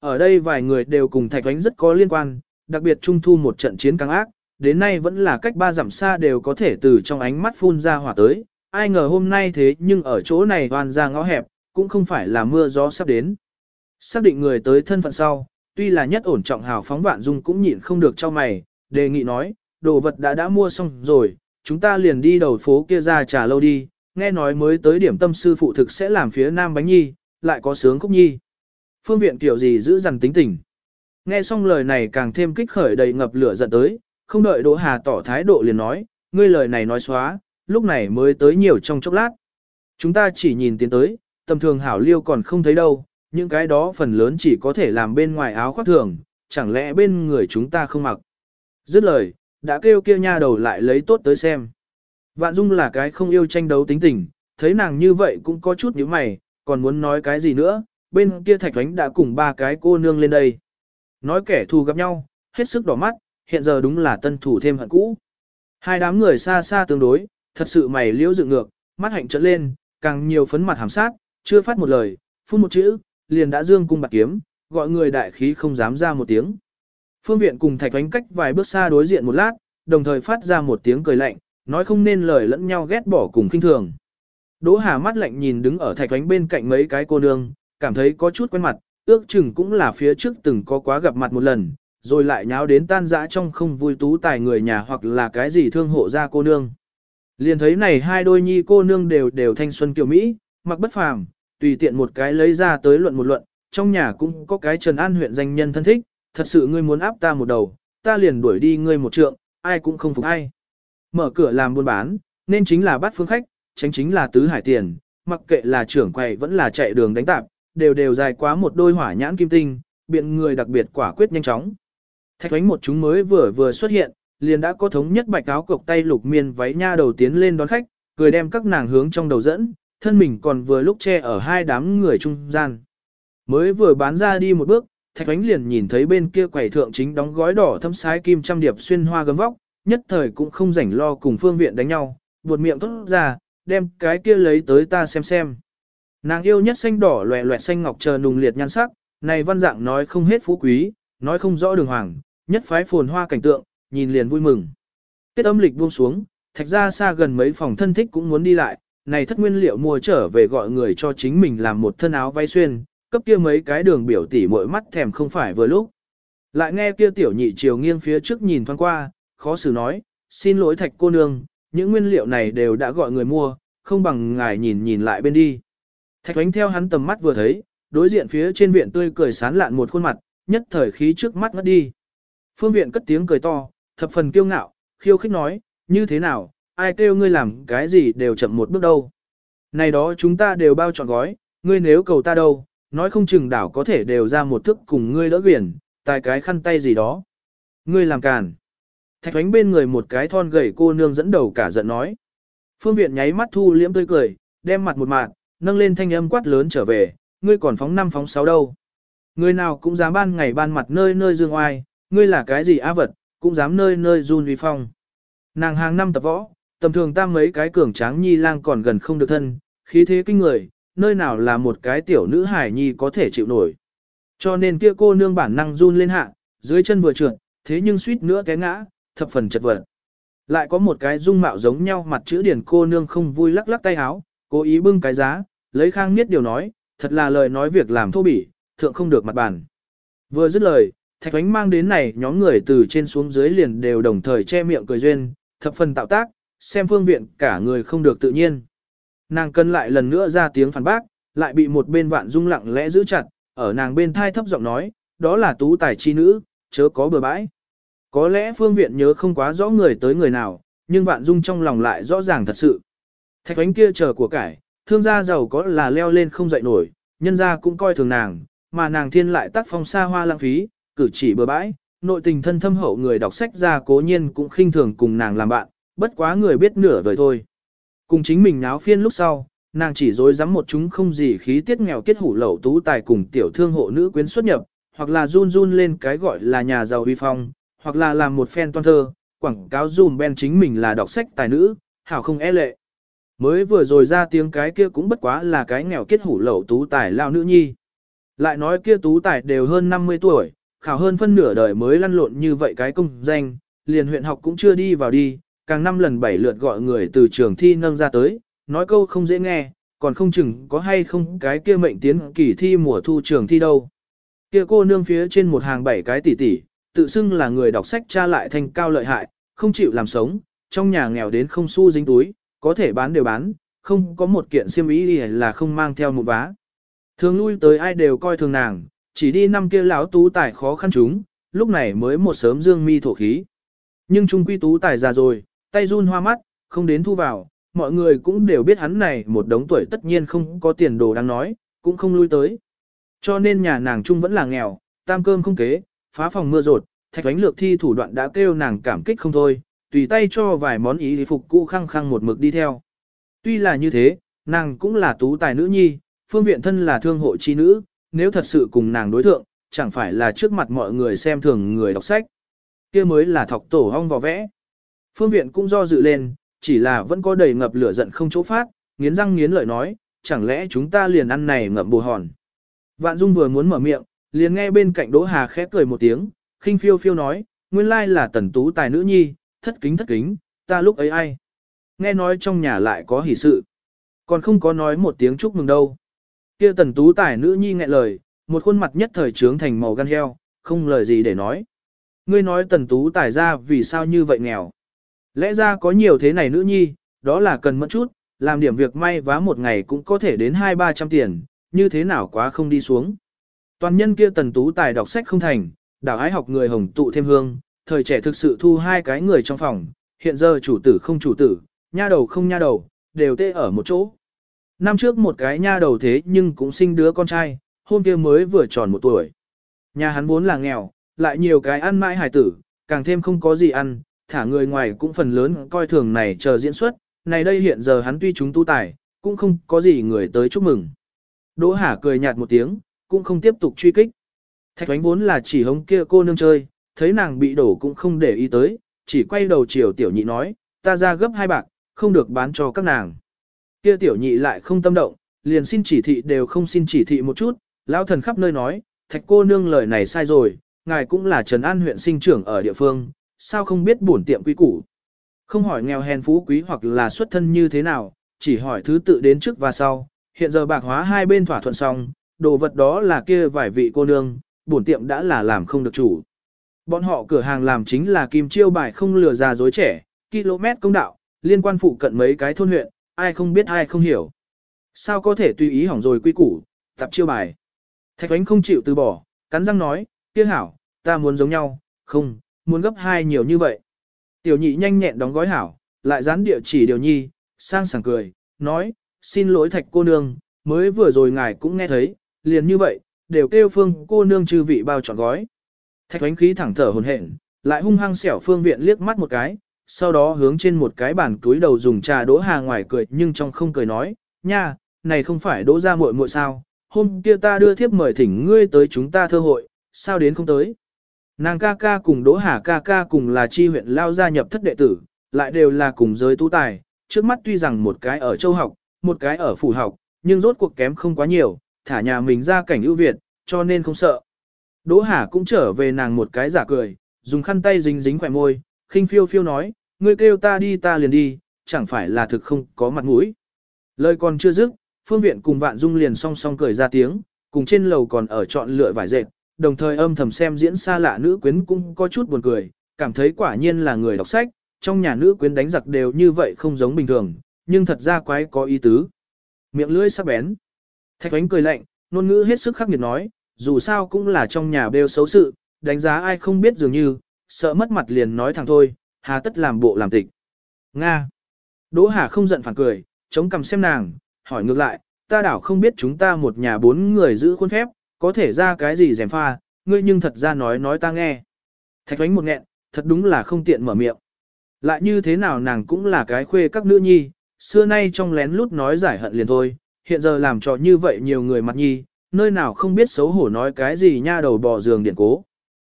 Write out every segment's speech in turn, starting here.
ở đây vài người đều cùng Thạch ánh rất có liên quan, đặc biệt trung thu một trận chiến càng ác, đến nay vẫn là cách ba dặm xa đều có thể từ trong ánh mắt phun ra hỏa tới, ai ngờ hôm nay thế nhưng ở chỗ này toàn ra ngõ hẹp, cũng không phải là mưa gió sắp đến. Xác định người tới thân phận sau, tuy là nhất ổn trọng hào phóng vạn dung cũng nhịn không được cho mày, đề nghị nói, đồ vật đã đã mua xong rồi, chúng ta liền đi đầu phố kia ra trà lâu đi, nghe nói mới tới điểm tâm sư phụ thực sẽ làm phía nam bánh nhi, lại có sướng khúc nhi. Phương viện kiểu gì giữ dằn tính tình. Nghe xong lời này càng thêm kích khởi đầy ngập lửa giận tới, không đợi Đỗ Hà tỏ thái độ liền nói, ngươi lời này nói xóa, lúc này mới tới nhiều trong chốc lát. Chúng ta chỉ nhìn tiến tới, tầm thường hảo liêu còn không thấy đâu, những cái đó phần lớn chỉ có thể làm bên ngoài áo khoác thường, chẳng lẽ bên người chúng ta không mặc. Dứt lời, đã kêu kia nha đầu lại lấy tốt tới xem. Vạn Dung là cái không yêu tranh đấu tính tình, thấy nàng như vậy cũng có chút nhíu mày, còn muốn nói cái gì nữa, bên kia thạch thoánh đã cùng ba cái cô nương lên đây. Nói kẻ thù gặp nhau, hết sức đỏ mắt, hiện giờ đúng là tân thủ thêm hận cũ. Hai đám người xa xa tương đối, thật sự mày liễu dựng ngược, mắt hạnh trợn lên, càng nhiều phấn mặt hàm sát, chưa phát một lời, phun một chữ, liền đã dương cung bạc kiếm, gọi người đại khí không dám ra một tiếng. Phương viện cùng thạch thoánh cách vài bước xa đối diện một lát, đồng thời phát ra một tiếng cười lạnh, nói không nên lời lẫn nhau ghét bỏ cùng khinh thường. Đỗ Hà mắt lạnh nhìn đứng ở thạch thoánh bên cạnh mấy cái cô nương, cảm thấy có chút quen mặt, ước chừng cũng là phía trước từng có quá gặp mặt một lần, rồi lại nháo đến tan dã trong không vui tú tài người nhà hoặc là cái gì thương hộ ra cô nương. Liền thấy này hai đôi nhi cô nương đều đều thanh xuân kiều Mỹ, mặc bất phàm, tùy tiện một cái lấy ra tới luận một luận, trong nhà cũng có cái Trần An huyện danh nhân thân thích, thật sự ngươi muốn áp ta một đầu, ta liền đuổi đi ngươi một trượng, ai cũng không phục ai. Mở cửa làm buôn bán, nên chính là bắt phương khách, tránh chính là tứ hải tiền, mặc kệ là trưởng quầy vẫn là chạy đường đánh tạp, đều đều dài quá một đôi hỏa nhãn kim tinh, biện người đặc biệt quả quyết nhanh chóng. Thạch thoánh một chúng mới vừa vừa xuất hiện, liền đã có thống nhất bạch áo cộc tay lục miên váy nha đầu tiến lên đón khách, cười đem các nàng hướng trong đầu dẫn, thân mình còn vừa lúc che ở hai đám người trung gian. Mới vừa bán ra đi một bước, thạch thoánh liền nhìn thấy bên kia quầy thượng chính đóng gói đỏ thâm sái kim trăm điệp xuyên hoa gấm vóc, nhất thời cũng không rảnh lo cùng phương viện đánh nhau, buột miệng thốt ra, đem cái kia lấy tới ta xem xem. Nàng yêu nhất xanh đỏ loẹ loẹt xanh ngọc chờ nùng liệt nhan sắc, này văn dạng nói không hết phú quý, nói không rõ đường hoàng, nhất phái phồn hoa cảnh tượng, nhìn liền vui mừng. Tiết âm lịch buông xuống, thạch ra xa gần mấy phòng thân thích cũng muốn đi lại, này thất nguyên liệu mua trở về gọi người cho chính mình làm một thân áo váy xuyên, cấp kia mấy cái đường biểu tỉ mỗi mắt thèm không phải vừa lúc. Lại nghe kia tiểu nhị chiều nghiêng phía trước nhìn thoáng qua, khó xử nói, xin lỗi thạch cô nương, những nguyên liệu này đều đã gọi người mua, không bằng ngài nhìn nhìn lại bên đi. Thạch ánh theo hắn tầm mắt vừa thấy, đối diện phía trên viện tươi cười sán lạn một khuôn mặt, nhất thời khí trước mắt ngất đi. Phương viện cất tiếng cười to, thập phần kiêu ngạo, khiêu khích nói, như thế nào, ai kêu ngươi làm cái gì đều chậm một bước đâu. Này đó chúng ta đều bao trọn gói, ngươi nếu cầu ta đâu, nói không chừng đảo có thể đều ra một thức cùng ngươi đỡ quyển, tài cái khăn tay gì đó. Ngươi làm càn. Thạch thoánh bên người một cái thon gầy cô nương dẫn đầu cả giận nói. Phương viện nháy mắt thu liễm tươi cười, đem mặt một mạng, nâng lên thanh âm quát lớn trở về, ngươi còn phóng năm phóng sáu đâu. Người nào cũng dám ban ngày ban mặt nơi nơi dương oai, ngươi là cái gì á vật, cũng dám nơi nơi run uy phong. Nàng hàng năm tập võ, tầm thường tam mấy cái cường tráng nhi lang còn gần không được thân, khí thế kinh người, nơi nào là một cái tiểu nữ hải nhi có thể chịu nổi. Cho nên kia cô nương bản năng run lên hạ, dưới chân vừa trượt, thế nhưng suýt nữa té ngã, thập phần chật vật. Lại có một cái dung mạo giống nhau mặt chữ điển cô nương không vui lắc lắc tay áo, cố ý bưng cái giá, lấy khang niết điều nói, thật là lời nói việc làm thô bỉ, thượng không được mặt bản. Vừa dứt lời, thạch ánh mang đến này nhóm người từ trên xuống dưới liền đều đồng thời che miệng cười duyên, thập phần tạo tác, xem phương viện cả người không được tự nhiên. Nàng cân lại lần nữa ra tiếng phản bác, lại bị một bên vạn dung lặng lẽ giữ chặt, ở nàng bên thai thấp giọng nói, đó là tú tài chi nữ, chớ có bừa bãi. Có lẽ phương viện nhớ không quá rõ người tới người nào, nhưng vạn dung trong lòng lại rõ ràng thật sự. Thạch ánh kia chờ của cải, thương gia giàu có là leo lên không dậy nổi, nhân gia cũng coi thường nàng, mà nàng thiên lại tác phong xa hoa lãng phí, cử chỉ bừa bãi, nội tình thân thâm hậu người đọc sách ra cố nhiên cũng khinh thường cùng nàng làm bạn, bất quá người biết nửa vời thôi. Cùng chính mình náo phiên lúc sau, nàng chỉ dối dám một chúng không gì khí tiết nghèo kết hủ lậu tú tài cùng tiểu thương hộ nữ quyến xuất nhập, hoặc là run run lên cái gọi là nhà giàu uy phong, hoặc là làm một phen toan thơ, quảng cáo dùm ben chính mình là đọc sách tài nữ, hảo không e lệ. Mới vừa rồi ra tiếng cái kia cũng bất quá là cái nghèo kết hủ lậu tú tài lao nữ nhi. Lại nói kia tú tài đều hơn 50 tuổi, khảo hơn phân nửa đời mới lăn lộn như vậy cái công danh, liền huyện học cũng chưa đi vào đi, càng năm lần bảy lượt gọi người từ trường thi nâng ra tới, nói câu không dễ nghe, còn không chừng có hay không cái kia mệnh tiến kỳ thi mùa thu trường thi đâu. Kia cô nương phía trên một hàng bảy cái tỷ tỷ, tự xưng là người đọc sách tra lại thành cao lợi hại, không chịu làm sống, trong nhà nghèo đến không xu dính túi, có thể bán đều bán, không có một kiện xiêm ý là không mang theo một vá. Thường lui tới ai đều coi thường nàng, chỉ đi năm kia lão tú tài khó khăn chúng, lúc này mới một sớm dương mi thổ khí. Nhưng trung quy tú tài già rồi, tay run hoa mắt, không đến thu vào, mọi người cũng đều biết hắn này một đống tuổi tất nhiên không có tiền đồ đang nói, cũng không lui tới. Cho nên nhà nàng trung vẫn là nghèo, tam cơm không kế, phá phòng mưa rột, thạch ánh lược thi thủ đoạn đã kêu nàng cảm kích không thôi, tùy tay cho vài món ý phục cũ khăng khăng một mực đi theo. Tuy là như thế, nàng cũng là tú tài nữ nhi, phương viện thân là thương hộ chi nữ, nếu thật sự cùng nàng đối thượng, chẳng phải là trước mặt mọi người xem thường người đọc sách. kia mới là thọc tổ hong vò vẽ. Phương viện cũng do dự lên, chỉ là vẫn có đầy ngập lửa giận không chỗ phát, nghiến răng nghiến lợi nói, chẳng lẽ chúng ta liền ăn này ngậm bù hòn. Vạn Dung vừa muốn mở miệng, liền nghe bên cạnh Đỗ Hà khẽ cười một tiếng, khinh phiêu phiêu nói, nguyên lai là tần tú tài nữ nhi, thất kính thất kính, ta lúc ấy ai. Nghe nói trong nhà lại có hỷ sự, còn không có nói một tiếng chúc mừng đâu. Kia tần tú tài nữ nhi nghẹn lời, một khuôn mặt nhất thời trướng thành màu gan heo, không lời gì để nói. Ngươi nói tần tú tài ra vì sao như vậy nghèo. Lẽ ra có nhiều thế này nữ nhi, đó là cần mất chút, làm điểm việc may vá một ngày cũng có thể đến hai ba trăm tiền, như thế nào quá không đi xuống. Toàn nhân kia tần tú tài đọc sách không thành, đảo ái học người hồng tụ thêm hương, thời trẻ thực sự thu hai cái người trong phòng, hiện giờ chủ tử không chủ tử, nha đầu không nha đầu, đều tê ở một chỗ. Năm trước một cái nha đầu thế nhưng cũng sinh đứa con trai, hôm kia mới vừa tròn một tuổi. Nhà hắn vốn là nghèo, lại nhiều cái ăn mãi hài tử, càng thêm không có gì ăn, thả người ngoài cũng phần lớn coi thường này chờ diễn xuất, này đây hiện giờ hắn tuy chúng tu tài, cũng không có gì người tới chúc mừng. Đỗ Hà cười nhạt một tiếng, cũng không tiếp tục truy kích. Thạch Thoánh vốn là chỉ hống kia cô nương chơi, thấy nàng bị đổ cũng không để ý tới, chỉ quay đầu chiều tiểu nhị nói, ta ra gấp hai bạc, không được bán cho các nàng. Kia tiểu nhị lại không tâm động, liền xin chỉ thị đều không xin chỉ thị một chút, lão thần khắp nơi nói, thạch cô nương lời này sai rồi, ngài cũng là Trần An huyện sinh trưởng ở địa phương, sao không biết bổn tiệm quý củ. Không hỏi nghèo hèn phú quý hoặc là xuất thân như thế nào, chỉ hỏi thứ tự đến trước và sau, hiện giờ bạc hóa hai bên thỏa thuận xong, đồ vật đó là kia vài vị cô nương, bổn tiệm đã là làm không được chủ. Bọn họ cửa hàng làm chính là kim chiêu bài không lừa già dối trẻ, km công đạo, liên quan phụ cận mấy cái thôn huyện, ai không biết ai không hiểu. Sao có thể tùy ý hỏng rồi quy củ, tập chiêu bài. Thạch Ánh không chịu từ bỏ, cắn răng nói, kia hảo, ta muốn giống nhau, không, muốn gấp hai nhiều như vậy. Tiểu nhị nhanh nhẹn đóng gói hảo, lại dán địa chỉ điều nhi, sang sảng cười, nói, xin lỗi thạch cô nương, mới vừa rồi ngài cũng nghe thấy, liền như vậy, đều kêu phương cô nương chư vị bao trọn gói. Thạch thoánh khí thẳng thở hồn hển, lại hung hăng xẻo phương viện liếc mắt một cái, sau đó hướng trên một cái bàn túi đầu dùng trà đỗ hà ngoài cười nhưng trong không cười nói, nha, này không phải đỗ ra muội muội sao, hôm kia ta đưa thiếp mời thỉnh ngươi tới chúng ta thơ hội, sao đến không tới. Nàng ca ca cùng đỗ hà ca ca cùng là chi huyện lao gia nhập thất đệ tử, lại đều là cùng giới tu tài, trước mắt tuy rằng một cái ở châu học, một cái ở phủ học, nhưng rốt cuộc kém không quá nhiều, thả nhà mình ra cảnh ưu việt, cho nên không sợ. Đỗ Hà cũng trở về nàng một cái giả cười, dùng khăn tay dính dính khỏe môi, khinh phiêu phiêu nói, ngươi kêu ta đi ta liền đi, chẳng phải là thực không có mặt mũi. Lời còn chưa dứt, phương viện cùng vạn dung liền song song cười ra tiếng, cùng trên lầu còn ở chọn lựa vải dệt, đồng thời âm thầm xem diễn xa lạ nữ quyến cũng có chút buồn cười, cảm thấy quả nhiên là người đọc sách, trong nhà nữ quyến đánh giặc đều như vậy không giống bình thường, nhưng thật ra quái có ý tứ. Miệng lưỡi sắc bén. Thạch Ánh cười lạnh, ngôn ngữ hết sức khắc nghiệt nói, dù sao cũng là trong nhà bêu xấu sự, đánh giá ai không biết dường như, sợ mất mặt liền nói thẳng thôi, hà tất làm bộ làm tịch. Nga. Đỗ Hà không giận phản cười, chống cằm xem nàng, hỏi ngược lại, ta đảo không biết chúng ta một nhà bốn người giữ khuôn phép, có thể ra cái gì dèm pha, ngươi nhưng thật ra nói nói ta nghe. Thạch thoánh một nghẹn, thật đúng là không tiện mở miệng. Lại như thế nào nàng cũng là cái khuê các nữ nhi, xưa nay trong lén lút nói giải hận liền thôi, hiện giờ làm trò như vậy nhiều người mặt nhi, nơi nào không biết xấu hổ nói cái gì nha đầu bò giường điện cố.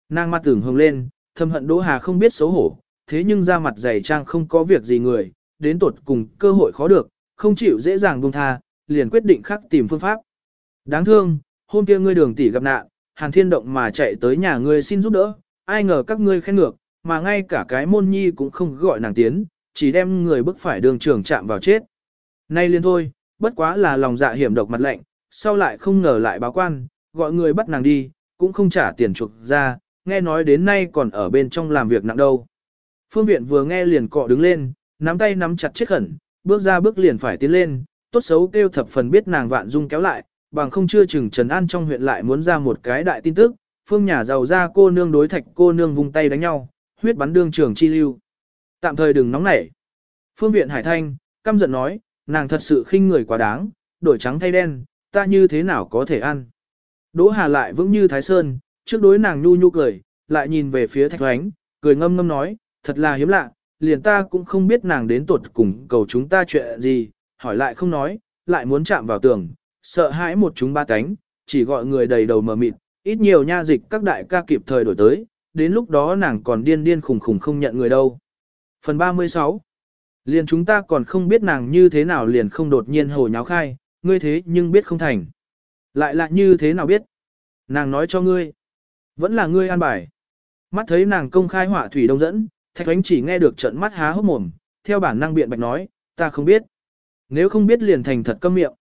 Nàng mặt tưởng hồng lên, thâm hận Đỗ Hà không biết xấu hổ, thế nhưng ra mặt dày trang không có việc gì người, đến tột cùng cơ hội khó được, không chịu dễ dàng buông tha, liền quyết định khắc tìm phương pháp. Đáng thương, hôm kia ngươi đường tỷ gặp nạn, Hàn Thiên Động mà chạy tới nhà ngươi xin giúp đỡ, ai ngờ các ngươi khen ngược, mà ngay cả cái môn nhi cũng không gọi nàng tiến, chỉ đem người bức phải đường trưởng chạm vào chết. Nay liên thôi, bất quá là lòng dạ hiểm độc mặt lạnh, sau lại không ngờ lại báo quan, gọi người bắt nàng đi, cũng không trả tiền chuộc ra, nghe nói đến nay còn ở bên trong làm việc nặng đâu. Phương viện vừa nghe liền cọ đứng lên, nắm tay nắm chặt chết khẩn, bước ra bước liền phải tiến lên, tốt xấu kêu thập phần biết nàng vạn dung kéo lại, bằng không chưa chừng Trần An trong huyện lại muốn ra một cái đại tin tức, phương nhà giàu ra cô nương đối thạch cô nương vung tay đánh nhau, huyết bắn đương trường chi lưu. Tạm thời đừng nóng nảy. Phương viện Hải Thanh, căm giận nói, nàng thật sự khinh người quá đáng, đổi trắng thay đen, ta như thế nào có thể ăn. Đỗ Hà lại vững như Thái Sơn, trước đối nàng nhu nhu cười, lại nhìn về phía Thạch Thoánh, cười ngâm ngâm nói, thật là hiếm lạ, liền ta cũng không biết nàng đến tột cùng cầu chúng ta chuyện gì, hỏi lại không nói, lại muốn chạm vào tường, sợ hãi một chúng ba cánh, chỉ gọi người đầy đầu mờ mịt, ít nhiều nha dịch các đại ca kịp thời đổi tới, đến lúc đó nàng còn điên điên khủng khủng không nhận người đâu. Phần 36 Liền chúng ta còn không biết nàng như thế nào liền không đột nhiên hồ nháo khai, ngươi thế nhưng biết không thành. Lại là như thế nào biết? Nàng nói cho ngươi. Vẫn là ngươi an bài. Mắt thấy nàng công khai hỏa thủy đông dẫn, thạch ánh chỉ nghe được trận mắt há hốc mồm, theo bản năng biện bạch nói, ta không biết. Nếu không biết liền thành thật câm miệng.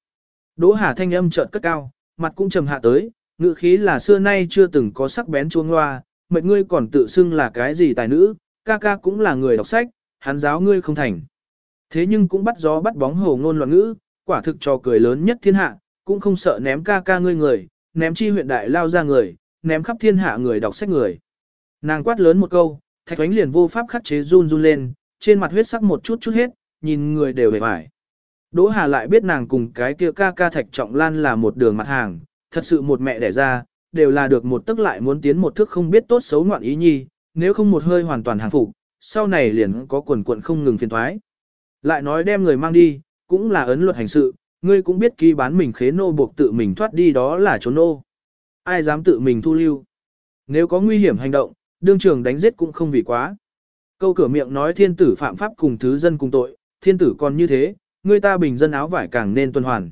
Đỗ Hà thanh âm chợt cất cao, mặt cũng trầm hạ tới, ngữ khí là xưa nay chưa từng có sắc bén chuông loa, mệt ngươi còn tự xưng là cái gì tài nữ, ca ca cũng là người đọc sách, hắn giáo ngươi không thành. Thế nhưng cũng bắt gió bắt bóng hồ ngôn loạn ngữ, quả thực trò cười lớn nhất thiên hạ, cũng không sợ ném ca ca ngươi người, ném chi huyện đại lao ra người, ném khắp thiên hạ người đọc sách người. Nàng quát lớn một câu, thạch thoánh liền vô pháp khắc chế run run lên, trên mặt huyết sắc một chút chút hết, nhìn người đều hề vải. Đỗ Hà lại biết nàng cùng cái kia ca ca thạch trọng lan là một đường mặt hàng, thật sự một mẹ đẻ ra, đều là được một tức lại muốn tiến một thước không biết tốt xấu ngoạn ý nhi, nếu không một hơi hoàn toàn hàng phục, sau này liền có quần quận không ngừng phiền thoái. Lại nói đem người mang đi, cũng là ấn luật hành sự, ngươi cũng biết ký bán mình khế nô buộc tự mình thoát đi đó là trốn nô. Ai dám tự mình thu lưu. Nếu có nguy hiểm hành động, đương trường đánh giết cũng không vì quá. Câu cửa miệng nói thiên tử phạm pháp cùng thứ dân cùng tội, thiên tử còn như thế, ngươi ta bình dân áo vải càng nên tuân hoàn.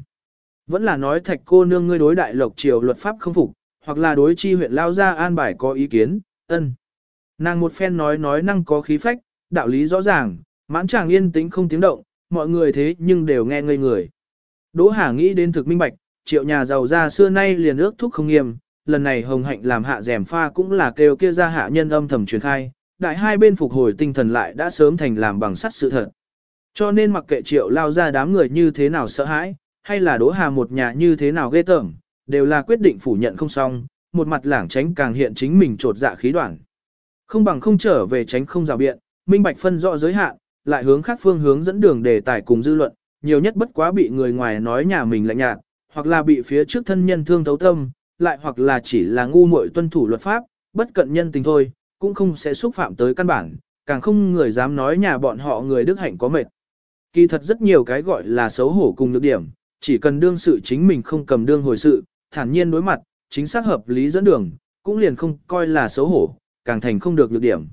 Vẫn là nói thạch cô nương ngươi đối đại lộc triều luật pháp không phục, hoặc là đối chi huyện lao ra an bài có ý kiến, ân. Nàng một phen nói nói năng có khí phách, đạo lý rõ ràng, mãn chàng yên tĩnh không tiếng động, mọi người thế nhưng đều nghe ngây người. Đỗ Hà nghĩ đến thực minh bạch, triệu nhà giàu ra xưa nay liền ước thúc không nghiêm, lần này hồng hạnh làm hạ rèm pha cũng là kêu kia ra hạ nhân âm thầm truyền khai, đại hai bên phục hồi tinh thần lại đã sớm thành làm bằng sắt sự thật. Cho nên mặc kệ triệu lao ra đám người như thế nào sợ hãi, hay là đỗ hà một nhà như thế nào ghê tởm, đều là quyết định phủ nhận không xong, một mặt lảng tránh càng hiện chính mình trột dạ khí đoạn. Không bằng không trở về tránh không rào biện, minh bạch phân rõ giới hạn, lại hướng khác phương hướng dẫn đường đề tài cùng dư luận, nhiều nhất bất quá bị người ngoài nói nhà mình lạnh nhạt, hoặc là bị phía trước thân nhân thương thấu tâm, lại hoặc là chỉ là ngu muội tuân thủ luật pháp, bất cận nhân tình thôi, cũng không sẽ xúc phạm tới căn bản, càng không người dám nói nhà bọn họ người đức hạnh có mệt. Kỳ thật rất nhiều cái gọi là xấu hổ cùng nhược điểm, chỉ cần đương sự chính mình không cầm đương hồi sự, thản nhiên đối mặt, chính xác hợp lý dẫn đường, cũng liền không coi là xấu hổ, càng thành không được nhược điểm.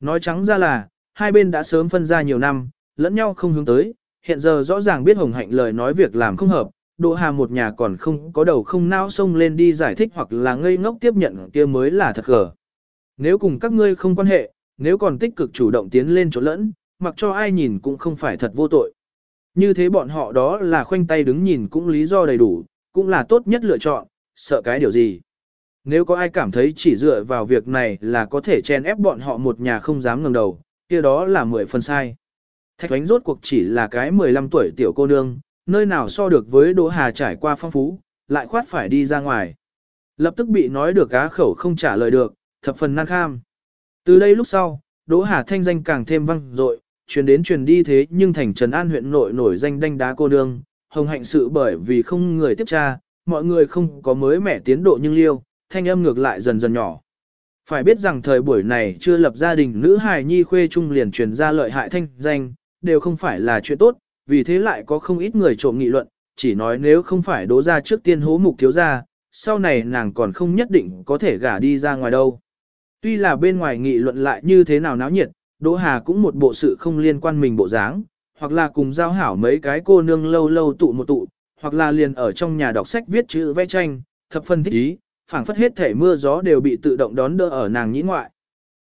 Nói trắng ra là, hai bên đã sớm phân ra nhiều năm, lẫn nhau không hướng tới, hiện giờ rõ ràng biết Hồng Hạnh lời nói việc làm không hợp, Đỗ Hà một nhà còn không có đầu không não xông lên đi giải thích hoặc là ngây ngốc tiếp nhận kia mới là thật gở. Nếu cùng các ngươi không quan hệ, nếu còn tích cực chủ động tiến lên chỗ lẫn, mặc cho ai nhìn cũng không phải thật vô tội. Như thế bọn họ đó là khoanh tay đứng nhìn cũng lý do đầy đủ, cũng là tốt nhất lựa chọn, sợ cái điều gì. Nếu có ai cảm thấy chỉ dựa vào việc này là có thể chen ép bọn họ một nhà không dám ngẩng đầu, kia đó là mười phần sai. Thạch Ánh rốt cuộc chỉ là cái 15 tuổi tiểu cô nương, nơi nào so được với Đỗ Hà trải qua phong phú, lại khoát phải đi ra ngoài. Lập tức bị nói được cá khẩu không trả lời được, thập phần nan kham. Từ đây lúc sau, Đỗ Hà thanh danh càng thêm vang dội, truyền đến truyền đi thế nhưng thành Trần An huyện nội nổi danh đanh đá cô nương, hồng hạnh sự bởi vì không người tiếp tra, mọi người không có mới mẻ tiến độ nhưng liêu, thanh âm ngược lại dần dần nhỏ. Phải biết rằng thời buổi này chưa lập gia đình nữ hài nhi khuê trung liền truyền ra lợi hại thanh danh, đều không phải là chuyện tốt, vì thế lại có không ít người trộm nghị luận, chỉ nói nếu không phải đố ra trước tiên hố mục thiếu ra, sau này nàng còn không nhất định có thể gả đi ra ngoài đâu. Tuy là bên ngoài nghị luận lại như thế nào náo nhiệt, Đỗ Hà cũng một bộ sự không liên quan mình bộ dáng, hoặc là cùng giao hảo mấy cái cô nương lâu lâu tụ một tụ, hoặc là liền ở trong nhà đọc sách viết chữ vẽ tranh, thập phân thích ý, phảng phất hết thể mưa gió đều bị tự động đón đỡ ở nàng nhĩ ngoại.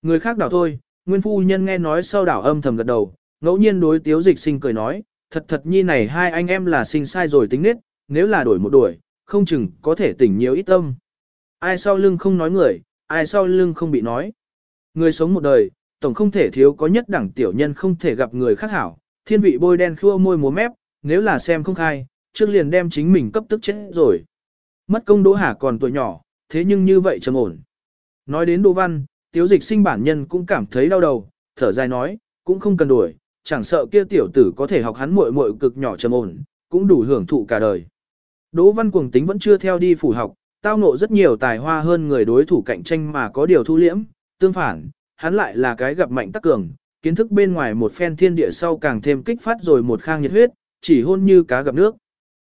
Người khác đảo thôi, nguyên phu nhân nghe nói sau đảo âm thầm gật đầu, ngẫu nhiên đối tiếu dịch sinh cười nói, thật thật nhi này hai anh em là sinh sai rồi tính nết, nếu là đổi một đuổi, không chừng có thể tỉnh nhiều ít tâm. Ai sau lưng không nói người, ai sau lưng không bị nói. Người sống một đời, tổng không thể thiếu có nhất đẳng tiểu nhân không thể gặp người khác hảo, thiên vị bôi đen khua môi múa mép, nếu là xem không khai, trước liền đem chính mình cấp tức chết rồi. Mất công Đỗ Hà còn tuổi nhỏ, thế nhưng như vậy trầm ổn. Nói đến Đỗ Văn, tiếu dịch sinh bản nhân cũng cảm thấy đau đầu, thở dài nói, cũng không cần đuổi, chẳng sợ kia tiểu tử có thể học hắn muội muội cực nhỏ trầm ổn, cũng đủ hưởng thụ cả đời. Đỗ Văn cuồng tính vẫn chưa theo đi phủ học, tao ngộ rất nhiều tài hoa hơn người đối thủ cạnh tranh mà có điều thu liễm, tương phản, hắn lại là cái gặp mạnh tắc cường, kiến thức bên ngoài một phen thiên địa sau càng thêm kích phát rồi một khang nhiệt huyết, chỉ hôn như cá gặp nước.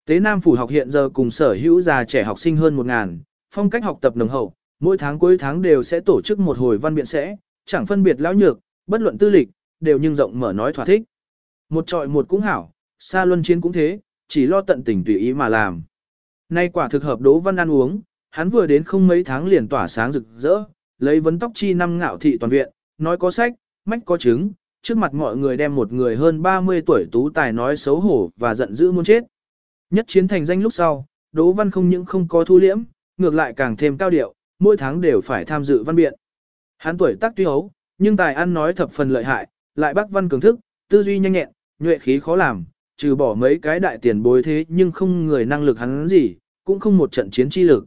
Tế Nam phủ học hiện giờ cùng sở hữu già trẻ học sinh hơn 1000, phong cách học tập nồng hậu, mỗi tháng cuối tháng đều sẽ tổ chức một hồi văn biện sẽ, chẳng phân biệt lão nhược, bất luận tư lịch, đều nhưng rộng mở nói thỏa thích. Một trọi một cũng hảo, xa luân chiến cũng thế, chỉ lo tận tình tùy ý mà làm. Nay quả thực hợp Đỗ Văn ăn uống, hắn vừa đến không mấy tháng liền tỏa sáng rực rỡ, lấy vấn tóc chi năm ngạo thị toàn viện, nói có sách, mách có chứng, trước mặt mọi người đem một người hơn 30 tuổi tú tài nói xấu hổ và giận dữ muốn chết. Nhất chiến thành danh lúc sau, Đỗ Văn không những không có thu liễm, ngược lại càng thêm cao điệu, mỗi tháng đều phải tham dự văn biện. Hắn tuổi tác tuy hấu, nhưng tài ăn nói thập phần lợi hại, lại bác văn cường thức, tư duy nhanh nhẹn, nhuệ khí khó làm, trừ bỏ mấy cái đại tiền bối thế nhưng không người năng lực hắn gì, cũng không một trận chiến chi lực.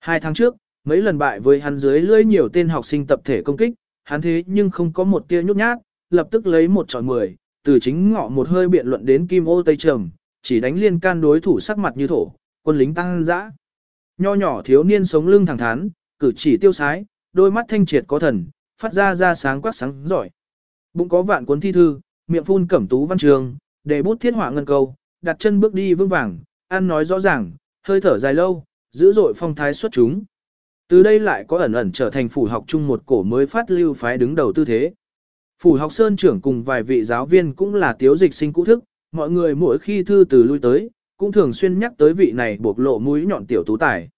Hai tháng trước, mấy lần bại với hắn dưới lưỡi nhiều tên học sinh tập thể công kích, hắn thế nhưng không có một tia nhút nhát, lập tức lấy một tròi mười, từ chính ngọ một hơi biện luận đến kim ô tây trầm, chỉ đánh liên can đối thủ sắc mặt như thổ, quân lính tăng dã. Nho nhỏ thiếu niên sống lưng thẳng thắn, cử chỉ tiêu sái, đôi mắt thanh triệt có thần, phát ra ra sáng quắc sáng giỏi. Bụng có vạn cuốn thi thư, miệng phun cẩm tú văn trường, để bút thiết họa ngân câu, đặt chân bước đi vững vàng, ăn nói rõ ràng, hơi thở dài lâu, dữ dội phong thái xuất chúng. Từ đây lại có ẩn ẩn trở thành phủ học chung một cổ mới phát lưu phái đứng đầu tư thế. Phủ học sơn trưởng cùng vài vị giáo viên cũng là tiếu dịch sinh cũ thức, mọi người mỗi khi thư từ lui tới, cũng thường xuyên nhắc tới vị này bộc lộ mũi nhọn tiểu tú tài.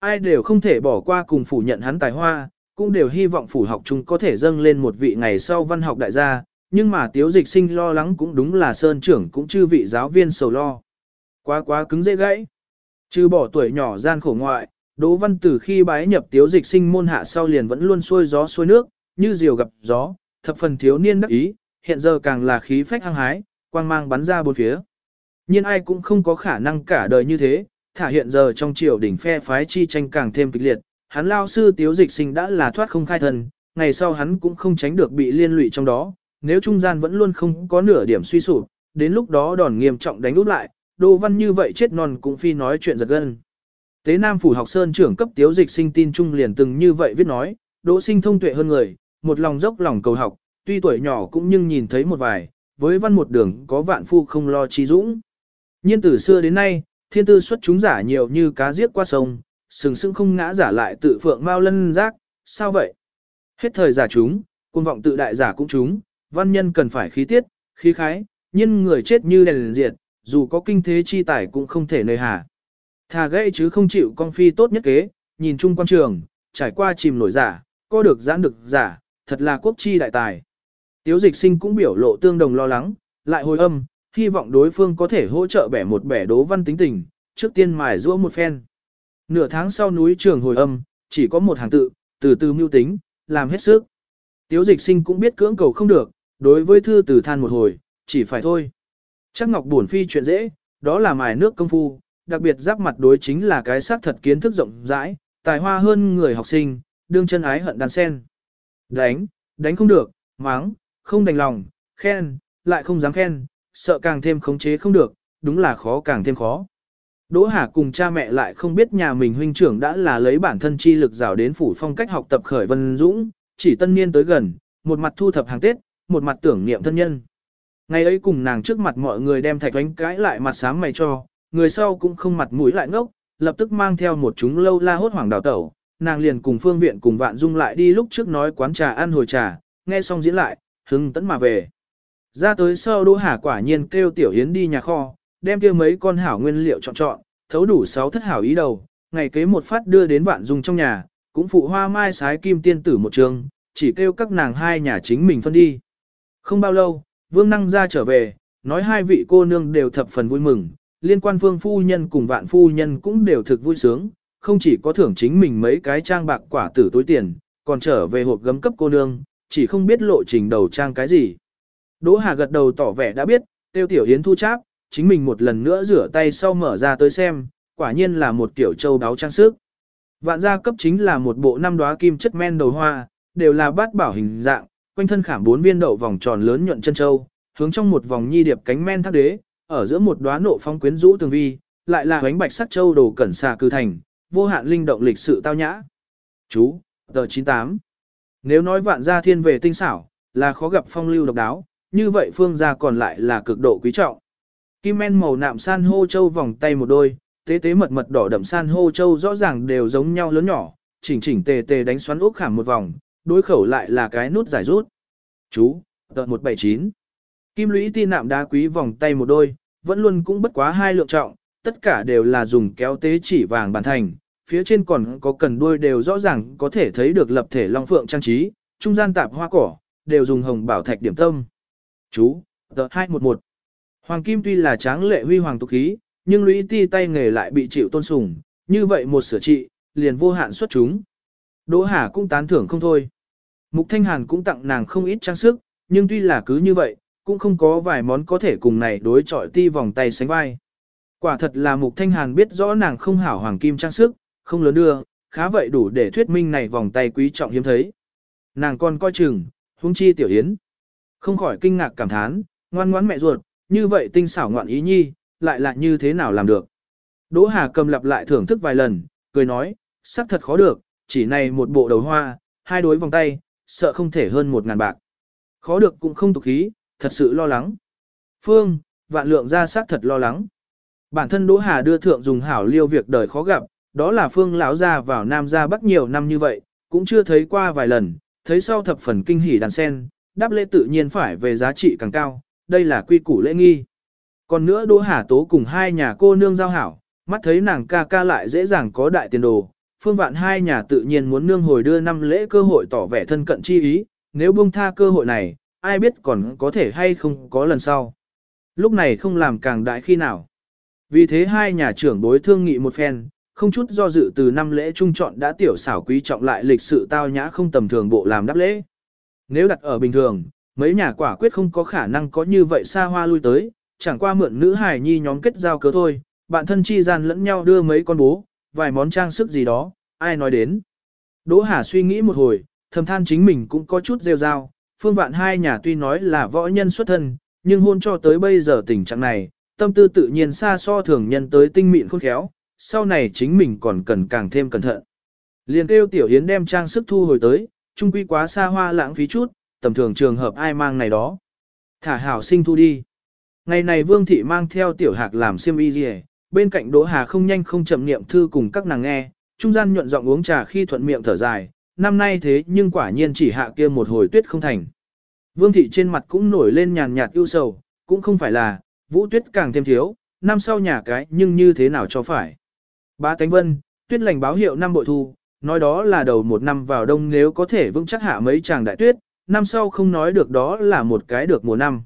Ai đều không thể bỏ qua cùng phủ nhận hắn tài hoa, cũng đều hy vọng phủ học chúng có thể dâng lên một vị ngày sau văn học đại gia, nhưng mà tiếu dịch sinh lo lắng cũng đúng là sơn trưởng cũng chư vị giáo viên sầu lo. Quá quá cứng dễ gãy. Trừ bỏ tuổi nhỏ gian khổ ngoại, Đỗ Văn Tử khi bái nhập tiếu dịch sinh môn hạ sau liền vẫn luôn xuôi gió xuôi nước, như diều gặp gió, thập phần thiếu niên đắc ý, hiện giờ càng là khí phách hăng hái, quang mang bắn ra bốn phía. Nhưng ai cũng không có khả năng cả đời như thế, thả hiện giờ trong triều đỉnh phe phái chi tranh càng thêm kịch liệt, hắn lao sư tiếu dịch sinh đã là thoát không khai thần, ngày sau hắn cũng không tránh được bị liên lụy trong đó, nếu trung gian vẫn luôn không có nửa điểm suy sụp, đến lúc đó đòn nghiêm trọng đánh úp lại, Đỗ Văn như vậy chết non cũng phi nói chuyện giật gân. Tế Nam phủ học sơn trưởng cấp tiếu dịch sinh tin trung liền từng như vậy viết nói, Đỗ sinh thông tuệ hơn người, một lòng dốc lòng cầu học, tuy tuổi nhỏ cũng nhưng nhìn thấy một vài, với văn một đường có vạn phu không lo chi dũng. Nhiên từ xưa đến nay, thiên tư xuất chúng giả nhiều như cá giết qua sông, sừng sững không ngã giả lại tự phượng mau lân giác, sao vậy? Hết thời giả chúng, quân vọng tự đại giả cũng chúng, văn nhân cần phải khí tiết, khí khái, nhân người chết như đèn diệt, dù có kinh thế chi tài cũng không thể nơi hà. Thà gãy chứ không chịu con phi tốt nhất kế, nhìn chung quan trường, trải qua chìm nổi giả, có được giãn được giả, thật là quốc chi đại tài. Tiếu dịch sinh cũng biểu lộ tương đồng lo lắng, lại hồi âm, hy vọng đối phương có thể hỗ trợ bẻ một bẻ đố văn tính tình, trước tiên mài rũa một phen. Nửa tháng sau núi trường hồi âm, chỉ có một hàng tự, từ từ mưu tính, làm hết sức. Tiếu dịch sinh cũng biết cưỡng cầu không được, đối với thư từ than một hồi, chỉ phải thôi. Chắc ngọc buồn phi chuyện dễ, đó là mài nước công phu, đặc biệt giáp mặt đối chính là cái xác thật kiến thức rộng rãi, tài hoa hơn người học sinh, đương chân ái hận đàn sen. Đánh, đánh không được, mắng, không đành lòng, khen, lại không dám khen, sợ càng thêm khống chế không được, đúng là khó càng thêm khó. Đỗ Hà cùng cha mẹ lại không biết nhà mình huynh trưởng đã là lấy bản thân chi lực rào đến phủ phong cách học tập khởi vân dũng, chỉ tân niên tới gần, một mặt thu thập hàng Tết, một mặt tưởng niệm thân nhân. Ngày ấy cùng nàng trước mặt mọi người đem thạch đánh cãi lại mặt sáng mày cho, người sau cũng không mặt mũi lại ngốc, lập tức mang theo một chúng lâu la hốt hoảng đào tẩu, nàng liền cùng phương viện cùng vạn dung lại đi lúc trước nói quán trà ăn hồi trà, nghe xong diễn lại, hưng tấn mà về. Ra tới sau Đỗ Hà quả nhiên kêu Tiểu Yến đi nhà kho, đem kia mấy con hảo nguyên liệu chọn chọn, thấu đủ sáu thất hảo ý đầu, ngày kế một phát đưa đến vạn dung trong nhà, cũng phụ hoa mai sái kim tiên tử một trường, chỉ kêu các nàng hai nhà chính mình phân đi. Không bao lâu, vương năng ra trở về, nói hai vị cô nương đều thập phần vui mừng, liên quan vương phu nhân cùng vạn phu nhân cũng đều thực vui sướng, không chỉ có thưởng chính mình mấy cái trang bạc quả tử tối tiền, còn trở về hộp gấm cấp cô nương, chỉ không biết lộ trình đầu trang cái gì. Đỗ Hà gật đầu tỏ vẻ đã biết, tiêu tiểu yến thu cháp, chính mình một lần nữa rửa tay sau mở ra tới xem, quả nhiên là một kiểu châu đáo trang sức. Vạn gia cấp chính là một bộ năm đóa kim chất men đầu hoa, đều là bát bảo hình dạng, quanh thân khảm bốn viên đậu vòng tròn lớn nhuận chân châu, hướng trong một vòng nhi điệp cánh men thác đế, ở giữa một đóa nộ phong quyến rũ tường vi, lại là bánh bạch sắc châu đồ cẩn xà cư thành, vô hạn linh động lịch sự tao nhã. Chú, tờ 98. Nếu nói vạn gia thiên về tinh xảo, là khó gặp phong lưu độc đáo, như vậy phương gia còn lại là cực độ quý trọng. Kim men màu nạm san hô châu vòng tay một đôi, tế tế mật mật đỏ đậm san hô châu rõ ràng đều giống nhau lớn nhỏ, chỉnh chỉnh tề tề đánh xoắn ốc khảm một vòng, đối khẩu lại là cái nút giải rút. Chú, tờ 179. Kim lũy ti nạm đá quý vòng tay một đôi, vẫn luôn cũng bất quá hai lượng trọng, tất cả đều là dùng kéo tế chỉ vàng bản thành, phía trên còn có cần đuôi đều rõ ràng có thể thấy được lập thể long phượng trang trí, trung gian tạp hoa cỏ, đều dùng hồng bảo thạch điểm tâm. Chú, tờ 211. Hoàng kim tuy là tráng lệ huy hoàng tục khí, nhưng lũy ti tay nghề lại bị chịu tôn sùng, như vậy một sửa trị, liền vô hạn xuất chúng. Đỗ Hà cũng tán thưởng không thôi. Mục Thanh Hàn cũng tặng nàng không ít trang sức, nhưng tuy là cứ như vậy, cũng không có vài món có thể cùng này đối chọi ti vòng tay sánh vai. Quả thật là Mục Thanh Hàn biết rõ nàng không hảo hoàng kim trang sức, không lớn đưa, khá vậy đủ để thuyết minh này vòng tay quý trọng hiếm thấy. Nàng còn coi chừng, huống chi tiểu yến. Không khỏi kinh ngạc cảm thán, ngoan ngoãn mẹ ruột, như vậy tinh xảo ngoạn ý nhi, lại là như thế nào làm được. Đỗ Hà cầm lặp lại thưởng thức vài lần, cười nói, sắc thật khó được, chỉ này một bộ đầu hoa, hai đối vòng tay, sợ không thể hơn một ngàn bạc. Khó được cũng không tục khí, thật sự lo lắng. Phương, vạn lượng ra sắc thật lo lắng. Bản thân Đỗ Hà đưa thượng dùng hảo liêu việc đời khó gặp, đó là Phương lão gia vào Nam gia Bắc nhiều năm như vậy, cũng chưa thấy qua vài lần, thấy sau thập phần kinh hỉ đàn sen, đáp lễ tự nhiên phải về giá trị càng cao, đây là quy củ lễ nghi. Còn nữa Đỗ Hà Tố cùng hai nhà cô nương giao hảo, mắt thấy nàng ca ca lại dễ dàng có đại tiền đồ, phương vạn hai nhà tự nhiên muốn nương hồi đưa năm lễ cơ hội tỏ vẻ thân cận chi ý, nếu buông tha cơ hội này, ai biết còn có thể hay không có lần sau. Lúc này không làm càng đại khi nào. Vì thế hai nhà trưởng đối thương nghị một phen, không chút do dự từ năm lễ trung chọn đã tiểu xảo quý trọng lại lịch sự tao nhã không tầm thường bộ làm đáp lễ. Nếu đặt ở bình thường, mấy nhà quả quyết không có khả năng có như vậy xa hoa lui tới, chẳng qua mượn nữ hài nhi nhóm kết giao cớ thôi, bạn thân chi gian lẫn nhau đưa mấy con bố, vài món trang sức gì đó, ai nói đến. Đỗ Hà suy nghĩ một hồi, thầm than chính mình cũng có chút rêu rao, phương vạn hai nhà tuy nói là võ nhân xuất thân, nhưng hôn cho tới bây giờ tình trạng này, tâm tư tự nhiên xa so thường nhân tới tinh mịn khôn khéo, sau này chính mình còn cần càng thêm cẩn thận. Liền kêu tiểu yến đem trang sức thu hồi tới, trung quy quá xa hoa lãng phí chút, tầm thường trường hợp ai mang này đó. Thả hảo sinh thu đi. Ngày này Vương Thị mang theo tiểu hạc làm xiêm y gì bên cạnh Đỗ Hà không nhanh không chậm niệm thư cùng các nàng nghe, trung gian nhuận giọng uống trà khi thuận miệng thở dài, năm nay thế nhưng quả nhiên chỉ hạ kia một hồi tuyết không thành. Vương Thị trên mặt cũng nổi lên nhàn nhạt ưu sầu, cũng không phải là, vũ tuyết càng thêm thiếu, năm sau nhà cái nhưng như thế nào cho phải. Ba Tánh Vân, tuyết lành báo hiệu năm bội thu, nói đó là đầu một năm vào đông nếu có thể vững chắc hạ mấy chàng đại tuyết, năm sau không nói được đó là một cái được mùa năm.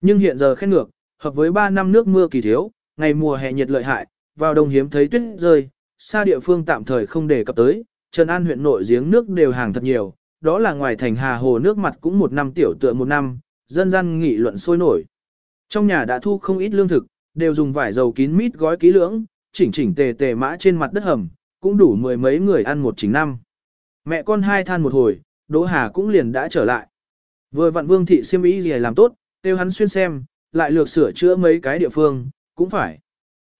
Nhưng hiện giờ khen ngược, hợp với 3 năm nước mưa kỳ thiếu, ngày mùa hè nhiệt lợi hại, vào đông hiếm thấy tuyết rơi, xa địa phương tạm thời không đề cập tới, Trần An huyện nội giếng nước đều hàng thật nhiều, đó là ngoài thành hà hồ nước mặt cũng một năm tiểu tựa một năm, dân gian nghị luận sôi nổi. Trong nhà đã thu không ít lương thực, đều dùng vải dầu kín mít gói kỹ lưỡng, chỉnh chỉnh tề tề mã trên mặt đất hầm, cũng đủ mười mấy người ăn một chính năm. Mẹ con hai than một hồi, Đỗ Hà cũng liền đã trở lại. Vừa vặn Vương thị xem ý gì làm tốt, tiêu hắn xuyên xem, lại lược sửa chữa mấy cái địa phương, cũng phải.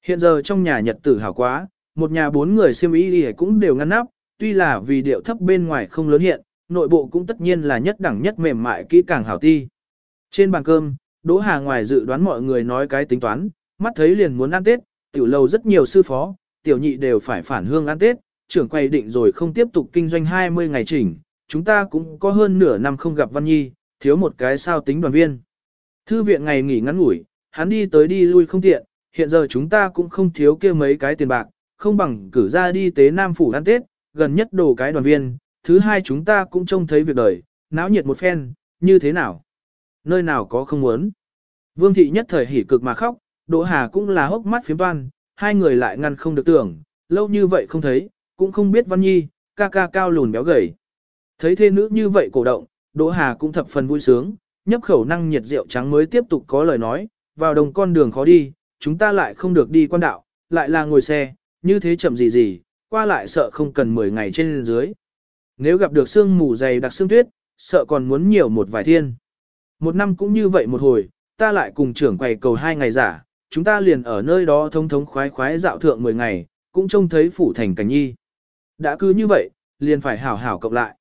Hiện giờ trong nhà nhật tử hảo quá, một nhà bốn người xem ý gì cũng đều ngăn nắp, tuy là vì điệu thấp bên ngoài không lớn hiện, nội bộ cũng tất nhiên là nhất đẳng nhất mềm mại kỹ càng hảo ti. Trên bàn cơm, Đỗ Hà ngoài dự đoán mọi người nói cái tính toán, mắt thấy liền muốn ăn Tết, tiểu lâu rất nhiều sư phó, tiểu nhị đều phải phản hương ăn Tết, trưởng quay định rồi không tiếp tục kinh doanh 20 ngày chỉnh, chúng ta cũng có hơn nửa năm không gặp Văn Nhi, thiếu một cái sao tính đoàn viên. Thư viện ngày nghỉ ngắn ngủi, hắn đi tới đi lui không tiện, hiện giờ chúng ta cũng không thiếu kia mấy cái tiền bạc, không bằng cử ra đi tế Nam Phủ ăn Tết, gần nhất đồ cái đoàn viên, thứ hai chúng ta cũng trông thấy việc đời, náo nhiệt một phen, như thế nào? Nơi nào có không muốn? Vương thị nhất thời hỉ cực mà khóc, Đỗ Hà cũng là hốc mắt phiếm toan, hai người lại ngăn không được tưởng, lâu như vậy không thấy, cũng không biết Văn Nhi, ca ca cao lùn béo gầy. Thấy thê nữ như vậy cổ động, Đỗ Hà cũng thập phần vui sướng, nhấp khẩu năng nhiệt rượu trắng mới tiếp tục có lời nói, vào đồng con đường khó đi, chúng ta lại không được đi quan đạo, lại là ngồi xe, như thế chậm gì gì, qua lại sợ không cần 10 ngày trên dưới. Nếu gặp được sương mù dày đặc sương tuyết, sợ còn muốn nhiều một vài thiên. Một năm cũng như vậy một hồi, ta lại cùng trưởng quầy cầu hai ngày giả, chúng ta liền ở nơi đó thông thống khoái khoái dạo thượng 10 ngày, cũng trông thấy phủ thành cảnh nhi. Đã cứ như vậy, liền phải hảo hảo cộng lại.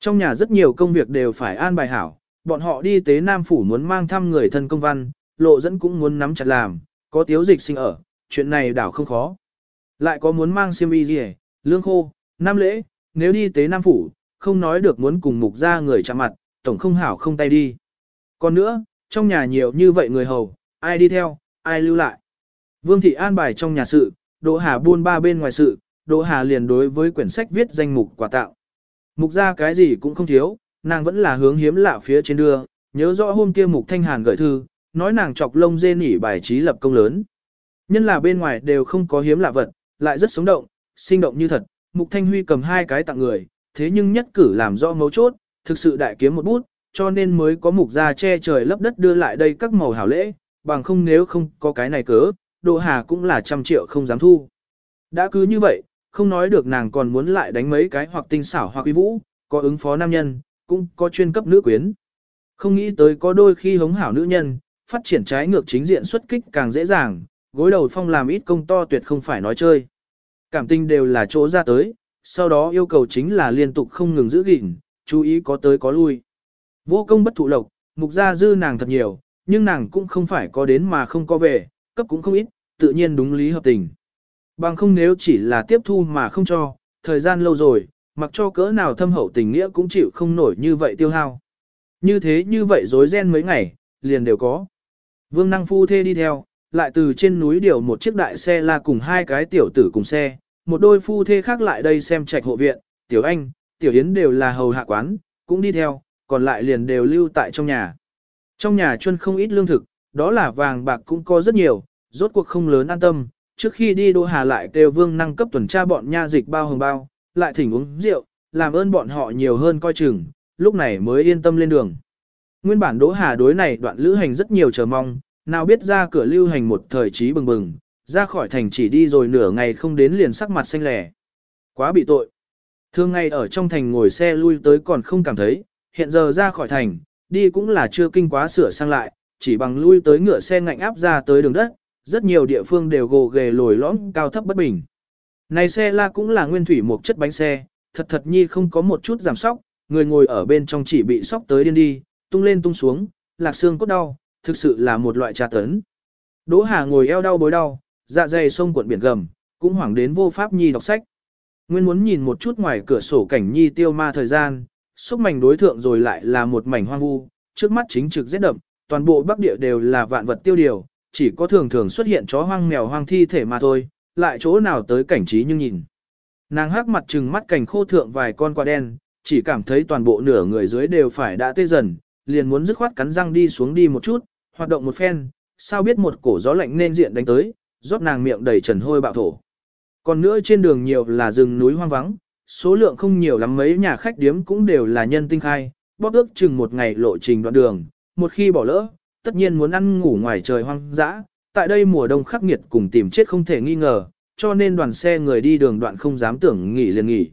Trong nhà rất nhiều công việc đều phải an bài hảo, bọn họ đi tế Nam Phủ muốn mang thăm người thân công văn, lộ dẫn cũng muốn nắm chặt làm, có tiếu dịch sinh ở, chuyện này đảo không khó. Lại có muốn mang xiêm y gì, lương khô, nam lễ, nếu đi tế Nam Phủ, không nói được muốn cùng mục ra người chạm mặt, tổng không hảo không tay đi. Còn nữa, trong nhà nhiều như vậy người hầu, ai đi theo, ai lưu lại. Vương Thị an bài trong nhà sự, Đỗ Hà buôn ba bên ngoài sự, Đỗ Hà liền đối với quyển sách viết danh mục quà tặng. Mục ra cái gì cũng không thiếu, nàng vẫn là hướng hiếm lạ phía trên đưa, nhớ rõ hôm kia mục thanh hàn gửi thư, nói nàng chọc lông dê nỉ bài trí lập công lớn. Nhân là bên ngoài đều không có hiếm lạ vật, lại rất sống động, sinh động như thật, mục thanh huy cầm hai cái tặng người, thế nhưng nhất cử làm rõ mấu chốt, thực sự đại kiếm một bút, cho nên mới có mục gia che trời lấp đất đưa lại đây các màu hảo lễ, bằng không nếu không có cái này cớ, Đỗ Hà cũng là trăm triệu không dám thu. Đã cứ như vậy, không nói được nàng còn muốn lại đánh mấy cái hoặc tinh xảo hoặc uy vũ, có ứng phó nam nhân, cũng có chuyên cấp nữ quyến. Không nghĩ tới có đôi khi hống hảo nữ nhân, phát triển trái ngược chính diện xuất kích càng dễ dàng, gối đầu phong làm ít công to tuyệt không phải nói chơi. Cảm tình đều là chỗ ra tới, sau đó yêu cầu chính là liên tục không ngừng giữ gìn, chú ý có tới có lui. Vô công bất thụ lộc, mục gia dư nàng thật nhiều, nhưng nàng cũng không phải có đến mà không có về, cấp cũng không ít, tự nhiên đúng lý hợp tình. Bằng không nếu chỉ là tiếp thu mà không cho, thời gian lâu rồi, mặc cho cỡ nào thâm hậu tình nghĩa cũng chịu không nổi như vậy tiêu hao. Như thế như vậy dối ren mấy ngày, liền đều có. Vương năng phu thê đi theo, lại từ trên núi điều một chiếc đại xe la cùng hai cái tiểu tử cùng xe, một đôi phu thê khác lại đây xem trạch hộ viện, tiểu anh, tiểu yến đều là hầu hạ quán, cũng đi theo, còn lại liền đều lưu tại trong nhà. Trong nhà chuân không ít lương thực, đó là vàng bạc cũng có rất nhiều, rốt cuộc không lớn an tâm, trước khi đi Đỗ Hà lại kêu Vương năng cấp tuần tra bọn nha dịch bao hồng bao, lại thỉnh uống rượu, làm ơn bọn họ nhiều hơn coi chừng, lúc này mới yên tâm lên đường. Nguyên bản Đỗ Hà đối này đoạn lữ hành rất nhiều chờ mong, nào biết ra cửa lưu hành một thời trí bừng bừng, ra khỏi thành chỉ đi rồi nửa ngày không đến liền sắc mặt xanh lẻ. Quá bị tội. Thường ngày ở trong thành ngồi xe lui tới còn không cảm thấy, hiện giờ ra khỏi thành, đi cũng là chưa kinh quá sửa sang lại, chỉ bằng lui tới ngựa xe ngạnh áp ra tới đường đất, rất nhiều địa phương đều gồ ghề lồi lõm cao thấp bất bình. Này xe la cũng là nguyên thủy một chất bánh xe, thật thật nhi không có một chút giảm sóc, người ngồi ở bên trong chỉ bị sóc tới điên đi, tung lên tung xuống, lạc xương cốt đau, thực sự là một loại trà tấn. Đỗ Hà ngồi eo đau bối đau, dạ dày sông cuộn biển gầm, cũng hoảng đến vô pháp nhi đọc sách. Nguyên muốn nhìn một chút ngoài cửa sổ cảnh nhi tiêu ma thời gian, xúc mảnh đối thượng rồi lại là một mảnh hoang vu, trước mắt chính trực rét đậm, toàn bộ bắc địa đều là vạn vật tiêu điều, chỉ có thường thường xuất hiện chó hoang mèo hoang thi thể mà thôi, lại chỗ nào tới cảnh trí nhưng nhìn. Nàng hắc mặt trừng mắt cảnh khô thượng vài con quả đen, chỉ cảm thấy toàn bộ nửa người dưới đều phải đã tê dần, liền muốn dứt khoát cắn răng đi xuống đi một chút, hoạt động một phen, sao biết một cổ gió lạnh nên diện đánh tới, rót nàng miệng đầy trần hôi bạo thổ. Còn nữa trên đường nhiều là rừng núi hoang vắng, số lượng không nhiều lắm mấy nhà khách điếm cũng đều là nhân tinh khai, bóp ước chừng một ngày lộ trình đoạn đường, một khi bỏ lỡ, tất nhiên muốn ăn ngủ ngoài trời hoang dã, tại đây mùa đông khắc nghiệt cùng tìm chết không thể nghi ngờ, cho nên đoàn xe người đi đường đoạn không dám tưởng nghỉ liền nghỉ.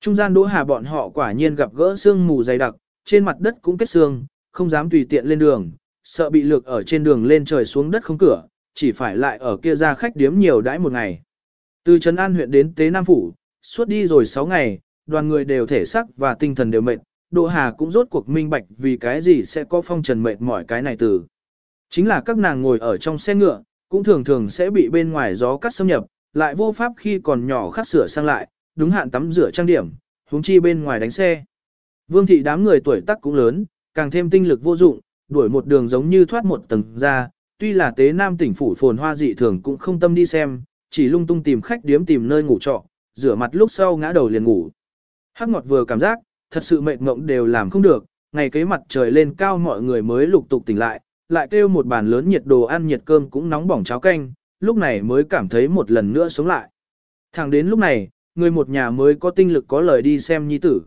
Trung gian đỗ hà bọn họ quả nhiên gặp gỡ sương mù dày đặc, trên mặt đất cũng kết sương, không dám tùy tiện lên đường, sợ bị lược ở trên đường lên trời xuống đất không cửa, chỉ phải lại ở kia ra khách điếm nhiều đãi một ngày. Từ Trấn An huyện đến Tế Nam Phủ, suốt đi rồi 6 ngày, đoàn người đều thể sắc và tinh thần đều mệt, Đỗ Hà cũng rốt cuộc minh bạch vì cái gì sẽ có phong trần mệt mỏi cái này từ. Chính là các nàng ngồi ở trong xe ngựa, cũng thường thường sẽ bị bên ngoài gió cắt xâm nhập, lại vô pháp khi còn nhỏ khắc sửa sang lại, đúng hạn tắm rửa trang điểm, huống chi bên ngoài đánh xe. Vương thị đám người tuổi tác cũng lớn, càng thêm tinh lực vô dụng, đuổi một đường giống như thoát một tầng ra, tuy là tế nam tỉnh phủ phồn hoa dị thường cũng không tâm đi xem, chỉ lung tung tìm khách điếm tìm nơi ngủ trọ, rửa mặt lúc sau ngã đầu liền ngủ. Hắc ngọt vừa cảm giác, thật sự mệt mộng đều làm không được, ngày kế mặt trời lên cao mọi người mới lục tục tỉnh lại, lại kêu một bàn lớn nhiệt đồ ăn nhiệt cơm cũng nóng bỏng cháo canh, lúc này mới cảm thấy một lần nữa sống lại. Thẳng đến lúc này, người một nhà mới có tinh lực có lời đi xem nhi tử.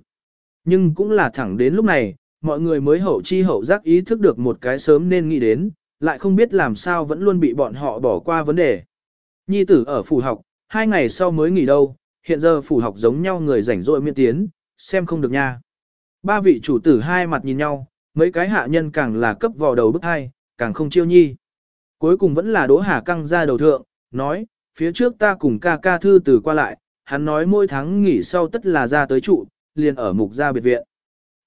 Nhưng cũng là thẳng đến lúc này, mọi người mới hậu chi hậu giác ý thức được một cái sớm nên nghĩ đến, lại không biết làm sao vẫn luôn bị bọn họ bỏ qua vấn đề. Nhi tử ở phủ học, hai ngày sau mới nghỉ đâu, hiện giờ phủ học giống nhau người rảnh rỗi miễn tiến, xem không được nha. Ba vị chủ tử hai mặt nhìn nhau, mấy cái hạ nhân càng là cấp vào đầu bức hai, càng không chiêu nhi. Cuối cùng vẫn là Đỗ Hà căng ra đầu thượng, nói, phía trước ta cùng ca ca thư từ qua lại, hắn nói mỗi tháng nghỉ sau tất là ra tới trụ, liền ở mục gia biệt viện.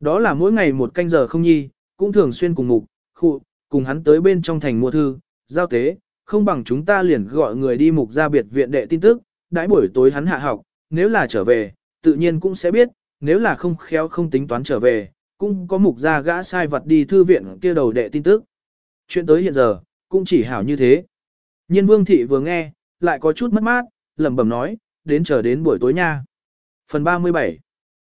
Đó là mỗi ngày một canh giờ không nhi, cũng thường xuyên cùng mục, khu, cùng hắn tới bên trong thành mua thư, giao tế, không bằng chúng ta liền gọi người đi mục gia biệt viện đệ tin tức, đãi buổi tối hắn hạ học, nếu là trở về, tự nhiên cũng sẽ biết, nếu là không khéo không tính toán trở về, cũng có mục gia gã sai vật đi thư viện kia đầu đệ tin tức. Chuyện tới hiện giờ, cũng chỉ hảo như thế. Nhiên vương thị vừa nghe, lại có chút mất mát, lẩm bẩm nói, đến chờ đến buổi tối nha. Phần 37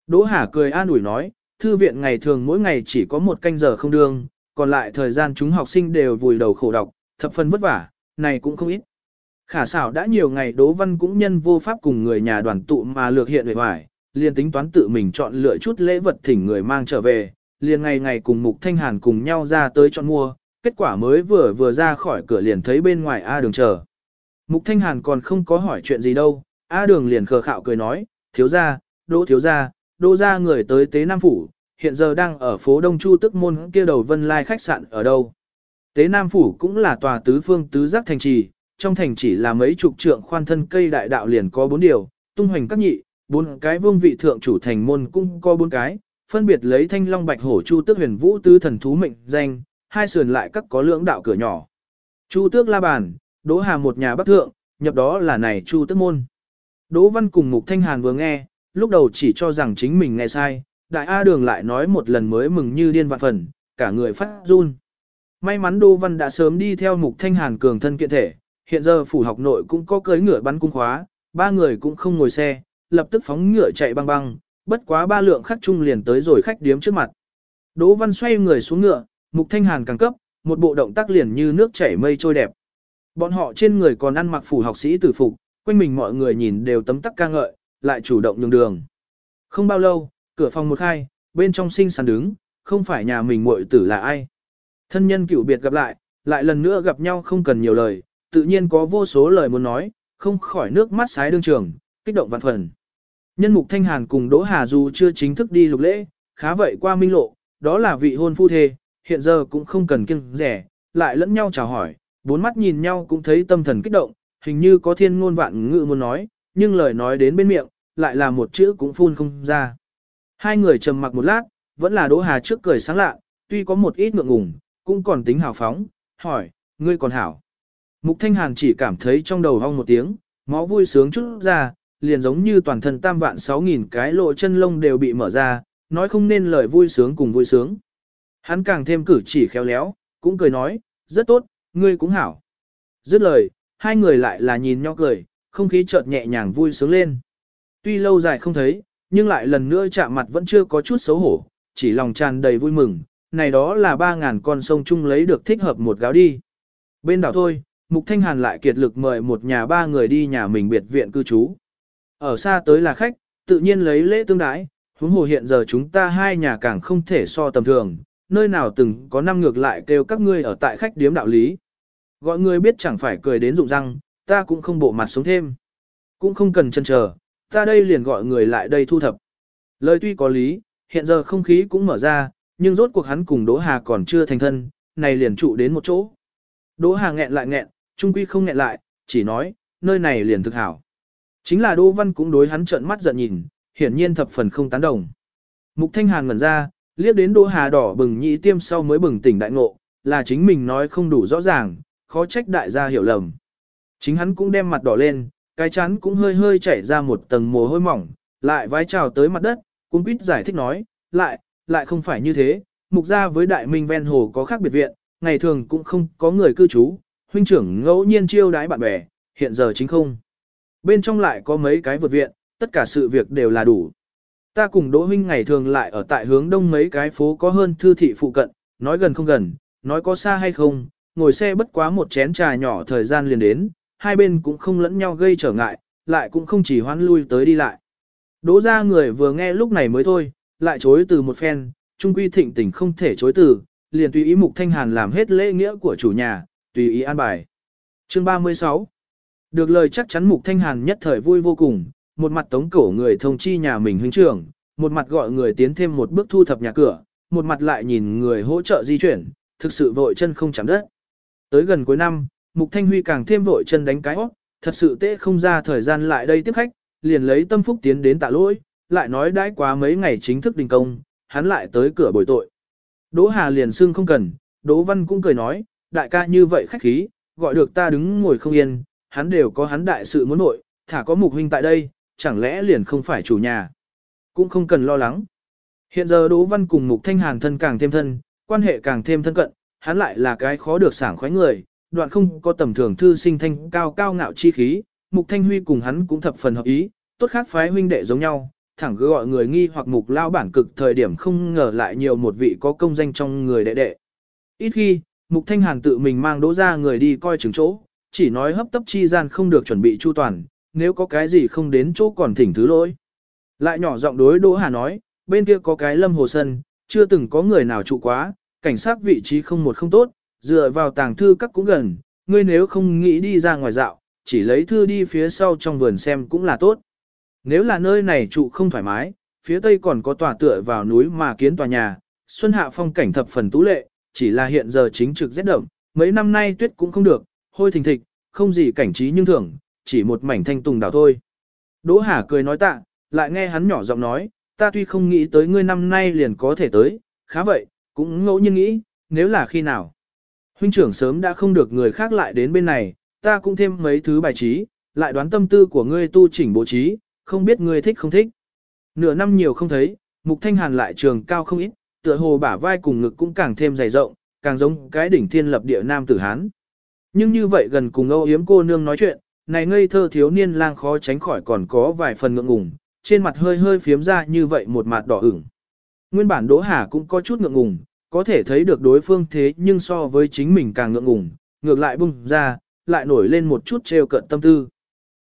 Đỗ Hà cười an ủi nói, thư viện ngày thường mỗi ngày chỉ có một canh giờ không đương, còn lại thời gian chúng học sinh đều vùi đầu khổ đọc, thập phần vất vả, này cũng không ít. Khả xảo đã nhiều ngày Đỗ Văn cũng nhân vô pháp cùng người nhà đoàn tụ mà lược hiện về hoài, liền tính toán tự mình chọn lựa chút lễ vật thỉnh người mang trở về, liền ngày ngày cùng Mục Thanh Hàn cùng nhau ra tới chọn mua, kết quả mới vừa vừa ra khỏi cửa liền thấy bên ngoài A đường chờ. Mục Thanh Hàn còn không có hỏi chuyện gì đâu, A đường liền khờ khạo cười nói, thiếu gia, đỗ thiếu gia, đỗ gia người tới tế Nam Phủ, hiện giờ đang ở phố Đông Chu tức môn kia đầu vân lai khách sạn ở đâu. Tế Nam Phủ cũng là tòa tứ phương tứ giác thành trì, trong thành chỉ là mấy chục trượng khoan thân cây đại đạo liền có bốn điều, tung hoành các nhị, bốn cái vương vị thượng chủ thành môn cũng có bốn cái, phân biệt lấy thanh long bạch hổ chu tước huyền vũ tứ thần thú mệnh danh, hai sườn lại các có lưỡng đạo cửa nhỏ. Chu tước la bàn, đỗ hà một nhà bắc thượng, nhập đó là này chu tước môn. Đỗ văn cùng mục thanh hàn vừa nghe, lúc đầu chỉ cho rằng chính mình nghe sai, đại A đường lại nói một lần mới mừng như điên vạn phần, cả người phát run. May mắn Đỗ văn đã sớm đi theo mục thanh hàn cường thân kiện thể, hiện giờ phủ học nội cũng có cưới ngựa bắn cung khóa, ba người cũng không ngồi xe, lập tức phóng ngựa chạy băng băng, bất quá ba lượng khách chung liền tới rồi khách điếm trước mặt. Đỗ Văn xoay người xuống ngựa, Mục Thanh Hàn càng cấp, một bộ động tác liền như nước chảy mây trôi đẹp. Bọn họ trên người còn ăn mặc phủ học sĩ tử phục, quanh mình mọi người nhìn đều tấm tắc ca ngợi, lại chủ động nhường đường. Không bao lâu, cửa phòng một khai, bên trong sinh sàn đứng, không phải nhà mình muội tử là ai. Thân nhân cựu biệt gặp lại, lại lần nữa gặp nhau không cần nhiều lời, tự nhiên có vô số lời muốn nói, không khỏi nước mắt sái đương trường, kích động vạn phần. Nhân mục Thanh Hàn cùng Đỗ Hà dù chưa chính thức đi lục lễ, khá vậy qua minh lộ, đó là vị hôn phu thê, hiện giờ cũng không cần kiêng rẻ, lại lẫn nhau chào hỏi, bốn mắt nhìn nhau cũng thấy tâm thần kích động, hình như có thiên ngôn vạn ngữ muốn nói, nhưng lời nói đến bên miệng, lại là một chữ cũng phun không ra. Hai người trầm mặc một lát, vẫn là Đỗ Hà trước cười sáng lạ, tuy có một ít ngượng ngùng, cũng còn tính hào phóng, hỏi, ngươi còn hảo. Mục Thanh Hàn chỉ cảm thấy trong đầu hong một tiếng, máu vui sướng chút ra, liền giống như toàn thân tam vạn sáu nghìn cái lộ chân lông đều bị mở ra, nói không nên lời vui sướng cùng vui sướng. Hắn càng thêm cử chỉ khéo léo, cũng cười nói, rất tốt, ngươi cũng hảo. Dứt lời, hai người lại là nhìn nhau cười, không khí chợt nhẹ nhàng vui sướng lên. Tuy lâu dài không thấy, nhưng lại lần nữa chạm mặt vẫn chưa có chút xấu hổ, chỉ lòng tràn đầy vui mừng, này đó là ba ngàn con sông chung lấy được thích hợp một gáo đi. Bên đảo thôi, Mục Thanh Hàn lại kiệt lực mời một nhà ba người đi nhà mình biệt viện cư trú. Ở xa tới là khách, tự nhiên lấy lễ tương đái, huống hồ hiện giờ chúng ta hai nhà càng không thể so tầm thường, nơi nào từng có năm ngược lại kêu các ngươi ở tại khách điếm đạo lý. Gọi người biết chẳng phải cười đến rụng răng, ta cũng không bộ mặt sống thêm. Cũng không cần chân chờ, ta đây liền gọi người lại đây thu thập. Lời tuy có lý, hiện giờ không khí cũng mở ra, nhưng rốt cuộc hắn cùng Đỗ Hà còn chưa thành thân, này liền trụ đến một chỗ. Đỗ Hà nghẹn lại nghẹn, trung quy không nghẹn lại, chỉ nói, nơi này liền thực hảo. Chính là Đỗ Văn cũng đối hắn trợn mắt giận nhìn, hiển nhiên thập phần không tán đồng. Mục Thanh Hàn ngẩn ra, liếc đến Đỗ Hà đỏ bừng nhị tiêm sau mới bừng tỉnh đại ngộ, là chính mình nói không đủ rõ ràng, khó trách đại gia hiểu lầm. Chính hắn cũng đem mặt đỏ lên, cái chán cũng hơi hơi chảy ra một tầng mồ hôi mỏng, lại vái chào tới mặt đất, cũng biết giải thích nói, lại, lại không phải như thế, mục gia với đại minh ven hồ có khác biệt viện, ngày thường cũng không có người cư trú, huynh trưởng ngẫu nhiên chiêu đái bạn bè, hiện giờ chính không. Bên trong lại có mấy cái vượt viện, tất cả sự việc đều là đủ. Ta cùng Đỗ Huynh ngày thường lại ở tại hướng đông mấy cái phố có hơn thư thị phụ cận, nói gần không gần, nói có xa hay không, ngồi xe bất quá một chén trà nhỏ thời gian liền đến, hai bên cũng không lẫn nhau gây trở ngại, lại cũng không chỉ hoán lui tới đi lại. Đỗ ra người vừa nghe lúc này mới thôi, lại chối từ một phen, trung quy thịnh tình không thể chối từ, liền tùy ý Mục Thanh Hàn làm hết lễ nghĩa của chủ nhà, tùy ý an bài. Chương 36 Được lời chắc chắn Mục Thanh Hàn nhất thời vui vô cùng, một mặt tống cổ người thông chi nhà mình huynh trưởng, một mặt gọi người tiến thêm một bước thu thập nhà cửa, một mặt lại nhìn người hỗ trợ di chuyển, thực sự vội chân không chạm đất. Tới gần cuối năm, Mục Thanh Huy càng thêm vội chân đánh cái óc, thật sự tệ không ra thời gian lại đây tiếp khách, liền lấy tâm phúc tiến đến tạ lỗi, lại nói đãi quá mấy ngày chính thức đình công, hắn lại tới cửa bồi tội. Đỗ Hà liền xưng không cần, Đỗ Văn cũng cười nói, đại ca như vậy khách khí, gọi được ta đứng ngồi không yên, hắn đều có hắn đại sự muốn nội, thả có mục huynh tại đây, chẳng lẽ liền không phải chủ nhà. Cũng không cần lo lắng. Hiện giờ Đỗ Văn cùng Mục Thanh Hàn thân càng thêm thân, quan hệ càng thêm thân cận, hắn lại là cái khó được sảng khoái người, đoạn không có tầm thường thư sinh thanh cao cao ngạo chi khí, Mục Thanh Huy cùng hắn cũng thập phần hợp ý, tốt khác phái huynh đệ giống nhau, thẳng cứ gọi người nghi hoặc Mục lao bản cực thời điểm không ngờ lại nhiều một vị có công danh trong người đệ đệ. Ít khi, Mục Thanh Hàn tự mình mang đỗ ra người đi coi chừng chỗ, chỉ nói hấp tấp chi gian không được chuẩn bị chu toàn, nếu có cái gì không đến chỗ còn thỉnh thứ lỗi. Lại nhỏ giọng đối Đỗ Hà nói, bên kia có cái lâm hồ sân, chưa từng có người nào trụ quá, cảnh sát vị trí không một không tốt, dựa vào tàng thư các cũng gần, ngươi nếu không nghĩ đi ra ngoài dạo, chỉ lấy thư đi phía sau trong vườn xem cũng là tốt. Nếu là nơi này trụ không thoải mái, phía tây còn có tòa tựa vào núi mà kiến tòa nhà, xuân hạ phong cảnh thập phần tú lệ, chỉ là hiện giờ chính trực rét đậm, mấy năm nay tuyết cũng không được, hôi thình thịch, không gì cảnh trí nhưng thường, chỉ một mảnh thanh tùng đảo thôi. Đỗ Hà cười nói tạ, lại nghe hắn nhỏ giọng nói, ta tuy không nghĩ tới ngươi năm nay liền có thể tới, khá vậy, cũng ngẫu nhiên nghĩ, nếu là khi nào. Huynh trưởng sớm đã không được người khác lại đến bên này, ta cũng thêm mấy thứ bài trí, lại đoán tâm tư của ngươi tu chỉnh bố trí, không biết ngươi thích không thích. Nửa năm nhiều không thấy, Mục Thanh Hàn lại trường cao không ít, tựa hồ bả vai cùng ngực cũng càng thêm dày rộng, càng giống cái đỉnh thiên lập địa nam tử Hán. Nhưng như vậy gần cùng Âu Yếm cô nương nói chuyện, này ngây thơ thiếu niên lang khó tránh khỏi còn có vài phần ngượng ngùng, trên mặt hơi hơi phiếm ra như vậy một mặt đỏ ửng. Nguyên bản Đỗ Hà cũng có chút ngượng ngùng, có thể thấy được đối phương thế nhưng so với chính mình càng ngượng ngùng, ngược lại bung ra, lại nổi lên một chút trêu cận tâm tư.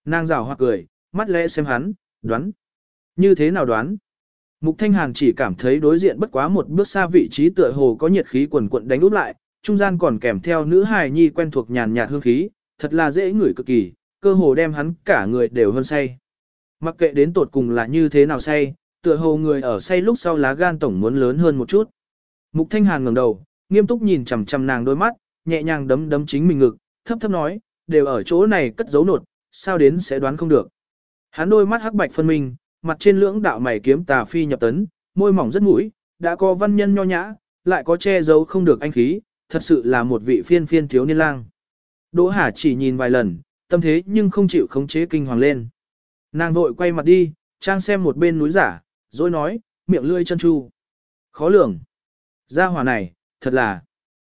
Nàng rào hoặc cười, mắt lẽ xem hắn, đoán. Như thế nào đoán? Mục Thanh Hàn chỉ cảm thấy đối diện bất quá một bước xa vị trí tựa hồ có nhiệt khí quần quận đánh úp lại, trung gian còn kèm theo nữ hài nhi quen thuộc nhàn nhạt hương khí, thật là dễ ngửi cực kỳ, cơ hồ đem hắn cả người đều hơn say. Mặc kệ đến tột cùng là như thế nào say, tựa hồ người ở say lúc sau lá gan tổng muốn lớn hơn một chút. Mục Thanh Hàn ngẩng đầu, nghiêm túc nhìn chằm chằm nàng đôi mắt, nhẹ nhàng đấm đấm chính mình ngực, thấp thấp nói, đều ở chỗ này cất giấu nột, sao đến sẽ đoán không được. Hắn đôi mắt hắc bạch phân minh, mặt trên lưỡng đạo mày kiếm tà phi nhập tấn, môi mỏng rất mũi, đã có văn nhân nho nhã, lại có che giấu không được anh khí, thật sự là một vị phiên phiên thiếu niên lang. Đỗ Hà chỉ nhìn vài lần, tâm thế nhưng không chịu khống chế kinh hoàng lên. Nàng vội quay mặt đi, trang xem một bên núi giả, rồi nói, miệng lươi chân chu. Khó lường. Gia hỏa này, thật là.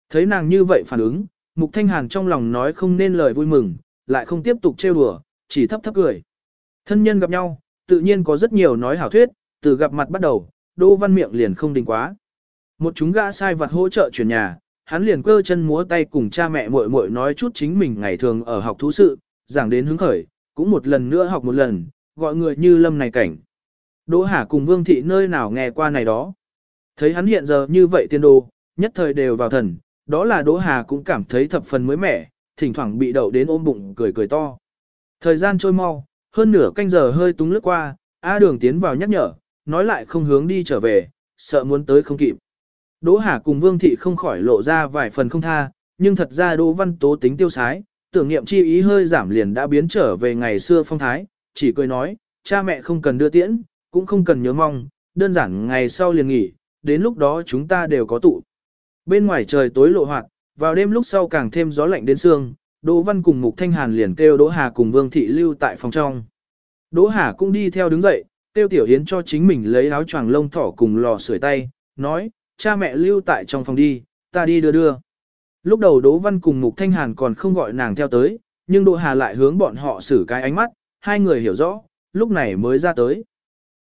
Thấy nàng như vậy phản ứng, Mục Thanh Hàn trong lòng nói không nên lời vui mừng, lại không tiếp tục trêu đùa, chỉ thấp thấp cười. Thân nhân gặp nhau, tự nhiên có rất nhiều nói hảo thuyết, từ gặp mặt bắt đầu, Đỗ Văn miệng liền không đình quá. Một chúng gã sai vật hỗ trợ chuyển nhà, hắn liền cơ chân múa tay cùng cha mẹ muội muội nói chút chính mình ngày thường ở học thú sự, giảng đến hứng khởi, cũng một lần nữa học một lần, gọi người như lâm này cảnh. Đỗ Hà cùng Vương Thị nơi nào nghe qua này đó. Thấy hắn hiện giờ như vậy tiên đồ, nhất thời đều vào thần, đó là Đỗ Hà cũng cảm thấy thập phần mới mẻ, thỉnh thoảng bị đậu đến ôm bụng cười cười to. Thời gian trôi mau, hơn nửa canh giờ hơi túng lướt qua, A Đường tiến vào nhắc nhở, nói lại không hướng đi trở về, sợ muốn tới không kịp. Đỗ Hà cùng Vương Thị không khỏi lộ ra vài phần không tha, nhưng thật ra Đỗ Văn Tố tính tiêu sái, tưởng niệm chi ý hơi giảm liền đã biến trở về ngày xưa phong thái, chỉ cười nói, cha mẹ không cần đưa tiễn, cũng không cần nhớ mong, đơn giản ngày sau liền nghỉ, đến lúc đó chúng ta đều có tụ. Bên ngoài trời tối lộ hoạt, vào đêm lúc sau càng thêm gió lạnh đến sương, Đỗ Văn cùng Mục Thanh Hàn liền kêu Đỗ Hà cùng Vương Thị lưu tại phòng trong. Đỗ Hà cũng đi theo đứng dậy, kêu Tiểu Yến cho chính mình lấy áo choàng lông thỏ cùng lò sưởi tay, nói, cha mẹ lưu tại trong phòng đi, ta đi đưa đưa. Lúc đầu Đỗ Văn cùng Mục Thanh Hàn còn không gọi nàng theo tới, nhưng Đỗ Hà lại hướng bọn họ xử cái ánh mắt, hai người hiểu rõ, lúc này mới ra tới.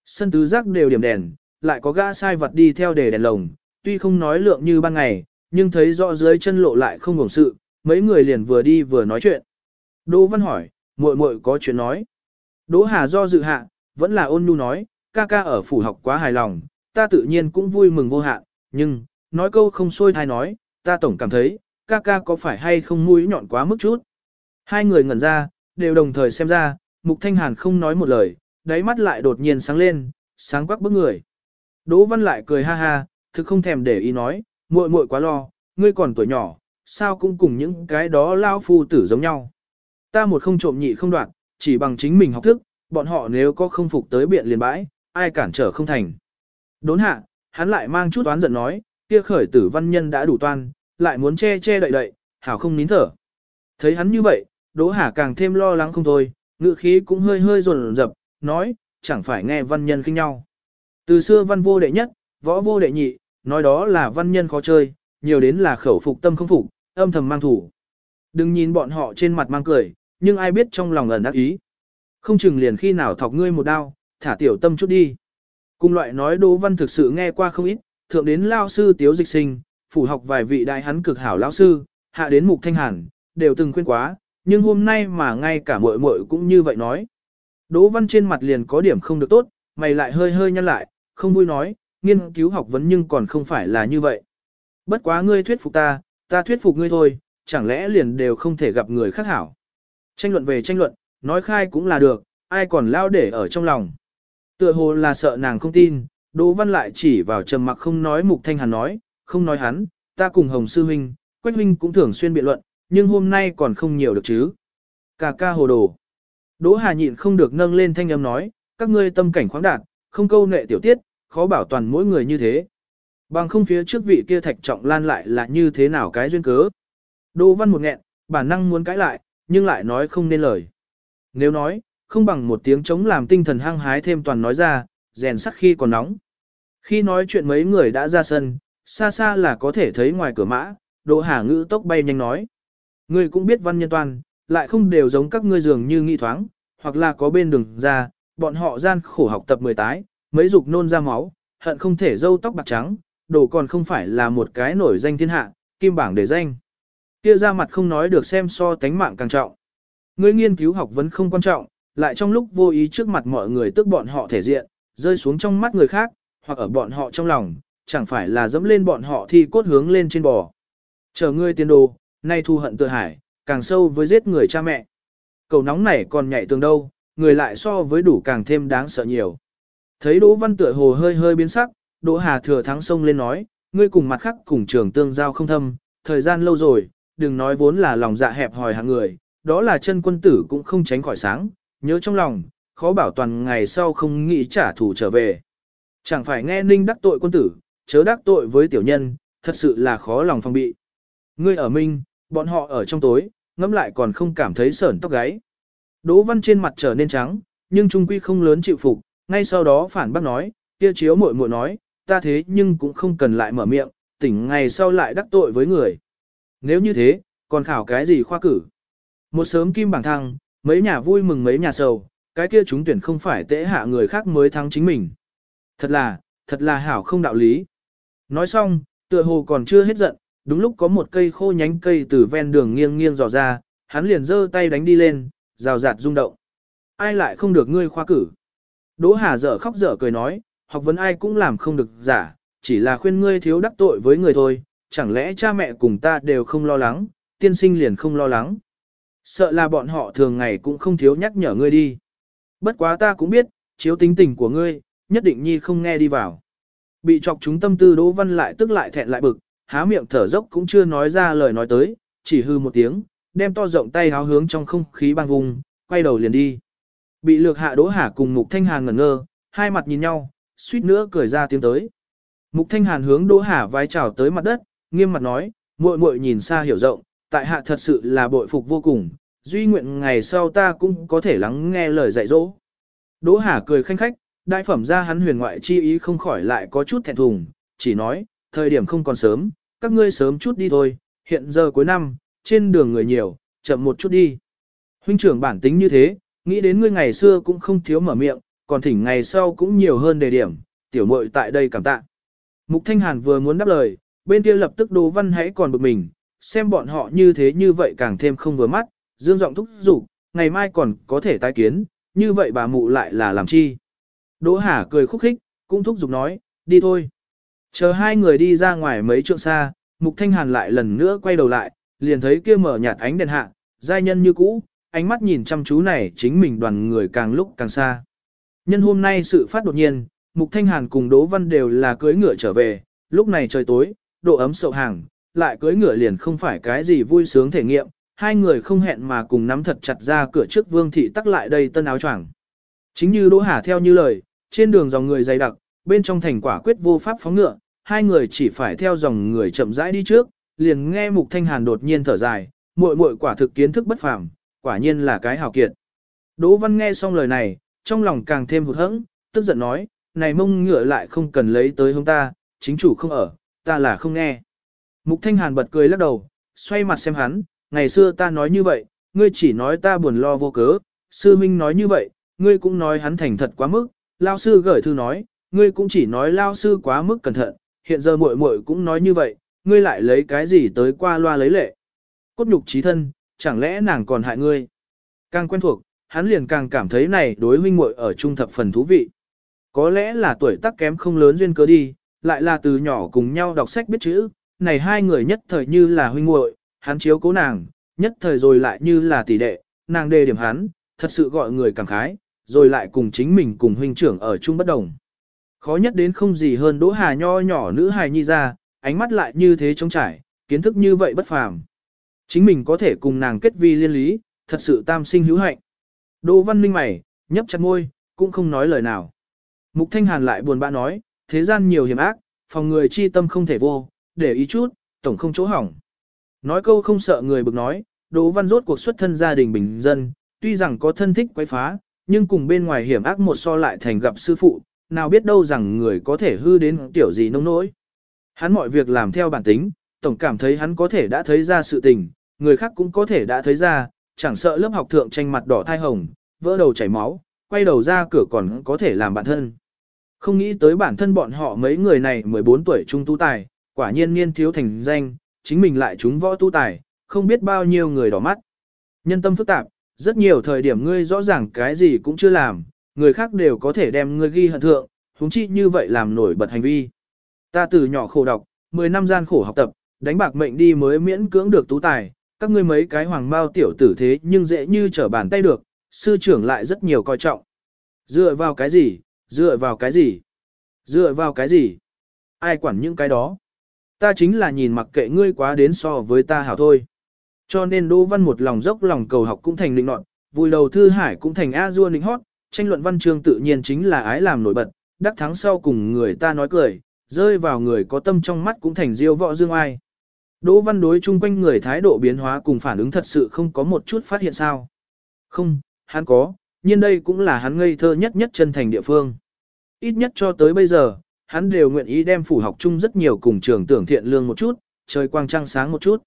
Sân tứ giác đều điểm đèn, lại có gã sai vật đi theo để đèn lồng, tuy không nói lượng như ban ngày, nhưng thấy rõ dưới chân lộ lại không ngủng sự, mấy người liền vừa đi vừa nói chuyện. Đỗ Văn hỏi, muội muội có chuyện nói. Đỗ Hà do dự hạ, vẫn là ôn nhu nói, ca ca ở phủ học quá hài lòng, ta tự nhiên cũng vui mừng vô hạn, nhưng, nói câu không xuôi thai nói, ta tổng cảm thấy, ca ca có phải hay không mũi nhọn quá mức chút. Hai người ngẩn ra, đều đồng thời xem ra, Mục Thanh Hàn không nói một lời, đáy mắt lại đột nhiên sáng lên, sáng quắc bức người. Đỗ Văn lại cười ha ha, thực không thèm để ý nói, muội muội quá lo, ngươi còn tuổi nhỏ, sao cũng cùng những cái đó lao phu tử giống nhau. Ta một không trộm nhị không đoạn, chỉ bằng chính mình học thức, bọn họ nếu có không phục tới biện liền bãi, ai cản trở không thành. Đốn hạ, hắn lại mang chút toán giận nói, kia khởi tử văn nhân đã đủ toan, lại muốn che che đậy đậy, hảo không nín thở. Thấy hắn như vậy, Đỗ Hà càng thêm lo lắng không thôi, ngự khí cũng hơi hơi rồn rập, nói, chẳng phải nghe văn nhân kinh nhau. Từ xưa văn vô đệ nhất, võ vô đệ nhị, nói đó là văn nhân khó chơi, nhiều đến là khẩu phục tâm không phục, âm thầm mang thủ. Đừng nhìn bọn họ trên mặt mang cười, nhưng ai biết trong lòng ẩn ác ý. Không chừng liền khi nào thọc ngươi một đao, thả tiểu tâm chút đi. Cùng loại nói Đỗ Văn thực sự nghe qua không ít, thượng đến lao sư tiếu dịch sinh, phủ học vài vị đại hắn cực hảo lão sư, hạ đến mục thanh hàn, đều từng khuyên quá, nhưng hôm nay mà ngay cả muội muội cũng như vậy nói. Đỗ Văn trên mặt liền có điểm không được tốt, mày lại hơi hơi nhăn lại, không vui nói, nghiên cứu học vấn nhưng còn không phải là như vậy. Bất quá ngươi thuyết phục ta, ta thuyết phục ngươi thôi, chẳng lẽ liền đều không thể gặp người khác hảo. Tranh luận về tranh luận, nói khai cũng là được, ai còn lao để ở trong lòng. Tựa hồ là sợ nàng không tin, Đỗ Văn lại chỉ vào trầm mặc không nói Mục Thanh Hàn nói, không nói hắn, ta cùng Hồng Sư Huynh, Quách Huynh cũng thường xuyên biện luận, nhưng hôm nay còn không nhiều được chứ. Cà ca hồ đồ. Đỗ Hà nhịn không được nâng lên thanh âm nói, các ngươi tâm cảnh khoáng đạt, không câu nệ tiểu tiết, khó bảo toàn mỗi người như thế. Bằng không phía trước vị kia thạch trọng lan lại là như thế nào cái duyên cớ. Đỗ Văn một nghẹn, bản năng muốn cãi lại, nhưng lại nói không nên lời. Nếu nói, không bằng một tiếng chống làm tinh thần hăng hái thêm toàn nói ra, rèn sắc khi còn nóng. Khi nói chuyện mấy người đã ra sân, xa xa là có thể thấy ngoài cửa mã, Đỗ Hà ngữ tốc bay nhanh nói. Ngươi cũng biết văn nhân toàn, lại không đều giống các ngươi dường như nghi thoáng, hoặc là có bên đường ra, bọn họ gian khổ học tập mười tái, mấy dục nôn ra máu, hận không thể dâu tóc bạc trắng, đồ còn không phải là một cái nổi danh thiên hạ, kim bảng để danh. Kia ra mặt không nói được xem so tánh mạng càng trọng. Ngươi nghiên cứu học vẫn không quan trọng, lại trong lúc vô ý trước mặt mọi người tức bọn họ thể diện, rơi xuống trong mắt người khác, hoặc ở bọn họ trong lòng, chẳng phải là dẫm lên bọn họ thì cốt hướng lên trên bò. Chờ ngươi tiền đồ, nay thu hận tự hải, càng sâu với giết người cha mẹ. Cầu nóng này còn nhảy tường đâu, người lại so với đủ càng thêm đáng sợ nhiều. Thấy Đỗ Văn tựa hồ hơi hơi biến sắc, Đỗ Hà thừa thắng sông lên nói, ngươi cùng mặt khác cùng trường tương giao không thâm, thời gian lâu rồi, đừng nói vốn là lòng dạ hẹp hòi hạng người, đó là chân quân tử cũng không tránh khỏi sáng, nhớ trong lòng, khó bảo toàn ngày sau không nghĩ trả thù trở về. Chẳng phải nghe ninh đắc tội quân tử, chớ đắc tội với tiểu nhân, thật sự là khó lòng phong bị. Ngươi ở minh, bọn họ ở trong tối, ngẫm lại còn không cảm thấy sởn tóc gáy. Đỗ văn trên mặt trở nên trắng, nhưng trung quy không lớn chịu phục, ngay sau đó phản bác nói, kia chiếu muội muội nói, ta thế nhưng cũng không cần lại mở miệng, tỉnh ngày sau lại đắc tội với người. Nếu như thế, còn khảo cái gì khoa cử? Một sớm kim bảng thăng, mấy nhà vui mừng mấy nhà sầu, cái kia chúng tuyển không phải tễ hạ người khác mới thắng chính mình. Thật là, thật là hảo không đạo lý. Nói xong, tựa hồ còn chưa hết giận, đúng lúc có một cây khô nhánh cây từ ven đường nghiêng nghiêng dò ra, hắn liền giơ tay đánh đi lên, rào rạt rung động. Ai lại không được ngươi khoa cử? Đỗ Hà dở khóc dở cười nói, học vấn ai cũng làm không được giả, chỉ là khuyên ngươi thiếu đắc tội với người thôi, chẳng lẽ cha mẹ cùng ta đều không lo lắng, tiên sinh liền không lo lắng. Sợ là bọn họ thường ngày cũng không thiếu nhắc nhở ngươi đi. Bất quá ta cũng biết, chiếu tính tình của ngươi, nhất định nhi không nghe đi vào. Bị chọc chúng tâm tư Đỗ Văn lại tức lại thẹn lại bực, há miệng thở dốc cũng chưa nói ra lời nói tới, chỉ hư một tiếng, đem to rộng tay háo hướng trong không khí băng vùng, quay đầu liền đi. Bị lược hạ Đỗ Hà cùng Mục Thanh Hàn ngẩn ngơ, hai mặt nhìn nhau, suýt nữa cười ra tiếng tới. Mục Thanh Hàn hướng Đỗ Hà vai chào tới mặt đất, nghiêm mặt nói, muội muội nhìn xa hiểu rộng, tại hạ thật sự là bội phục vô cùng, duy nguyện ngày sau ta cũng có thể lắng nghe lời dạy dỗ. Đỗ Hà cười khanh khách, đại phẩm ra hắn huyền ngoại chi ý không khỏi lại có chút thẹn thùng, chỉ nói, thời điểm không còn sớm, các ngươi sớm chút đi thôi, hiện giờ cuối năm, trên đường người nhiều, chậm một chút đi. Huynh trưởng bản tính như thế, Nghĩ đến ngươi ngày xưa cũng không thiếu mở miệng, còn thỉnh ngày sau cũng nhiều hơn đề điểm, tiểu muội tại đây cảm tạ. Mục Thanh Hàn vừa muốn đáp lời, bên kia lập tức Đỗ Văn hãy còn bực mình, xem bọn họ như thế như vậy càng thêm không vừa mắt, dương giọng thúc giục, ngày mai còn có thể tái kiến, như vậy bà mụ lại là làm chi. Đỗ Hà cười khúc khích, cũng thúc giục nói, đi thôi. Chờ hai người đi ra ngoài mấy trượng xa, Mục Thanh Hàn lại lần nữa quay đầu lại, liền thấy kia mở nhạt ánh đèn hạ, giai nhân như cũ, ánh mắt nhìn chăm chú này chính mình đoàn người càng lúc càng xa. Nhân hôm nay sự phát đột nhiên, Mục Thanh Hàn cùng Đỗ Văn đều là cưới ngựa trở về, lúc này trời tối, độ ấm sậu hàng, lại cưới ngựa liền không phải cái gì vui sướng thể nghiệm, hai người không hẹn mà cùng nắm thật chặt ra cửa trước Vương thị tắc lại đây tân áo choàng. Chính như Đỗ Hà theo như lời, trên đường dòng người dày đặc, bên trong thành quả quyết vô pháp phóng ngựa, hai người chỉ phải theo dòng người chậm rãi đi trước, liền nghe Mục Thanh Hàn đột nhiên thở dài, muội muội quả thực kiến thức bất phàm, quả nhiên là cái hào kiệt. Đỗ Văn nghe xong lời này, trong lòng càng thêm hụt hẫng, tức giận nói, này mông ngựa lại không cần lấy tới hông ta, chính chủ không ở, ta là không nghe. Mục Thanh Hàn bật cười lắc đầu, xoay mặt xem hắn, ngày xưa ta nói như vậy, ngươi chỉ nói ta buồn lo vô cớ, sư minh nói như vậy, ngươi cũng nói hắn thành thật quá mức, lao sư gửi thư nói, ngươi cũng chỉ nói lao sư quá mức cẩn thận, hiện giờ muội muội cũng nói như vậy, ngươi lại lấy cái gì tới qua loa lấy lệ. Cốt nhục trí thân, chẳng lẽ nàng còn hại ngươi? Càng quen thuộc, hắn liền càng cảm thấy này đối huynh muội ở trung thập phần thú vị. Có lẽ là tuổi tác kém không lớn duyên cớ đi, lại là từ nhỏ cùng nhau đọc sách biết chữ, này hai người nhất thời như là huynh muội, hắn chiếu cố nàng, nhất thời rồi lại như là tỷ đệ, nàng đề điểm hắn, thật sự gọi người cảm khái, rồi lại cùng chính mình cùng huynh trưởng ở chung bất đồng. Khó nhất đến không gì hơn Đỗ Hà nho nhỏ nữ hài nhi ra, ánh mắt lại như thế trống trải, kiến thức như vậy bất phàm. Chính mình có thể cùng nàng kết vi liên lý, thật sự tam sinh hữu hạnh. Đỗ Văn Minh mày, nhấp chặt môi, cũng không nói lời nào. Mục Thanh Hàn lại buồn bã nói, thế gian nhiều hiểm ác, phòng người chi tâm không thể vô, để ý chút, tổng không chỗ hỏng. Nói câu không sợ người bực nói, Đỗ Văn rốt cuộc xuất thân gia đình bình dân, tuy rằng có thân thích quấy phá, nhưng cùng bên ngoài hiểm ác một so lại thành gặp sư phụ, nào biết đâu rằng người có thể hư đến tiểu gì nông nỗi. Hắn mọi việc làm theo bản tính, tổng cảm thấy hắn có thể đã thấy ra sự tình, người khác cũng có thể đã thấy ra, chẳng sợ lớp học thượng tranh mặt đỏ thai hồng, vỡ đầu chảy máu, quay đầu ra cửa còn có thể làm bạn thân. Không nghĩ tới bản thân bọn họ mấy người này 14 tuổi trung tu tài, quả nhiên niên thiếu thành danh, chính mình lại chúng võ tu tài, không biết bao nhiêu người đỏ mắt. Nhân tâm phức tạp, rất nhiều thời điểm ngươi rõ ràng cái gì cũng chưa làm, người khác đều có thể đem ngươi ghi hận thượng, huống chi như vậy làm nổi bật hành vi. Ta từ nhỏ khổ đọc, 10 năm gian khổ học tập, đánh bạc mệnh đi mới miễn cưỡng được tú tài, các ngươi mấy cái hoàng mao tiểu tử thế nhưng dễ như trở bàn tay được, sư trưởng lại rất nhiều coi trọng. Dựa vào cái gì, dựa vào cái gì, dựa vào cái gì, ai quản những cái đó. Ta chính là nhìn mặc kệ ngươi quá đến so với ta hảo thôi. Cho nên Đỗ Văn một lòng dốc lòng cầu học cũng thành định nọt, vui đầu thư hải cũng thành a dua nịnh hót, tranh luận văn chương tự nhiên chính là ái làm nổi bật, đắc thắng sau cùng người ta nói cười, rơi vào người có tâm trong mắt cũng thành diêu võ dương ai. Đỗ Văn đối chung quanh người thái độ biến hóa cùng phản ứng thật sự không có một chút phát hiện sao. Không, hắn có, nhưng đây cũng là hắn ngây thơ nhất nhất chân thành địa phương. Ít nhất cho tới bây giờ, hắn đều nguyện ý đem phủ học chung rất nhiều cùng trường tưởng thiện lương một chút, trời quang trăng sáng một chút.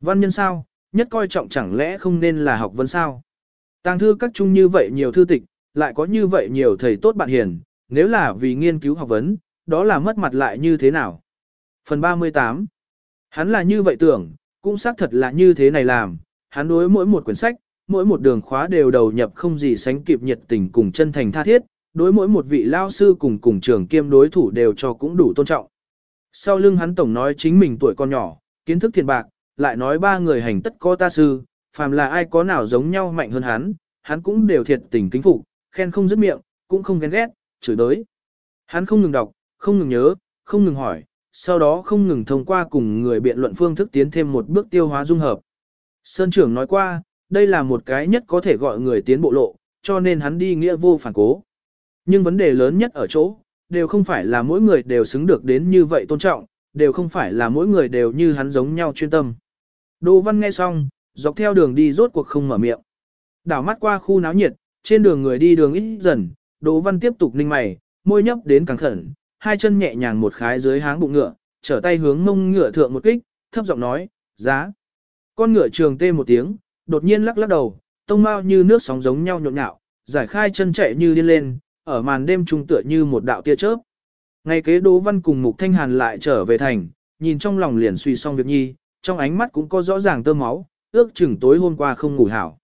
Văn nhân sao, nhất coi trọng chẳng lẽ không nên là học vấn sao. Tàng thư các chung như vậy nhiều thư tịch, lại có như vậy nhiều thầy tốt bạn hiền, nếu là vì nghiên cứu học vấn, đó là mất mặt lại như thế nào. Phần 38 Hắn là như vậy tưởng, cũng xác thật là như thế này làm, hắn đối mỗi một quyển sách, mỗi một đường khóa đều đầu nhập không gì sánh kịp nhiệt tình cùng chân thành tha thiết, đối mỗi một vị lao sư cùng cùng trường kiêm đối thủ đều cho cũng đủ tôn trọng. Sau lưng hắn tổng nói chính mình tuổi còn nhỏ, kiến thức thiền bạc, lại nói ba người hành tất có ta sư, phàm là ai có nào giống nhau mạnh hơn hắn, hắn cũng đều thiệt tình kính phục, khen không dứt miệng, cũng không ghen ghét, chửi đới. Hắn không ngừng đọc, không ngừng nhớ, không ngừng hỏi, sau đó không ngừng thông qua cùng người biện luận phương thức tiến thêm một bước tiêu hóa dung hợp. Sơn trưởng nói qua, đây là một cái nhất có thể gọi người tiến bộ lộ, cho nên hắn đi nghĩa vô phản cố. Nhưng vấn đề lớn nhất ở chỗ, đều không phải là mỗi người đều xứng được đến như vậy tôn trọng, đều không phải là mỗi người đều như hắn giống nhau chuyên tâm. Đỗ Văn nghe xong, dọc theo đường đi rốt cuộc không mở miệng. Đảo mắt qua khu náo nhiệt, trên đường người đi đường ít dần, Đỗ Văn tiếp tục ninh mày, môi nhấp đến càng khẩn, hai chân nhẹ nhàng một khái dưới háng bụng ngựa, trở tay hướng mông ngựa thượng một kích, thấp giọng nói, giá. Con ngựa trường tê một tiếng, đột nhiên lắc lắc đầu, tông mau như nước sóng giống nhau nhộn nhạo, giải khai chân chạy như điên lên, ở màn đêm trung tựa như một đạo tia chớp. Ngày kế Đỗ Văn cùng Mục Thanh Hàn lại trở về thành, nhìn trong lòng liền suy xong việc nhi, trong ánh mắt cũng có rõ ràng tơ máu, ước chừng tối hôm qua không ngủ hảo.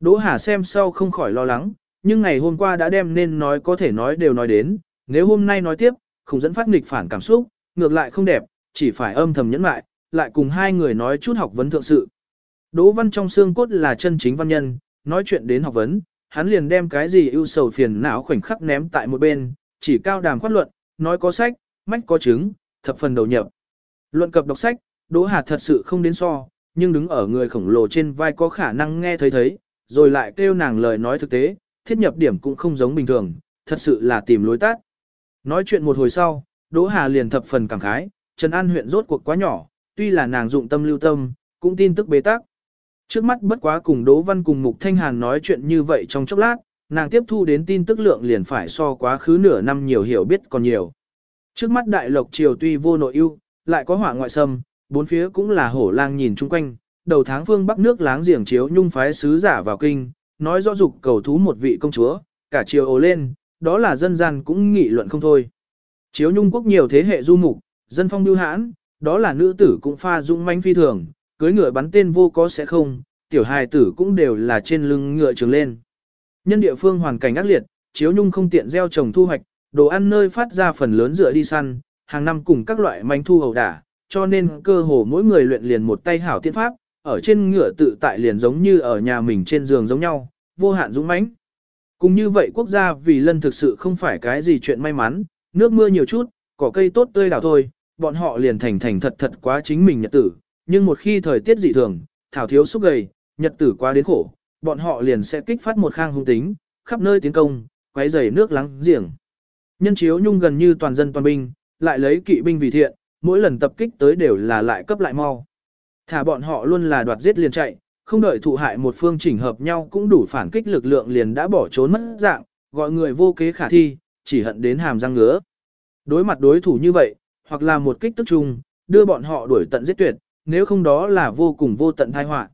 Đỗ Hà xem sau không khỏi lo lắng, nhưng ngày hôm qua đã đem nên nói có thể nói đều nói đến, nếu hôm nay nói tiếp, không dẫn phát nghịch phản cảm xúc, ngược lại không đẹp, chỉ phải âm thầm nhẫn lại, lại cùng hai người nói chút học vấn thượng sự. Đỗ Văn trong xương cốt là chân chính văn nhân, nói chuyện đến học vấn, hắn liền đem cái gì ưu sầu phiền não khoảnh khắc ném tại một bên, chỉ cao đàm khoát luận, nói có sách, mách có chứng, thập phần đầu nhập. Luận cập đọc sách, Đỗ Hà thật sự không đến so, nhưng đứng ở người khổng lồ trên vai có khả năng nghe thấy thấy, rồi lại kêu nàng lời nói thực tế, thiết nhập điểm cũng không giống bình thường, thật sự là tìm lối tắt. Nói chuyện một hồi sau, Đỗ Hà liền thập phần cảm khái, Trần An huyện rốt cuộc quá nhỏ, tuy là nàng dụng tâm lưu tâm, cũng tin tức bế tắc. Trước mắt bất quá cùng Đỗ Văn cùng Mục Thanh Hàn nói chuyện như vậy trong chốc lát, nàng tiếp thu đến tin tức lượng liền phải so quá khứ nửa năm nhiều hiểu biết còn nhiều. Trước mắt đại lộc triều tuy vô nội ưu, lại có hỏa ngoại xâm, bốn phía cũng là hổ lang nhìn chung quanh, đầu tháng phương bắc nước láng giềng chiếu nhung phái sứ giả vào kinh, nói rõ dục cầu thú một vị công chúa, cả triều ồ lên, đó là dân gian cũng nghị luận không thôi. Chiếu nhung quốc nhiều thế hệ du mục, dân phong lưu hãn, đó là nữ tử cũng pha dũng manh phi thường, cưới ngựa bắn tên vô có sẽ không, tiểu hài tử cũng đều là trên lưng ngựa trường lên. Nhân địa phương hoàn cảnh ác liệt, chiếu nhung không tiện gieo trồng thu hoạch, đồ ăn nơi phát ra phần lớn dựa đi săn, hàng năm cùng các loại manh thu hầu đả, cho nên cơ hồ mỗi người luyện liền một tay hảo tiên pháp, ở trên ngựa tự tại liền giống như ở nhà mình trên giường giống nhau, vô hạn dũng mãnh. Cùng như vậy quốc gia vì lân thực sự không phải cái gì chuyện may mắn, nước mưa nhiều chút, cỏ cây tốt tươi đào thôi, bọn họ liền thành thành thật thật quá chính mình nhật tử, nhưng một khi thời tiết dị thường, thảo thiếu xúc gầy, nhật tử quá đến khổ, bọn họ liền sẽ kích phát một khang hung tính, khắp nơi tiến công, quấy rầy nước lắng giềng. Nhân chiếu nhung gần như toàn dân toàn binh, lại lấy kỵ binh vì thiện, mỗi lần tập kích tới đều là lại cấp lại mau. Thả bọn họ luôn là đoạt giết liền chạy, không đợi thụ hại một phương chỉnh hợp nhau cũng đủ phản kích lực lượng liền đã bỏ trốn mất dạng, gọi người vô kế khả thi, chỉ hận đến hàm răng ngứa. Đối mặt đối thủ như vậy, hoặc là một kích tức chung, đưa bọn họ đuổi tận giết tuyệt, nếu không đó là vô cùng vô tận tai họa.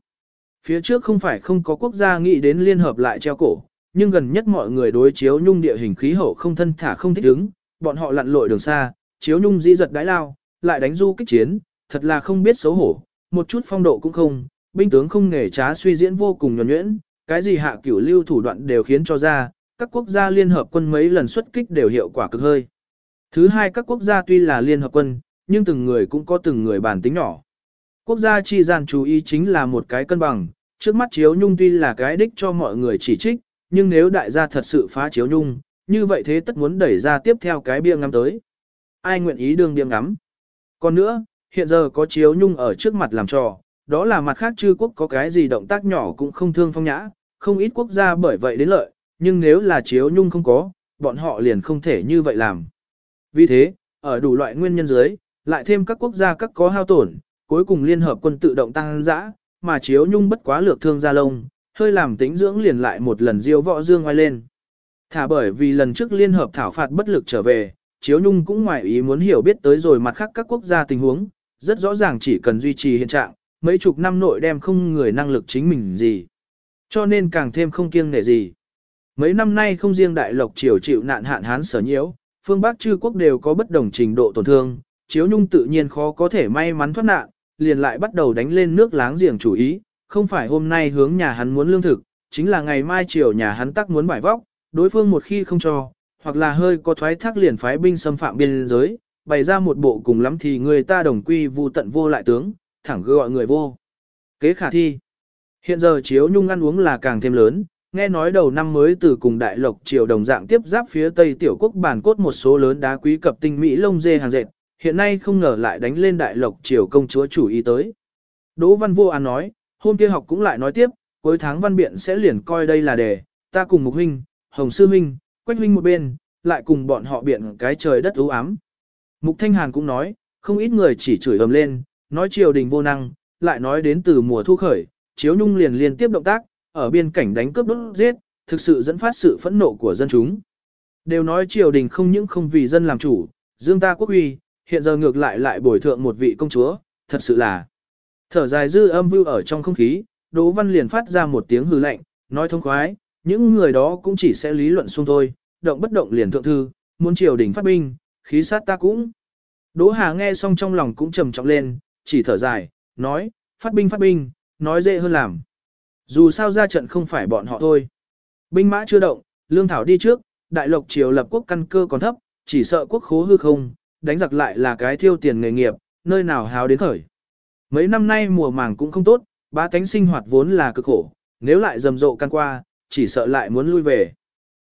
Phía trước không phải không có quốc gia nghĩ đến liên hợp lại treo cổ, nhưng gần nhất mọi người đối chiếu nhung địa hình khí hậu không thân thả không thích ứng, bọn họ lặn lội đường xa, chiếu nhung dĩ giật đái lao, lại đánh du kích chiến, thật là không biết xấu hổ, một chút phong độ cũng không, binh tướng không nghề trá suy diễn vô cùng nhuẩn nhuyễn, cái gì hạ cửu lưu thủ đoạn đều khiến cho ra, các quốc gia liên hợp quân mấy lần xuất kích đều hiệu quả cực hơi. Thứ hai các quốc gia tuy là liên hợp quân, nhưng từng người cũng có từng người bản tính nhỏ. Quốc gia chi gian chú ý chính là một cái cân bằng, trước mắt chiếu nhung tuy là cái đích cho mọi người chỉ trích, nhưng nếu đại gia thật sự phá chiếu nhung, như vậy thế tất muốn đẩy ra tiếp theo cái bia ngắm tới. Ai nguyện ý đương bia ngắm? Còn nữa, hiện giờ có chiếu nhung ở trước mặt làm trò, đó là mặt khác chư quốc có cái gì động tác nhỏ cũng không thương phong nhã, không ít quốc gia bởi vậy đến lợi, nhưng nếu là chiếu nhung không có, bọn họ liền không thể như vậy làm. Vì thế, ở đủ loại nguyên nhân dưới, lại thêm các quốc gia các có hao tổn, cuối cùng liên hợp quân tự động tăng dã, mà chiếu nhung bất quá lược thương gia lông, hơi làm tính dưỡng liền lại một lần diêu võ dương ngoài lên. Thả bởi vì lần trước liên hợp thảo phạt bất lực trở về, chiếu nhung cũng ngoài ý muốn hiểu biết tới rồi mặt khác các quốc gia tình huống, rất rõ ràng chỉ cần duy trì hiện trạng, mấy chục năm nội đem không người năng lực chính mình gì. Cho nên càng thêm không kiêng nể gì. Mấy năm nay không riêng đại lộc triều chịu nạn hạn hán sở nhiễu, phương Bắc chư quốc đều có bất đồng trình độ tổn thương, chiếu nhung tự nhiên khó có thể may mắn thoát nạn, liền lại bắt đầu đánh lên nước láng giềng chủ ý, không phải hôm nay hướng nhà hắn muốn lương thực, chính là ngày mai chiều nhà hắn tắc muốn bài vóc, đối phương một khi không cho, hoặc là hơi có thoái thác liền phái binh xâm phạm biên giới, bày ra một bộ cùng lắm thì người ta đồng quy vu tận vô lại tướng, thẳng gọi người vô. Kế khả thi. Hiện giờ chiếu nhung ăn uống là càng thêm lớn, nghe nói đầu năm mới từ cùng đại lộc triều đồng dạng tiếp giáp phía tây tiểu quốc bản cốt một số lớn đá quý cập tinh mỹ lông dê hàng dệt, hiện nay không ngờ lại đánh lên đại lộc triều công chúa chủ ý tới. Đỗ Văn Vô An nói, hôm kia học cũng lại nói tiếp, cuối tháng văn biện sẽ liền coi đây là đề, ta cùng Mục Huynh, Hồng Sư Huynh, Quách Huynh một bên, lại cùng bọn họ biện cái trời đất ưu ám. Mục Thanh Hàn cũng nói, không ít người chỉ chửi ầm lên, nói triều đình vô năng, lại nói đến từ mùa thu khởi, chiếu nhung liền liên tiếp động tác, ở biên cảnh đánh cướp đốt giết, thực sự dẫn phát sự phẫn nộ của dân chúng. Đều nói triều đình không những không vì dân làm chủ, dương ta quốc uy, hiện giờ ngược lại lại bồi thượng một vị công chúa, thật sự là. Thở dài dư âm vưu ở trong không khí, Đỗ Văn liền phát ra một tiếng hư lạnh, Nói thông khoái, những người đó cũng chỉ sẽ lý luận xung thôi, động bất động liền thượng thư, muốn triều đình phát binh, khí sát ta cũng. Đỗ Hà nghe xong trong lòng cũng trầm trọng lên, chỉ thở dài, nói, phát binh phát binh, nói dễ hơn làm. Dù sao ra trận không phải bọn họ thôi. Binh mã chưa động, lương thảo đi trước, đại lộc triều lập quốc căn cơ còn thấp, chỉ sợ quốc khố hư không, đánh giặc lại là cái thiêu tiền nghề nghiệp, nơi nào háo đến khởi. Mấy năm nay mùa màng cũng không tốt, ba tánh sinh hoạt vốn là cực khổ, nếu lại rầm rộ căn qua, chỉ sợ lại muốn lui về.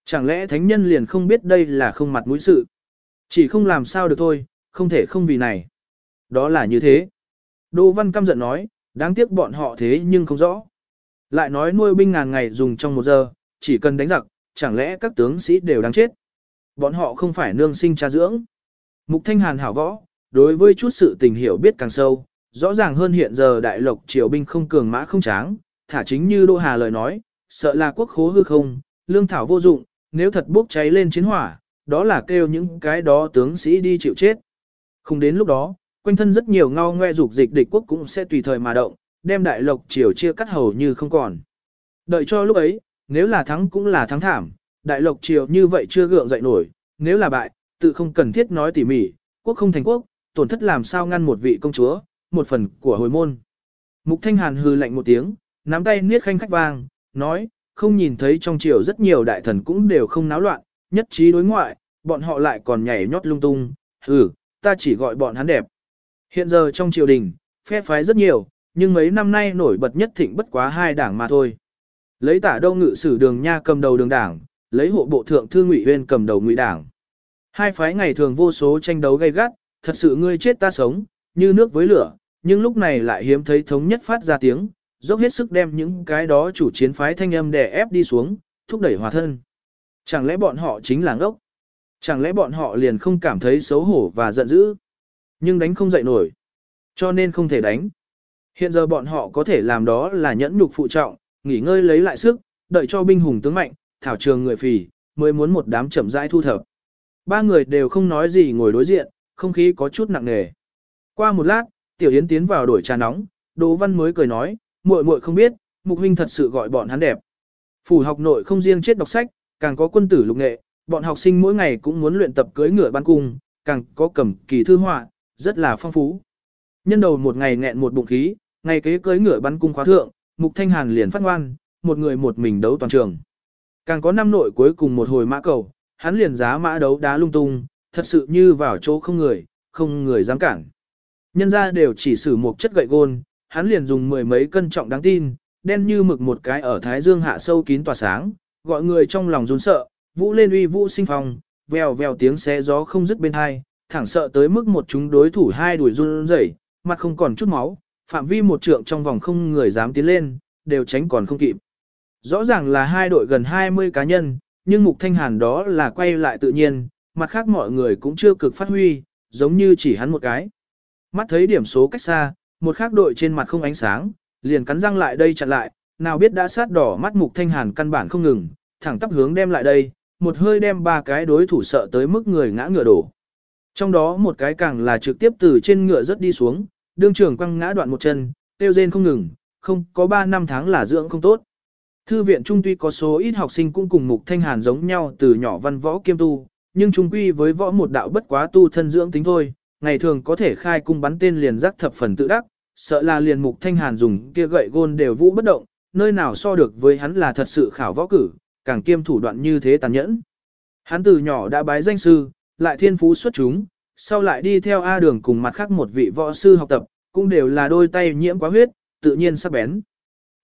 Chẳng lẽ thánh nhân liền không biết đây là không mặt mũi sự? Chỉ không làm sao được thôi, không thể không vì này. Đó là như thế. Đỗ Văn căm giận nói, đáng tiếc bọn họ thế nhưng không rõ. Lại nói nuôi binh ngàn ngày dùng trong một giờ, chỉ cần đánh giặc, chẳng lẽ các tướng sĩ đều đáng chết. Bọn họ không phải nương sinh cha dưỡng. Mục Thanh Hàn hảo võ, đối với chút sự tình hiểu biết càng sâu, rõ ràng hơn hiện giờ đại lộc triều binh không cường mã không tráng, thả chính như Đô Hà lời nói, sợ là quốc khố hư không, lương thảo vô dụng, nếu thật bốc cháy lên chiến hỏa, đó là kêu những cái đó tướng sĩ đi chịu chết. Không đến lúc đó, quanh thân rất nhiều ngao ngoe dục dịch địch quốc cũng sẽ tùy thời mà động, đem đại lộc triều chia cắt hầu như không còn. Đợi cho lúc ấy, nếu là thắng cũng là thắng thảm, đại lộc triều như vậy chưa gượng dậy nổi, nếu là bại, tự không cần thiết nói tỉ mỉ, quốc không thành quốc, tổn thất làm sao ngăn một vị công chúa, một phần của hồi môn. Mục Thanh Hàn hư lạnh một tiếng, nắm tay niết khanh khách vang, nói, không nhìn thấy trong triều rất nhiều đại thần cũng đều không náo loạn, nhất trí đối ngoại, bọn họ lại còn nhảy nhót lung tung, hừ, ta chỉ gọi bọn hắn đẹp. Hiện giờ trong triều đình, phe phái rất nhiều, nhưng mấy năm nay nổi bật nhất thịnh bất quá hai đảng mà thôi. Lấy tả đâu ngự sử đường nha cầm đầu đường đảng, lấy hộ bộ thượng thư ngụy huyên cầm đầu ngụy đảng. Hai phái ngày thường vô số tranh đấu gay gắt, thật sự ngươi chết ta sống, như nước với lửa, nhưng lúc này lại hiếm thấy thống nhất phát ra tiếng, dốc hết sức đem những cái đó chủ chiến phái thanh âm đè ép đi xuống, thúc đẩy hòa thân. Chẳng lẽ bọn họ chính là ngốc? Chẳng lẽ bọn họ liền không cảm thấy xấu hổ và giận dữ? Nhưng đánh không dậy nổi. Cho nên không thể đánh. Hiện giờ bọn họ có thể làm đó là nhẫn nhục phụ trọng, nghỉ ngơi lấy lại sức, đợi cho binh hùng tướng mạnh, thảo trường người phì, mới muốn một đám chậm rãi thu thập. Ba người đều không nói gì ngồi đối diện, không khí có chút nặng nề. Qua một lát, Tiểu Yến tiến vào đổi trà nóng, Đỗ Văn mới cười nói, muội muội không biết, Mục huynh thật sự gọi bọn hắn đẹp. Phủ học nội không riêng chết đọc sách, càng có quân tử lục nghệ, bọn học sinh mỗi ngày cũng muốn luyện tập cưỡi ngựa ban cung, càng có cầm kỳ thư họa, rất là phong phú. Nhân đầu một ngày nghẹn một bụng khí, ngày kế cưới ngựa bắn cung khóa thượng, Mục Thanh Hàn liền phát ngoan, một người một mình đấu toàn trường. Càng có năm nội cuối cùng một hồi mã cầu, hắn liền giá mã đấu đá lung tung, thật sự như vào chỗ không người, không người dám cản. Nhân ra đều chỉ sử một chất gậy gôn, hắn liền dùng mười mấy cân trọng đáng tin, đen như mực một cái ở thái dương hạ sâu kín tỏa sáng, gọi người trong lòng run sợ, vũ lên uy vũ sinh phong, vèo vèo tiếng xé gió không dứt bên hai, thẳng sợ tới mức một chúng đối thủ hai đuổi run rẩy, mặt không còn chút máu, phạm vi một trượng trong vòng không người dám tiến lên, đều tránh còn không kịp. Rõ ràng là hai đội gần 20 cá nhân, nhưng Mục Thanh Hàn đó là quay lại tự nhiên, mặt khác mọi người cũng chưa cực phát huy, giống như chỉ hắn một cái. Mắt thấy điểm số cách xa, một khác đội trên mặt không ánh sáng, liền cắn răng lại đây chặn lại, nào biết đã sát đỏ mắt Mục Thanh Hàn căn bản không ngừng, thẳng tắp hướng đem lại đây, một hơi đem ba cái đối thủ sợ tới mức người ngã ngựa đổ. Trong đó một cái càng là trực tiếp từ trên ngựa rất đi xuống, đương trưởng quăng ngã đoạn một chân, tiêu rên không ngừng, không có 3 năm tháng là dưỡng không tốt. Thư viện trung tuy có số ít học sinh cũng cùng Mục Thanh Hàn giống nhau từ nhỏ văn võ kiêm tu, nhưng trung quy với võ một đạo bất quá tu thân dưỡng tính thôi, ngày thường có thể khai cung bắn tên liền giác thập phần tự đắc, sợ là liền Mục Thanh Hàn dùng kia gậy gôn đều vũ bất động, nơi nào so được với hắn là thật sự khảo võ cử, càng kiêm thủ đoạn như thế tàn nhẫn. Hắn từ nhỏ đã bái danh sư, lại thiên phú xuất chúng, sau lại đi theo A đường cùng mặt khác một vị võ sư học tập, cũng đều là đôi tay nhiễm quá huyết, tự nhiên sắc bén.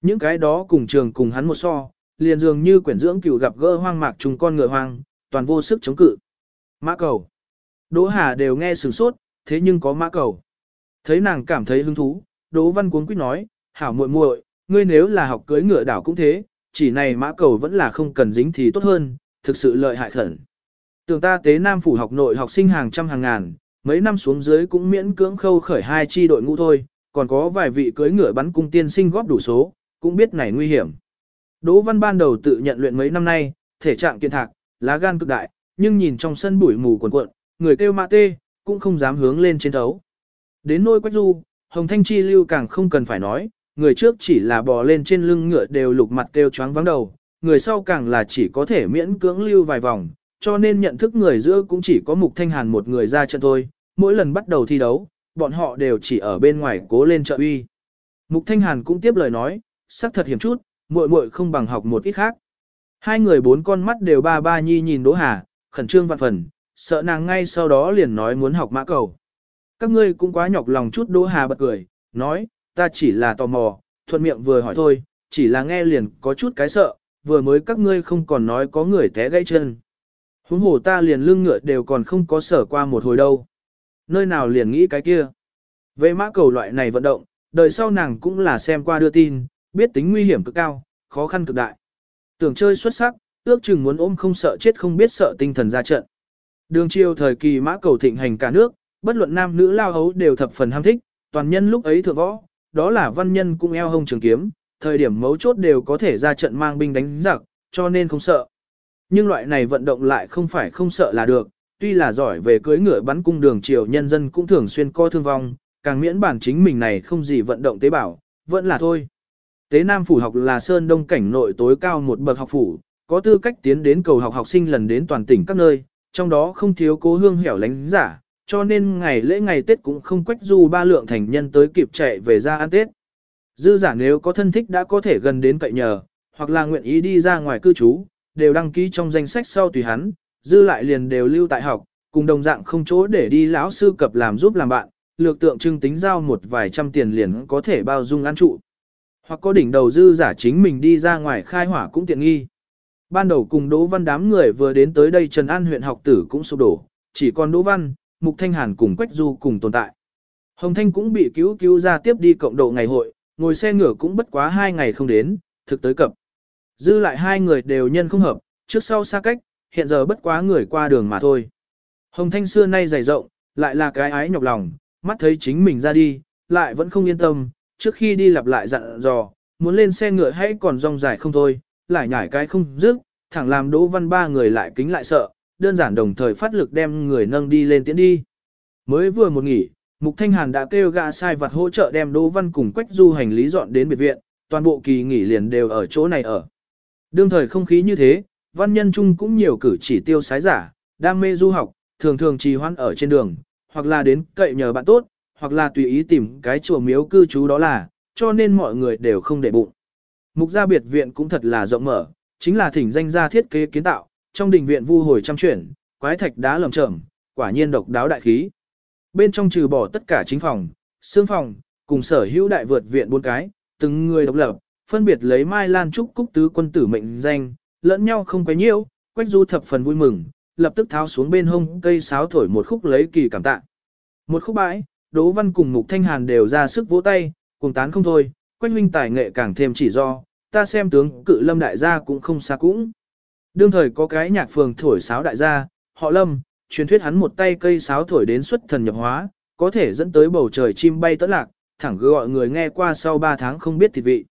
Những cái đó cùng trường cùng hắn một so, liền dường như quyển dưỡng cựu gặp gỡ hoang mạc trùng con ngựa hoang, toàn vô sức chống cự. Mã cầu. Đỗ Hà đều nghe sửng sốt, thế nhưng có mã cầu. Thấy nàng cảm thấy hứng thú, Đỗ Văn cuốn quyết nói, hảo muội muội, ngươi nếu là học cưới ngựa đảo cũng thế, chỉ này mã cầu vẫn là không cần dính thì tốt hơn, thực sự lợi hại khẩn. Tưởng ta tế Nam phủ học nội học sinh hàng trăm hàng ngàn, mấy năm xuống dưới cũng miễn cưỡng khâu khởi hai chi đội ngũ thôi, còn có vài vị cưới ngựa bắn cung tiên sinh góp đủ số, cũng biết này nguy hiểm. Đỗ Văn ban đầu tự nhận luyện mấy năm nay, thể trạng kiện thạc, lá gan cực đại, nhưng nhìn trong sân bụi mù quần cuộn, người kêu mã tê, cũng không dám hướng lên trên thấu. Đến nôi quách du, Hồng Thanh Chi lưu càng không cần phải nói, người trước chỉ là bò lên trên lưng ngựa đều lục mặt kêu choáng vắng đầu, người sau càng là chỉ có thể miễn cưỡng lưu vài vòng, cho nên nhận thức người giữa cũng chỉ có Mục Thanh Hàn một người ra trận thôi, mỗi lần bắt đầu thi đấu, bọn họ đều chỉ ở bên ngoài cố lên trợ uy. Mục Thanh Hàn cũng tiếp lời nói, sắc thật hiểm chút, muội muội không bằng học một ít khác. Hai người bốn con mắt đều ba ba nhi nhìn Đỗ Hà, khẩn trương vạn phần, sợ nàng ngay sau đó liền nói muốn học mã cầu. Các ngươi cũng quá nhọc lòng chút Đỗ Hà bật cười, nói, ta chỉ là tò mò, thuận miệng vừa hỏi thôi, chỉ là nghe liền có chút cái sợ, vừa mới các ngươi không còn nói có người té gãy chân. Huống hồ ta liền lưng ngựa đều còn không có sở qua một hồi đâu. Nơi nào liền nghĩ cái kia. Về mã cầu loại này vận động, đời sau nàng cũng là xem qua đưa tin, biết tính nguy hiểm cực cao, khó khăn cực đại. Tưởng chơi xuất sắc, ước chừng muốn ôm không sợ chết không biết sợ tinh thần ra trận. Đường chiều thời kỳ mã cầu thịnh hành cả nước, bất luận nam nữ lao hấu đều thập phần ham thích, toàn nhân lúc ấy thượng võ, đó là văn nhân cũng eo hông trường kiếm, thời điểm mấu chốt đều có thể ra trận mang binh đánh giặc, cho nên không sợ. Nhưng loại này vận động lại không phải không sợ là được, tuy là giỏi về cưới ngựa bắn cung đường chiều nhân dân cũng thường xuyên co thương vong, càng miễn bản chính mình này không gì vận động tế bào, vẫn là thôi. Tế Nam Phủ học là Sơn Đông cảnh nội tối cao một bậc học phủ, có tư cách tiến đến cầu học học sinh lần đến toàn tỉnh các nơi, trong đó không thiếu cố hương hẻo lánh giả, cho nên ngày lễ ngày Tết cũng không quách du ba lượng thành nhân tới kịp chạy về ra ăn Tết. Dư giả nếu có thân thích đã có thể gần đến cậy nhờ, hoặc là nguyện ý đi ra ngoài cư trú, đều đăng ký trong danh sách sau tùy hắn, dư lại liền đều lưu tại học, cùng đồng dạng không chỗ để đi lão sư cập làm giúp làm bạn, lược tượng trưng tính giao một vài trăm tiền liền có thể bao dung ăn trụ. Hoặc có đỉnh đầu dư giả chính mình đi ra ngoài khai hỏa cũng tiện nghi. Ban đầu cùng Đỗ Văn đám người vừa đến tới đây Trần An huyện học tử cũng sụp đổ, chỉ còn Đỗ Văn, Mục Thanh Hàn cùng Quách Du cùng tồn tại. Hồng Thanh cũng bị cứu cứu ra tiếp đi cộng độ ngày hội, ngồi xe ngựa cũng bất quá hai ngày không đến, thực tới cập. Dư lại hai người đều nhân không hợp, trước sau xa cách, hiện giờ bất quá người qua đường mà thôi. Hồng Thanh xưa nay dày rộng, lại là cái ái nhọc lòng, mắt thấy chính mình ra đi, lại vẫn không yên tâm, trước khi đi lặp lại dặn dò, muốn lên xe ngựa hãy còn rong dài không thôi, lại nhảy cái không dứt, thẳng làm Đỗ Văn ba người lại kính lại sợ, đơn giản đồng thời phát lực đem người nâng đi lên tiến đi. Mới vừa một nghỉ, Mục Thanh Hàn đã kêu gã sai vật hỗ trợ đem Đỗ Văn cùng Quách Du hành lý dọn đến biệt viện, toàn bộ kỳ nghỉ liền đều ở chỗ này ở. Đương thời không khí như thế, văn nhân chung cũng nhiều cử chỉ tiêu sái giả, đam mê du học, thường thường trì hoãn ở trên đường, hoặc là đến cậy nhờ bạn tốt, hoặc là tùy ý tìm cái chùa miếu cư trú đó là, cho nên mọi người đều không để bụng. Mục gia biệt viện cũng thật là rộng mở, chính là thỉnh danh gia thiết kế kiến tạo, trong đình viện vu hồi trăm chuyển, quái thạch đá lầm chởm, quả nhiên độc đáo đại khí. Bên trong trừ bỏ tất cả chính phòng, xương phòng, cùng sở hữu đại vượt viện bốn cái, từng người độc lập, phân biệt lấy Mai Lan Trúc Cúc Tứ quân tử mệnh danh, lẫn nhau không quấy nhiễu, Quách Du thập phần vui mừng, lập tức tháo xuống bên hông cây sáo thổi một khúc lấy kỳ cảm tạ. Một khúc bãi, Đỗ Văn cùng Mục Thanh Hàn đều ra sức vỗ tay, cùng tán không thôi, Quách huynh tài nghệ càng thêm chỉ do, ta xem tướng cự lâm đại gia cũng không xa cũng. Đương thời có cái nhạc phường thổi sáo đại gia, họ lâm, truyền thuyết hắn một tay cây sáo thổi đến xuất thần nhập hóa, có thể dẫn tới bầu trời chim bay tấn lạc, thẳng gọi người nghe qua sau 3 tháng không biết thịt vị.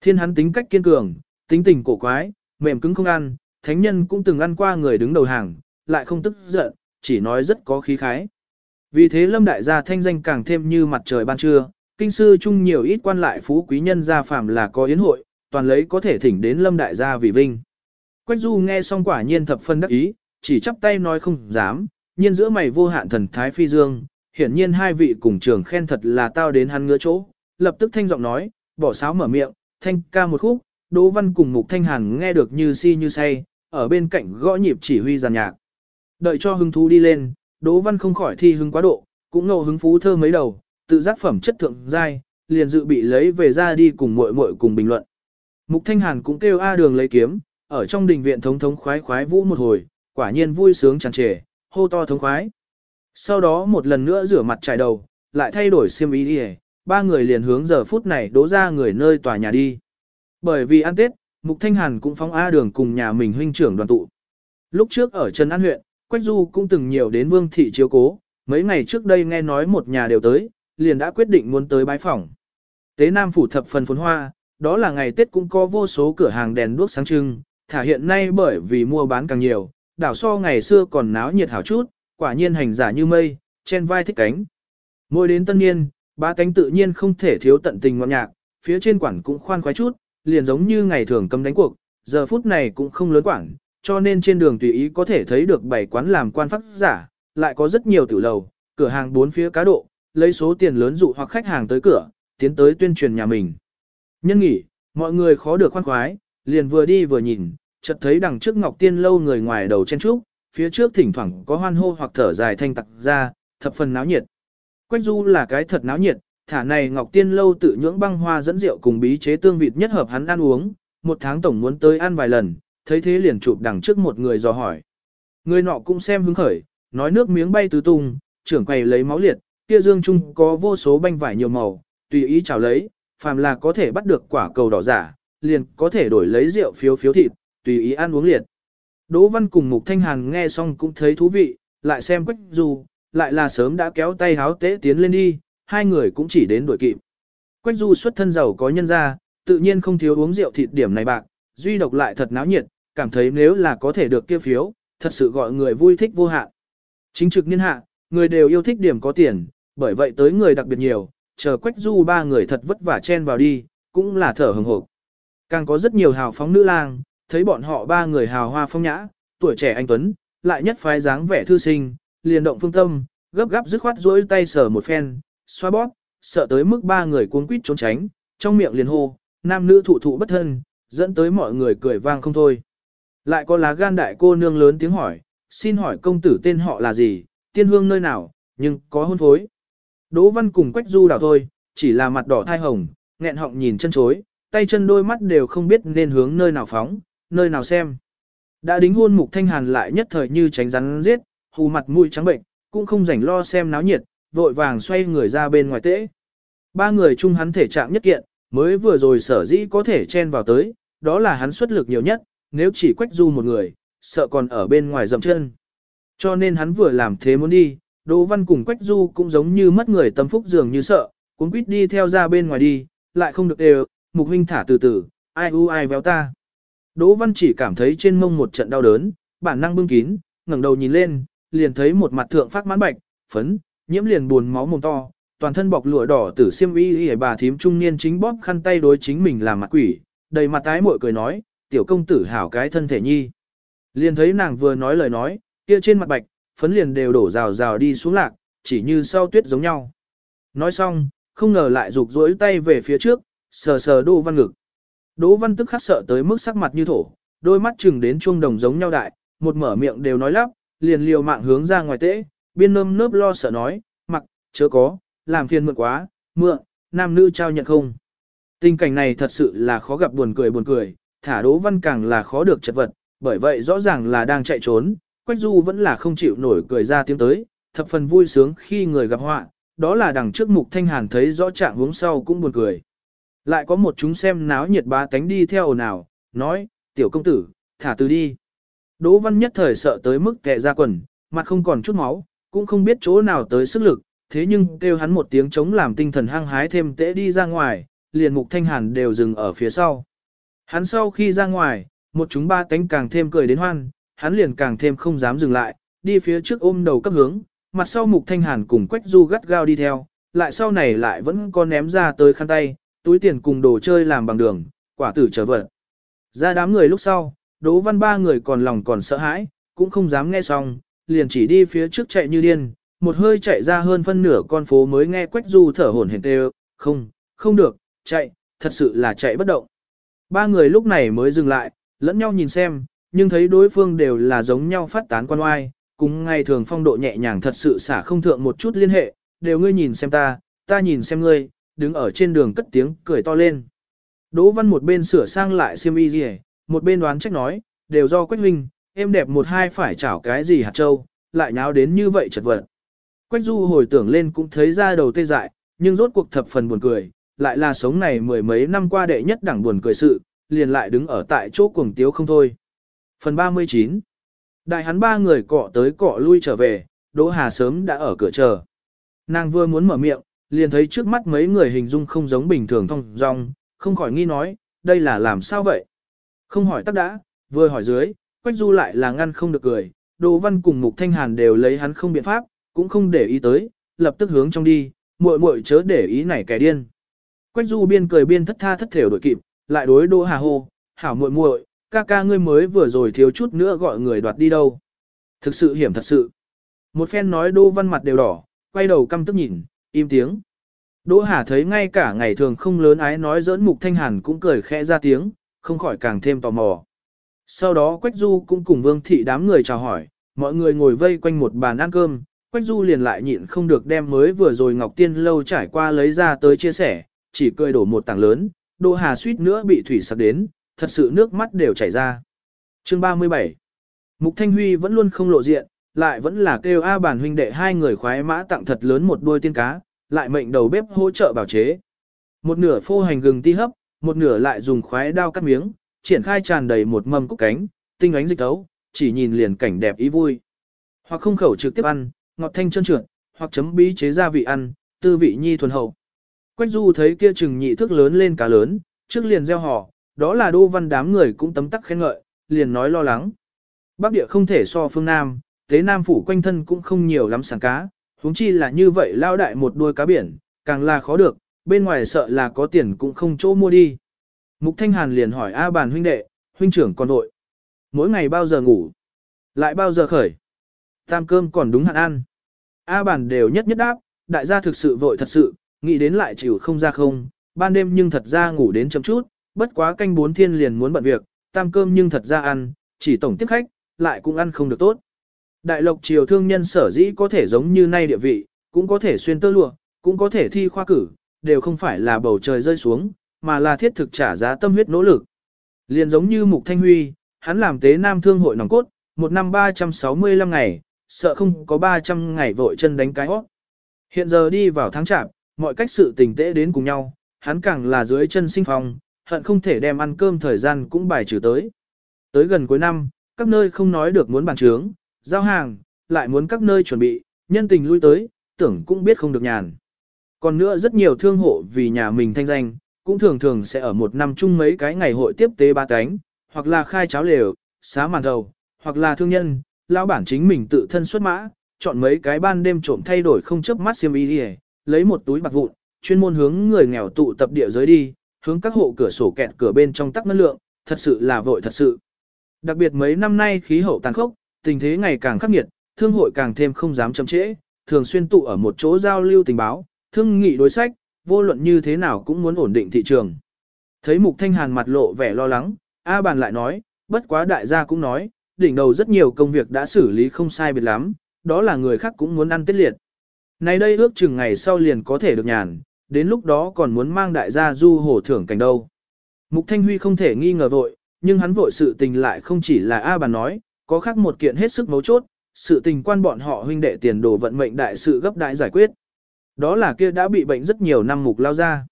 Thiên hắn tính cách kiên cường, tính tình cổ quái, mềm cứng không ăn, thánh nhân cũng từng ăn qua người đứng đầu hàng, lại không tức giận, chỉ nói rất có khí khái. Vì thế lâm đại gia thanh danh càng thêm như mặt trời ban trưa, kinh sư chung nhiều ít quan lại phú quý nhân gia phàm là có yến hội, toàn lấy có thể thỉnh đến lâm đại gia vì vinh. Quách du nghe xong quả nhiên thập phân đắc ý, chỉ chắp tay nói không dám, nhiên giữa mày vô hạn thần thái phi dương, hiển nhiên hai vị cùng trường khen thật là tao đến hắn ngứa chỗ, lập tức thanh giọng nói, bỏ sáo mở miệng, thanh ca một khúc, Đỗ Văn cùng Mục Thanh Hàn nghe được như si như say, ở bên cạnh gõ nhịp chỉ huy giàn nhạc. Đợi cho hứng thú đi lên, Đỗ Văn không khỏi thi hứng quá độ, cũng ngộ hứng phú thơ mấy đầu, tự giác phẩm chất thượng giai, liền dự bị lấy về ra đi cùng muội muội cùng bình luận. Mục Thanh Hàn cũng kêu A Đường lấy kiếm, ở trong đình viện thống thống khoái khoái vũ một hồi, quả nhiên vui sướng tràn trề, hô to thống khoái. Sau đó một lần nữa rửa mặt trải đầu, lại thay đổi xiêm y đi ba người liền hướng giờ phút này đố ra người nơi tòa nhà đi. Bởi vì ăn Tết, Mục Thanh Hàn cũng phóng A đường cùng nhà mình huynh trưởng đoàn tụ. Lúc trước ở Trần An huyện, Quách Du cũng từng nhiều đến Vương Thị chiếu cố, mấy ngày trước đây nghe nói một nhà đều tới, liền đã quyết định muốn tới bái phỏng. Tế Nam phủ thập phần phồn hoa, đó là ngày Tết cũng có vô số cửa hàng đèn đuốc sáng trưng, thả hiện nay bởi vì mua bán càng nhiều, đảo so ngày xưa còn náo nhiệt hảo chút, quả nhiên hành giả như mây, trên vai thích cánh. Mỗi đến tân niên, ba cánh tự nhiên không thể thiếu tận tình ngọt nhạc, phía trên quản cũng khoan khoái chút, liền giống như ngày thường cấm đánh cuộc, giờ phút này cũng không lớn quản, cho nên trên đường tùy ý có thể thấy được bảy quán làm quan pháp giả, lại có rất nhiều tiểu lầu, cửa hàng bốn phía cá độ, lấy số tiền lớn dụ hoặc khách hàng tới cửa, tiến tới tuyên truyền nhà mình. Nhân nghỉ, mọi người khó được khoan khoái, liền vừa đi vừa nhìn, chợt thấy đằng trước Ngọc Tiên lâu người ngoài đầu chen trúc, phía trước thỉnh thoảng có hoan hô hoặc thở dài thanh tặc ra, thập phần náo nhiệt. Quách Du là cái thật náo nhiệt, thả này Ngọc Tiên lâu tự nhưỡng băng hoa dẫn rượu cùng bí chế tương vịt nhất hợp hắn ăn uống, một tháng tổng muốn tới ăn vài lần, thấy thế liền chụp đằng trước một người dò hỏi. Người nọ cũng xem hứng khởi, nói nước miếng bay tứ tung, trưởng quầy lấy máu liệt, kia dương trung có vô số banh vải nhiều màu, tùy ý chào lấy, phàm là có thể bắt được quả cầu đỏ giả, liền có thể đổi lấy rượu phiếu phiếu thịt, tùy ý ăn uống liệt. Đỗ Văn cùng Mục Thanh Hàn nghe xong cũng thấy thú vị, lại xem Quách Du, lại là sớm đã kéo tay háo tế tiến lên đi, hai người cũng chỉ đến đuổi kịp. Quách Du xuất thân giàu có nhân gia, tự nhiên không thiếu uống rượu thịt điểm này bạc, duy độc lại thật náo nhiệt, cảm thấy nếu là có thể được kia phiếu, thật sự gọi người vui thích vô hạn. Chính trực niên hạ, người đều yêu thích điểm có tiền, bởi vậy tới người đặc biệt nhiều, chờ Quách Du ba người thật vất vả chen vào đi, cũng là thở hừng hộp. Càng có rất nhiều hào phóng nữ lang, thấy bọn họ ba người hào hoa phong nhã, tuổi trẻ anh tuấn, lại nhất phái dáng vẻ thư sinh, liền động phương tâm, gấp gáp dứt khoát duỗi tay sờ một phen, xoa bóp, sợ tới mức ba người cuống quýt trốn tránh, trong miệng liền hô, nam nữ thụ thụ bất thân, dẫn tới mọi người cười vang không thôi. Lại có lá gan đại cô nương lớn tiếng hỏi, xin hỏi công tử tên họ là gì, tiên hương nơi nào, nhưng có hôn phối. Đỗ Văn cùng Quách Du đảo thôi, chỉ là mặt đỏ thai hồng, nghẹn họng nhìn chân chối, tay chân đôi mắt đều không biết nên hướng nơi nào phóng, nơi nào xem. Đã đính hôn mục thanh hàn lại nhất thời như tránh rắn giết, hù mặt mũi trắng bệnh, cũng không rảnh lo xem náo nhiệt, vội vàng xoay người ra bên ngoài tễ. Ba người chung hắn thể trạng nhất kiện, mới vừa rồi sở dĩ có thể chen vào tới, đó là hắn xuất lực nhiều nhất, nếu chỉ quách du một người, sợ còn ở bên ngoài dậm chân. Cho nên hắn vừa làm thế muốn đi, Đỗ Văn cùng Quách Du cũng giống như mất người tâm phúc dường như sợ, cuốn quýt đi theo ra bên ngoài đi, lại không được đều, mục huynh thả từ từ, ai u ai véo ta. Đỗ Văn chỉ cảm thấy trên mông một trận đau đớn, bản năng bưng kín, ngẩng đầu nhìn lên, liền thấy một mặt thượng phát mãn bạch, phấn, nhiễm liền buồn máu mồm to, toàn thân bọc lụa đỏ tử xiêm y y bà thím trung niên chính bóp khăn tay đối chính mình làm mặt quỷ, đầy mặt tái muội cười nói, tiểu công tử hảo cái thân thể nhi. Liền thấy nàng vừa nói lời nói, kia trên mặt bạch, phấn liền đều đổ rào rào đi xuống lạc, chỉ như sau tuyết giống nhau. Nói xong, không ngờ lại rục rỗi tay về phía trước, sờ sờ Đỗ Văn ngực. Đỗ Văn tức khắc sợ tới mức sắc mặt như thổ, đôi mắt chừng đến chuông đồng giống nhau đại, một mở miệng đều nói lắp, liền liều mạng hướng ra ngoài tễ, biên nơm nớp lo sợ nói, mặc, chớ có, làm phiền mượn quá, mượn, nam nữ trao nhận không. Tình cảnh này thật sự là khó gặp buồn cười buồn cười, thả Đỗ Văn càng là khó được chật vật, bởi vậy rõ ràng là đang chạy trốn, Quách Du vẫn là không chịu nổi cười ra tiếng tới, thập phần vui sướng khi người gặp họa, đó là đằng trước mục thanh hàn thấy rõ trạng hướng sau cũng buồn cười. Lại có một chúng xem náo nhiệt ba tánh đi theo ồn ào, nói, tiểu công tử, thả từ đi. Đỗ văn nhất thời sợ tới mức kẹ ra quần, mặt không còn chút máu, cũng không biết chỗ nào tới sức lực, thế nhưng kêu hắn một tiếng chống làm tinh thần hăng hái thêm tễ đi ra ngoài, liền mục thanh hàn đều dừng ở phía sau. Hắn sau khi ra ngoài, một chúng ba tánh càng thêm cười đến hoan, hắn liền càng thêm không dám dừng lại, đi phía trước ôm đầu cấp hướng, mặt sau mục thanh hàn cùng quách du gắt gao đi theo, lại sau này lại vẫn có ném ra tới khăn tay, túi tiền cùng đồ chơi làm bằng đường, quả tử trở vật. Ra đám người lúc sau, Đỗ Văn ba người còn lòng còn sợ hãi, cũng không dám nghe xong, liền chỉ đi phía trước chạy như điên, một hơi chạy ra hơn phân nửa con phố mới nghe Quách Du thở hổn hển kêu, không, không được, chạy, thật sự là chạy bất động. Ba người lúc này mới dừng lại, lẫn nhau nhìn xem, nhưng thấy đối phương đều là giống nhau phát tán quan oai, cùng ngày thường phong độ nhẹ nhàng thật sự xả không thượng một chút liên hệ, đều ngươi nhìn xem ta, ta nhìn xem ngươi, đứng ở trên đường cất tiếng cười to lên. Đỗ Văn một bên sửa sang lại xiêm y gì, một bên đoán trách nói, đều do Quách huynh, em đẹp một hai phải chảo cái gì hạt châu, lại nháo đến như vậy chật vật. Quách Du hồi tưởng lên cũng thấy ra đầu tê dại, nhưng rốt cuộc thập phần buồn cười, lại là sống này mười mấy năm qua đệ nhất đẳng buồn cười sự, liền lại đứng ở tại chỗ cuồng tiếu không thôi. Phần 39 Đại hắn ba người cọ tới cọ lui trở về, Đỗ Hà sớm đã ở cửa chờ. Nàng vừa muốn mở miệng, liền thấy trước mắt mấy người hình dung không giống bình thường thông dong, không khỏi nghi nói, đây là làm sao vậy? Không hỏi tắc đã, vừa hỏi dưới, Quách Du lại là ngăn không được cười, Đỗ Văn cùng Mục Thanh Hàn đều lấy hắn không biện pháp, cũng không để ý tới, lập tức hướng trong đi, muội muội chớ để ý này kẻ điên. Quách du biên cười biên thất tha thất thểu đội kịp, lại đối Đỗ Hà hô, hảo muội muội, ca ca ngươi mới vừa rồi thiếu chút nữa gọi người đoạt đi đâu. Thực sự hiểm thật sự. Một phen nói Đỗ Văn mặt đều đỏ, quay đầu căm tức nhìn, im tiếng. Đỗ Hà thấy ngay cả ngày thường không lớn ái nói giỡn Mục Thanh Hàn cũng cười khẽ ra tiếng, không khỏi càng thêm tò mò. Sau đó Quách Du cũng cùng Vương Thị đám người chào hỏi, mọi người ngồi vây quanh một bàn ăn cơm, Quách Du liền lại nhịn không được đem mới vừa rồi Ngọc Tiên lâu trải qua lấy ra tới chia sẻ, chỉ cười đổ một tảng lớn, Đỗ Hà suýt nữa bị thủy sặc đến, thật sự nước mắt đều chảy ra. Chương 37 Mục Thanh Huy vẫn luôn không lộ diện, lại vẫn là kêu A bản huynh đệ hai người khoái mã tặng thật lớn một đôi tiên cá, lại mệnh đầu bếp hỗ trợ bảo chế. Một nửa phô hành gừng ti hấp, một nửa lại dùng khoái đao cắt miếng, triển khai tràn đầy một mâm cúc cánh, tinh ánh dịch tấu, chỉ nhìn liền cảnh đẹp ý vui. Hoặc không khẩu trực tiếp ăn, ngọt thanh chân trượt, hoặc chấm bí chế gia vị ăn, tư vị nhi thuần hậu. Quách Du thấy kia chừng nhị thức lớn lên cá lớn, trước liền gieo hò, đó là đô văn đám người cũng tấm tắc khen ngợi, liền nói lo lắng. Bắc địa không thể so phương Nam, tế Nam phủ quanh thân cũng không nhiều lắm sản cá, huống chi là như vậy lao đại một đuôi cá biển, càng là khó được, bên ngoài sợ là có tiền cũng không chỗ mua đi. Mục Thanh Hàn liền hỏi A bàn huynh đệ, huynh trưởng còn vội. Mỗi ngày bao giờ ngủ? Lại bao giờ khởi? Tam cơm còn đúng hạn ăn. A bàn đều nhất nhất đáp, đại gia thực sự vội thật sự, nghĩ đến lại chịu không ra không, ban đêm nhưng thật ra ngủ đến chậm chút, bất quá canh bốn thiên liền muốn bận việc, tam cơm nhưng thật ra ăn, chỉ tổng tiếp khách, lại cũng ăn không được tốt. Đại lộc triều thương nhân sở dĩ có thể giống như nay địa vị, cũng có thể xuyên tơ lụa, cũng có thể thi khoa cử, đều không phải là bầu trời rơi xuống, mà là thiết thực trả giá tâm huyết nỗ lực. Liền giống như Mục Thanh Huy, hắn làm tế nam thương hội nòng cốt, một năm 365 ngày, sợ không có 300 ngày vội chân đánh cái hót. Hiện giờ đi vào tháng chạp, mọi cách sự tình tế đến cùng nhau, hắn càng là dưới chân sinh phong, hận không thể đem ăn cơm thời gian cũng bài trừ tới. Tới gần cuối năm, các nơi không nói được muốn bàn trướng, giao hàng, lại muốn các nơi chuẩn bị, nhân tình lui tới, tưởng cũng biết không được nhàn. Còn nữa rất nhiều thương hộ vì nhà mình thanh danh, cũng thường thường sẽ ở một năm chung mấy cái ngày hội tiếp tế ba cánh, hoặc là khai cháo lều, xá màn đầu, hoặc là thương nhân, lão bản chính mình tự thân xuất mã, chọn mấy cái ban đêm trộm thay đổi không chớp mắt xiêm y đi, lấy một túi bạc vụn, chuyên môn hướng người nghèo tụ tập địa giới đi, hướng các hộ cửa sổ kẹt cửa bên trong tắc ngân lượng, thật sự là vội thật sự. Đặc biệt mấy năm nay khí hậu tàn khốc, tình thế ngày càng khắc nghiệt, thương hội càng thêm không dám chậm trễ, thường xuyên tụ ở một chỗ giao lưu tình báo, thương nghị đối sách, vô luận như thế nào cũng muốn ổn định thị trường. Thấy Mục Thanh Hàn mặt lộ vẻ lo lắng, A Bàn lại nói, bất quá đại gia cũng nói, đỉnh đầu rất nhiều công việc đã xử lý không sai biệt lắm, đó là người khác cũng muốn ăn tiết liệt. Này đây ước chừng ngày sau liền có thể được nhàn, đến lúc đó còn muốn mang đại gia du hổ thưởng cảnh đâu. Mục Thanh Huy không thể nghi ngờ vội, nhưng hắn vội sự tình lại không chỉ là A Bàn nói, có khác một kiện hết sức mấu chốt, sự tình quan bọn họ huynh đệ tiền đồ vận mệnh đại sự gấp đại giải quyết. Đó là kia đã bị bệnh rất nhiều năm mục lao ra.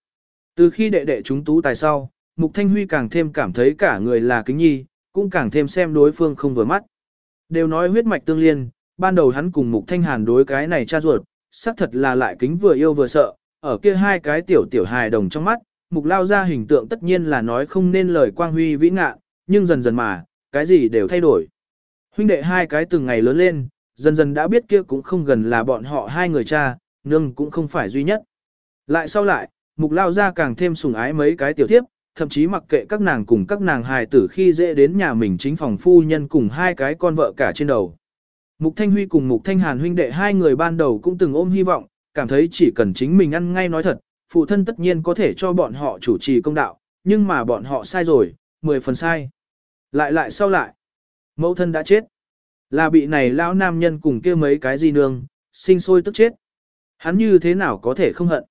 Từ khi đệ đệ chúng tú tài sau, mục thanh huy càng thêm cảm thấy cả người là kính nhi, cũng càng thêm xem đối phương không vừa mắt. Đều nói huyết mạch tương liên, ban đầu hắn cùng mục thanh hàn đối cái này cha ruột, xác thật là lại kính vừa yêu vừa sợ, ở kia hai cái tiểu tiểu hài đồng trong mắt, mục lao ra hình tượng tất nhiên là nói không nên lời quang huy vĩ ngạ, nhưng dần dần mà, cái gì đều thay đổi. Huynh đệ hai cái từng ngày lớn lên, dần dần đã biết kia cũng không gần là bọn họ hai người cha, nương cũng không phải duy nhất. Lại sau lại, mục lao ra càng thêm sủng ái mấy cái tiểu thiếp, thậm chí mặc kệ các nàng cùng các nàng hài tử khi dễ đến nhà mình chính phòng phu nhân cùng hai cái con vợ cả trên đầu. Mục Thanh Huy cùng Mục Thanh Hàn huynh đệ hai người ban đầu cũng từng ôm hy vọng, cảm thấy chỉ cần chính mình ăn ngay nói thật, phụ thân tất nhiên có thể cho bọn họ chủ trì công đạo, nhưng mà bọn họ sai rồi, mười phần sai. Lại lại sau lại, mẫu thân đã chết. Là bị này lão nam nhân cùng kia mấy cái gì nương, sinh sôi tức chết. Hắn như thế nào có thể không hận?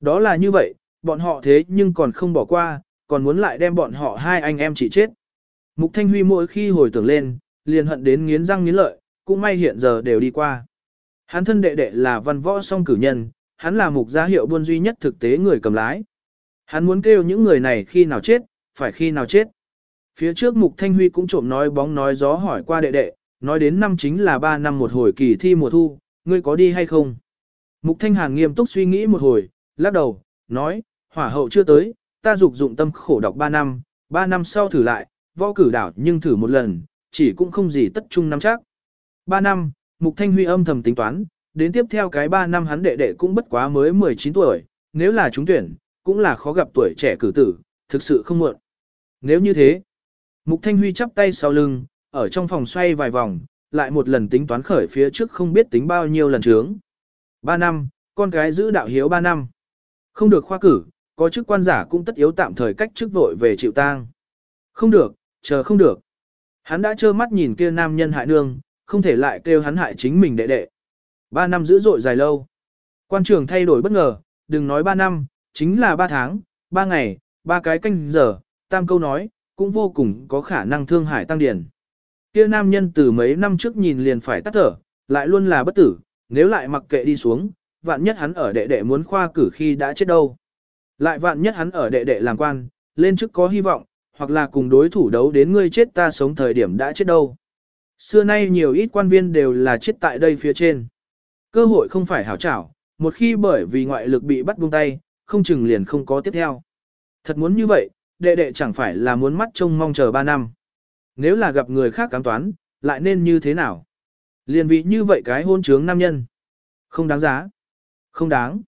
Đó là như vậy, bọn họ thế nhưng còn không bỏ qua, còn muốn lại đem bọn họ hai anh em chỉ chết. Mục Thanh Huy mỗi khi hồi tưởng lên, liền hận đến nghiến răng nghiến lợi, cũng may hiện giờ đều đi qua. Hắn thân đệ đệ là văn võ song cử nhân, hắn là mục gia hiệu buôn duy nhất thực tế người cầm lái. Hắn muốn kêu những người này khi nào chết, phải khi nào chết. Phía trước Mục Thanh Huy cũng trộm nói bóng nói gió hỏi qua đệ đệ, nói đến năm chính là 3 năm một hồi kỳ thi mùa thu, ngươi có đi hay không? Mục Thanh Hàn nghiêm túc suy nghĩ một hồi, lắc đầu, nói, hỏa hậu chưa tới, ta dục dụng tâm khổ đọc 3 năm, 3 năm sau thử lại, võ cử đảo nhưng thử một lần, chỉ cũng không gì tất trung nắm chắc. 3 năm, Mục Thanh Huy âm thầm tính toán, đến tiếp theo cái 3 năm hắn đệ đệ cũng bất quá mới 19 tuổi, nếu là trúng tuyển, cũng là khó gặp tuổi trẻ cử tử, thực sự không muộn. Nếu như thế, Mục Thanh Huy chắp tay sau lưng, ở trong phòng xoay vài vòng, lại một lần tính toán khởi phía trước không biết tính bao nhiêu lần trướng. Ba năm, con cái giữ đạo hiếu ba năm. Không được khoa cử, có chức quan giả cũng tất yếu tạm thời cách chức vội về chịu tang. Không được, chờ không được. Hắn đã trơ mắt nhìn kia nam nhân hại nương, không thể lại kêu hắn hại chính mình đệ đệ. Ba năm dữ dội dài lâu. Quan trường thay đổi bất ngờ, đừng nói ba năm, chính là ba tháng, ba ngày, ba cái canh giờ, tam câu nói, cũng vô cùng có khả năng thương hại tăng điển. Kia nam nhân từ mấy năm trước nhìn liền phải tắt thở, lại luôn là bất tử, nếu lại mặc kệ đi xuống, vạn nhất hắn ở đệ đệ muốn khoa cử khi đã chết đâu. Lại vạn nhất hắn ở đệ đệ làm quan, lên chức có hy vọng, hoặc là cùng đối thủ đấu đến ngươi chết ta sống thời điểm đã chết đâu. Xưa nay nhiều ít quan viên đều là chết tại đây phía trên. Cơ hội không phải hảo trảo, một khi bởi vì ngoại lực bị bắt buông tay, không chừng liền không có tiếp theo. Thật muốn như vậy, đệ đệ chẳng phải là muốn mắt trông mong chờ 3 năm. Nếu là gặp người khác cám toán, lại nên như thế nào? Liên vị như vậy cái hôn trướng nam nhân. Không đáng giá. Không đáng.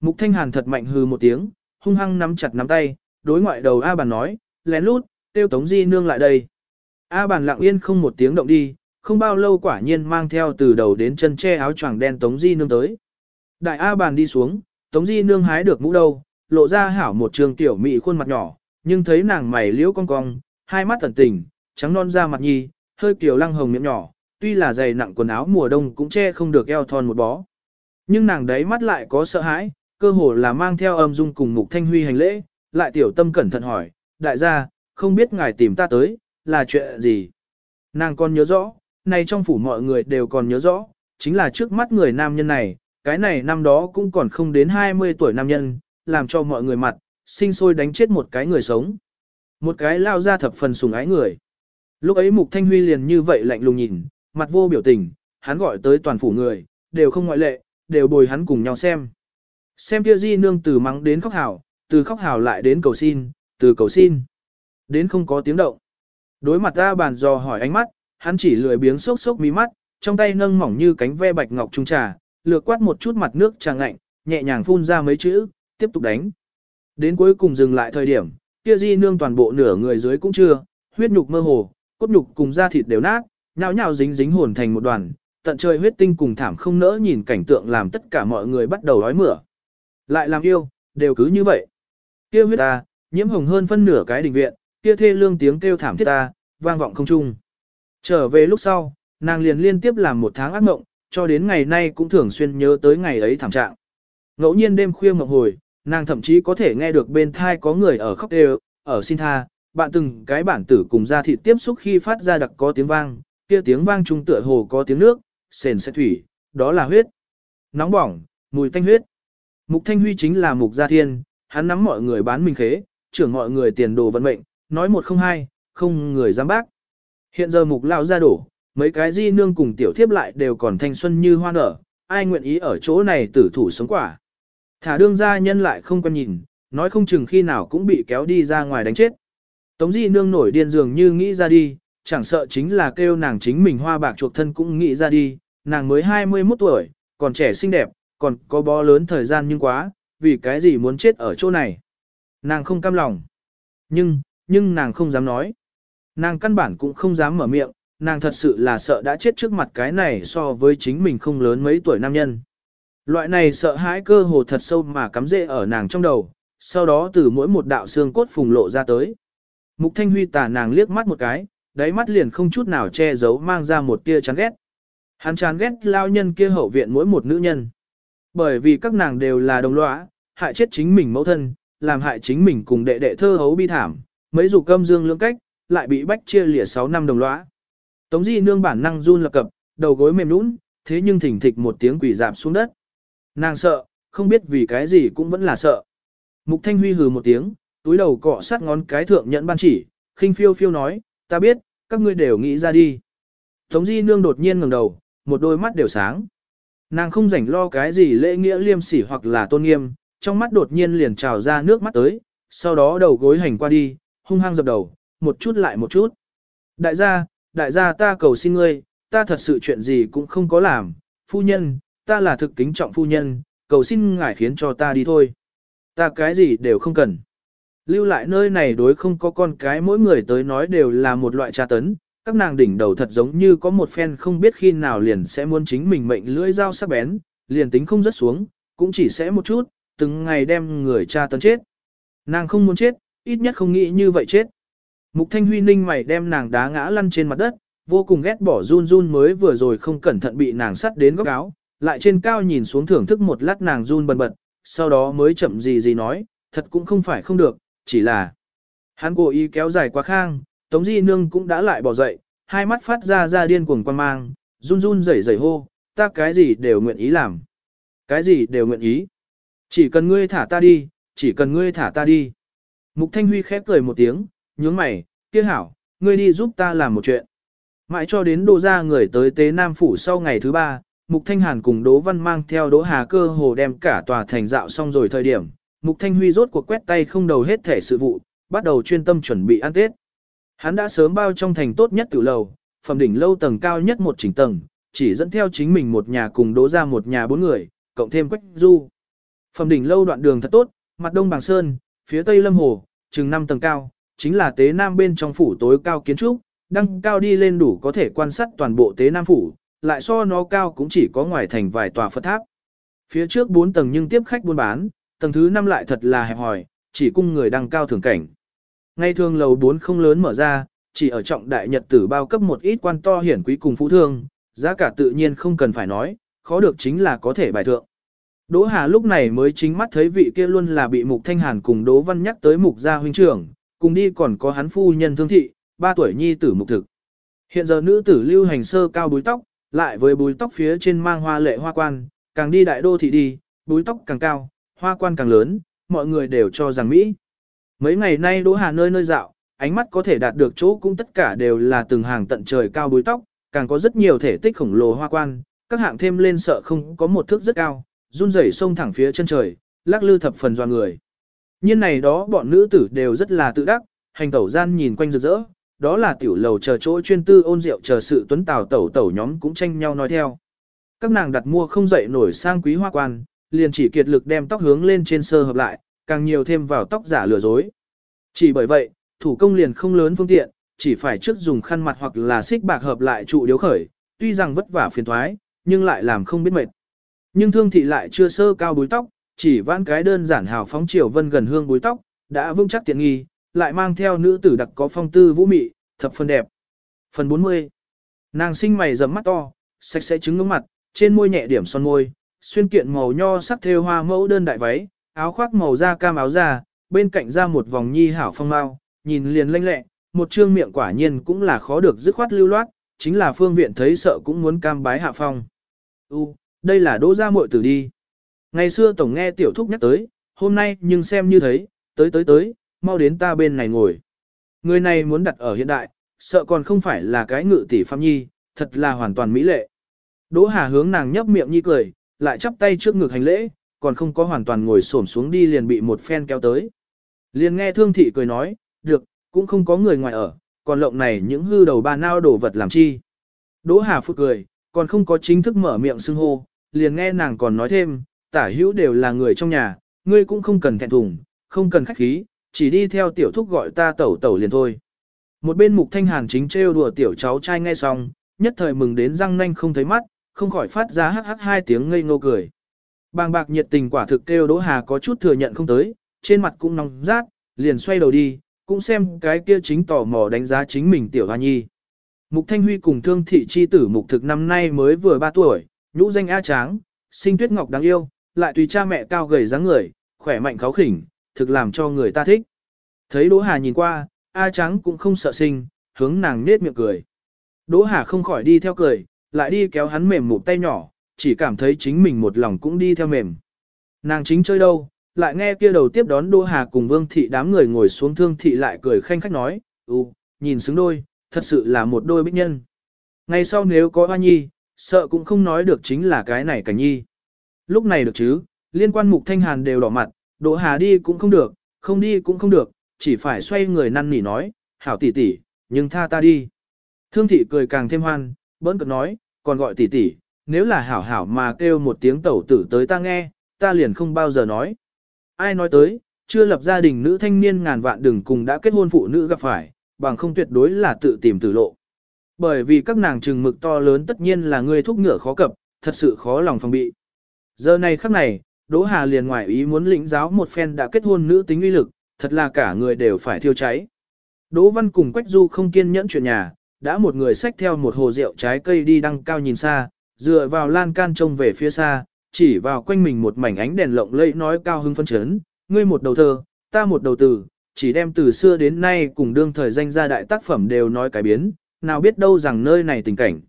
Mục Thanh Hàn thật mạnh hừ một tiếng, hung hăng nắm chặt nắm tay, đối ngoại đầu A bàn nói, lén lút, tiêu tống di nương lại đây. A bàn lặng yên không một tiếng động đi, không bao lâu quả nhiên mang theo từ đầu đến chân che áo choàng đen tống di nương tới. Đại A bàn đi xuống, tống di nương hái được mũ đâu, lộ ra hảo một trường tiểu mị khuôn mặt nhỏ, nhưng thấy nàng mày liễu cong cong, hai mắt thần tình, trắng non da mặt nhi, hơi kiểu lăng hồng miệng nhỏ, tuy là dày nặng quần áo mùa đông cũng che không được eo thon một bó. Nhưng nàng đấy mắt lại có sợ hãi, cơ hồ là mang theo âm dung cùng mục thanh huy hành lễ, lại tiểu tâm cẩn thận hỏi, đại gia, không biết ngài tìm ta tới, là chuyện gì? Nàng còn nhớ rõ, này trong phủ mọi người đều còn nhớ rõ, chính là trước mắt người nam nhân này, cái này năm đó cũng còn không đến 20 tuổi nam nhân, làm cho mọi người mặt, sinh sôi đánh chết một cái người sống. Một cái lao ra thập phần sùng ái người. Lúc ấy Mục Thanh Huy liền như vậy lạnh lùng nhìn, mặt vô biểu tình, hắn gọi tới toàn phủ người, đều không ngoại lệ, đều bồi hắn cùng nhau xem. Xem kia di nương từ mắng đến khóc hào, từ khóc hào lại đến cầu xin, từ cầu xin. Đến không có tiếng động. Đối mặt ra bàn dò hỏi ánh mắt, hắn chỉ lười biếng sốc sốc mí mắt, trong tay nâng mỏng như cánh ve bạch ngọc trung trà, lược quát một chút mặt nước trà ngạnh, nhẹ nhàng phun ra mấy chữ, tiếp tục đánh. Đến cuối cùng dừng lại thời điểm, kia di nương toàn bộ nửa người dưới cũng chưa, huyết nhục mơ hồ, cốt nhục cùng da thịt đều nát, nhao nhao dính dính hồn thành một đoàn, tận trời huyết tinh cùng thảm không nỡ nhìn cảnh tượng làm tất cả mọi người bắt đầu đói mửa. Lại làm yêu, đều cứ như vậy. Kia huyết ta, nhiễm hồng hơn phân nửa cái đình viện, kia thê lương tiếng kêu thảm thiết ta, vang vọng không trung. Trở về lúc sau, nàng liền liên tiếp làm một tháng ác mộng, cho đến ngày nay cũng thường xuyên nhớ tới ngày ấy thảm trạng. Ngẫu nhiên đêm khuya mộng hồi, nàng thậm chí có thể nghe được bên thai có người ở khóc đều, ở xin tha, bạn từng cái bản tử cùng ra thịt tiếp xúc khi phát ra đặc có tiếng vang, kia tiếng vang trung tựa hồ có tiếng nước, sền sẽ thủy, đó là huyết. Nóng bỏng, mùi thanh huyết. Mục Thanh Huy chính là mục gia thiên, hắn nắm mọi người bán mình khế, trưởng mọi người tiền đồ vận mệnh, nói một không hai, không người dám bác. Hiện giờ mục lao ra đổ, mấy cái di nương cùng tiểu thiếp lại đều còn thanh xuân như hoa nở, ai nguyện ý ở chỗ này tử thủ sống quả. Thả đương gia nhân lại không quan nhìn, nói không chừng khi nào cũng bị kéo đi ra ngoài đánh chết. Tống di nương nổi điên dường như nghĩ ra đi, chẳng sợ chính là kêu nàng chính mình hoa bạc chuộc thân cũng nghĩ ra đi, nàng mới 21 tuổi, còn trẻ xinh đẹp, còn có bó lớn thời gian nhưng quá, vì cái gì muốn chết ở chỗ này. Nàng không cam lòng. Nhưng, nhưng nàng không dám nói. Nàng căn bản cũng không dám mở miệng, nàng thật sự là sợ đã chết trước mặt cái này so với chính mình không lớn mấy tuổi nam nhân. Loại này sợ hãi cơ hồ thật sâu mà cắm rễ ở nàng trong đầu, sau đó từ mỗi một đạo xương cốt phùng lộ ra tới. Mục Thanh Huy tà nàng liếc mắt một cái, đáy mắt liền không chút nào che giấu mang ra một tia chán ghét. Hắn chán ghét lao nhân kia hậu viện mỗi một nữ nhân. Bởi vì các nàng đều là đồng lõa, hại chết chính mình mẫu thân, làm hại chính mình cùng đệ đệ thơ hấu bi thảm, mấy dù câm dương lưỡng cách, lại bị bách chia lìa 6 năm đồng lõa. Tống Di nương bản năng run lập cập, đầu gối mềm nũng, thế nhưng thỉnh thịch một tiếng quỷ dạp xuống đất. Nàng sợ, không biết vì cái gì cũng vẫn là sợ. Mục Thanh Huy hừ một tiếng, túi đầu cọ sát ngón cái thượng nhẫn ban chỉ, khinh phiêu phiêu nói, ta biết, các ngươi đều nghĩ ra đi. Tống Di nương đột nhiên ngẩng đầu, một đôi mắt đều sáng. Nàng không rảnh lo cái gì lễ nghĩa liêm sỉ hoặc là tôn nghiêm, trong mắt đột nhiên liền trào ra nước mắt tới, sau đó đầu gối hành qua đi, hung hăng dập đầu, một chút lại một chút. Đại gia, đại gia ta cầu xin ngươi, ta thật sự chuyện gì cũng không có làm, phu nhân, ta là thực kính trọng phu nhân, cầu xin ngài khiến cho ta đi thôi. Ta cái gì đều không cần. Lưu lại nơi này đối không có con cái mỗi người tới nói đều là một loại tra tấn, các nàng đỉnh đầu thật giống như có một phen không biết khi nào liền sẽ muốn chính mình mệnh lưỡi dao sắc bén, liền tính không rớt xuống, cũng chỉ sẽ một chút, từng ngày đem người cha tấn chết. Nàng không muốn chết, ít nhất không nghĩ như vậy chết. Mục Thanh Huy ninh mày đem nàng đá ngã lăn trên mặt đất, vô cùng ghét bỏ run run mới vừa rồi không cẩn thận bị nàng sắt đến góc áo, lại trên cao nhìn xuống thưởng thức một lát nàng run bần bật, sau đó mới chậm gì gì nói, thật cũng không phải không được, chỉ là hắn cố ý kéo dài quá khang, Tống Di Nương cũng đã lại bỏ dậy, hai mắt phát ra ra điên cuồng quan mang, run run rẩy rẩy hô, ta cái gì đều nguyện ý làm. Cái gì đều nguyện ý. Chỉ cần ngươi thả ta đi, chỉ cần ngươi thả ta đi. Mục Thanh Huy khép cười một tiếng, nhướng mày, kia hảo, ngươi đi giúp ta làm một chuyện. Mãi cho đến đô ra người tới tế Nam Phủ sau ngày thứ ba, Mục Thanh Hàn cùng Đỗ Văn mang theo Đỗ Hà cơ hồ đem cả tòa thành dạo xong rồi thời điểm. Mục Thanh Huy rốt cuộc quét tay không đầu hết thể sự vụ, bắt đầu chuyên tâm chuẩn bị ăn Tết. Hắn đã sớm bao trong thành tốt nhất tử lầu, phẩm đỉnh lâu tầng cao nhất một chỉnh tầng, chỉ dẫn theo chính mình một nhà cùng Đỗ ra một nhà bốn người, cộng thêm Quách Du. Phẩm đỉnh lâu đoạn đường thật tốt, mặt đông bằng sơn, phía tây lâm hồ, chừng 5 tầng cao, chính là tế nam bên trong phủ tối cao kiến trúc, đăng cao đi lên đủ có thể quan sát toàn bộ tế nam phủ, lại so nó cao cũng chỉ có ngoài thành vài tòa Phật tháp. Phía trước 4 tầng nhưng tiếp khách buôn bán, tầng thứ 5 lại thật là hẹp hòi, chỉ cung người đăng cao thường cảnh. Ngay thường lầu 4 không lớn mở ra, chỉ ở trọng đại nhật tử bao cấp một ít quan to hiển quý cùng phú thương, giá cả tự nhiên không cần phải nói, khó được chính là có thể bài thượng. Đỗ Hà lúc này mới chính mắt thấy vị kia luôn là bị Mục Thanh Hàn cùng Đỗ Văn nhắc tới Mục gia huynh trưởng, cùng đi còn có hắn phu nhân thương thị, ba tuổi nhi tử Mục Thực. Hiện giờ nữ tử lưu hành sơ cao búi tóc, lại với búi tóc phía trên mang hoa lệ hoa quan, càng đi đại đô thị đi, búi tóc càng cao, hoa quan càng lớn, mọi người đều cho rằng Mỹ. Mấy ngày nay Đỗ Hà nơi nơi dạo, ánh mắt có thể đạt được chỗ cũng tất cả đều là từng hàng tận trời cao búi tóc, càng có rất nhiều thể tích khổng lồ hoa quan, các hạng thêm lên sợ không có một thước rất cao, run rẩy sông thẳng phía chân trời, lắc lư thập phần doa người. Nhiên này đó bọn nữ tử đều rất là tự đắc, hành tẩu gian nhìn quanh rực rỡ, đó là tiểu lầu chờ chỗ chuyên tư ôn rượu chờ sự tuấn tào tẩu tẩu nhóm cũng tranh nhau nói theo. Các nàng đặt mua không dậy nổi sang quý hoa quan, liền chỉ kiệt lực đem tóc hướng lên trên sơ hợp lại, càng nhiều thêm vào tóc giả lừa dối. Chỉ bởi vậy, thủ công liền không lớn phương tiện, chỉ phải trước dùng khăn mặt hoặc là xích bạc hợp lại trụ điếu khởi, tuy rằng vất vả phiền thoái, nhưng lại làm không biết mệt. Nhưng thương thị lại chưa sơ cao búi tóc, chỉ vãn cái đơn giản hào phóng chiều vân gần hương búi tóc, đã vững chắc tiện nghi, lại mang theo nữ tử đặc có phong tư vũ mị, thập phần đẹp. Phần 40 Nàng sinh mày rậm mắt to, sạch sẽ trứng ngưỡng mặt, trên môi nhẹ điểm son môi, xuyên kiện màu nho sắc thêu hoa mẫu đơn đại váy, áo khoác màu da cam áo da, bên cạnh ra một vòng nhi hảo phong mao, nhìn liền lanh lẹ, một trương miệng quả nhiên cũng là khó được dứt khoát lưu loát, chính là phương viện thấy sợ cũng muốn cam bái hạ phong. U, đây là đỗ gia muội tử đi. Ngày xưa tổng nghe tiểu thúc nhắc tới, hôm nay nhưng xem như thấy, tới tới tới, mau đến ta bên này ngồi. Người này muốn đặt ở hiện đại, sợ còn không phải là cái ngự tỷ phạm nhi, thật là hoàn toàn mỹ lệ. Đỗ Hà hướng nàng nhấp miệng nhi cười, lại chắp tay trước ngực hành lễ, còn không có hoàn toàn ngồi xổm xuống đi liền bị một phen kéo tới. Liền nghe thương thị cười nói, được, cũng không có người ngoài ở, còn lộng này những hư đầu ba nao đổ vật làm chi. Đỗ Hà Phúc cười, còn không có chính thức mở miệng xưng hô, liền nghe nàng còn nói thêm, tả hữu đều là người trong nhà, ngươi cũng không cần thẹn thùng, không cần khách khí, chỉ đi theo tiểu thúc gọi ta tẩu tẩu liền thôi. Một bên mục thanh hàn chính trêu đùa tiểu cháu trai nghe xong, nhất thời mừng đến răng nanh không thấy mắt, không khỏi phát ra hắc hắc hai tiếng ngây ngô cười. Bàng bạc nhiệt tình quả thực kêu Đỗ Hà có chút thừa nhận không tới, trên mặt cũng nóng rát, liền xoay đầu đi, cũng xem cái kia chính tò mò đánh giá chính mình tiểu hoa nhi. Mục Thanh Huy cùng thương thị chi tử mục thực năm nay mới vừa 3 tuổi, nhũ danh A Tráng, sinh tuyết ngọc đáng yêu, lại tùy cha mẹ cao gầy dáng người, khỏe mạnh kháo khỉnh, thực làm cho người ta thích. Thấy Đỗ Hà nhìn qua, A Trắng cũng không sợ sinh, hướng nàng nết miệng cười. Đỗ Hà không khỏi đi theo cười, lại đi kéo hắn mềm một tay nhỏ, chỉ cảm thấy chính mình một lòng cũng đi theo mềm. Nàng chính chơi đâu, lại nghe kia đầu tiếp đón Đỗ Hà cùng Vương Thị đám người ngồi xuống thương thị lại cười khanh khách nói, ừ, nhìn xứng đôi, thật sự là một đôi bích nhân. Ngày sau nếu có hoa nhi, sợ cũng không nói được chính là cái này cảnh nhi. Lúc này được chứ, liên quan mục thanh hàn đều đỏ mặt, Đỗ Hà đi cũng không được, không đi cũng không được, chỉ phải xoay người năn nỉ nói, hảo tỷ tỷ, nhưng tha ta đi. Thương thị cười càng thêm hoan, bỡn cợt nói, còn gọi tỷ tỷ, nếu là hảo hảo mà kêu một tiếng tẩu tử tới ta nghe, ta liền không bao giờ nói. ai nói tới, chưa lập gia đình nữ thanh niên ngàn vạn đừng cùng đã kết hôn phụ nữ gặp phải, bằng không tuyệt đối là tự tìm tử lộ. Bởi vì các nàng trừng mực to lớn tất nhiên là người thúc ngựa khó cập, thật sự khó lòng phòng bị. Giờ này khắc này, Đỗ Hà liền ngoài ý muốn lĩnh giáo một phen đã kết hôn nữ tính uy lực, thật là cả người đều phải thiêu cháy. Đỗ Văn cùng Quách Du không kiên nhẫn chuyện nhà, đã một người xách theo một hồ rượu trái cây đi đăng cao nhìn xa, dựa vào lan can trông về phía xa, chỉ vào quanh mình một mảnh ánh đèn lộng lẫy nói cao hưng phân chấn, ngươi một đầu thơ, ta một đầu từ, chỉ đem từ xưa đến nay cùng đương thời danh gia đại tác phẩm đều nói cái biến, nào biết đâu rằng nơi này tình cảnh.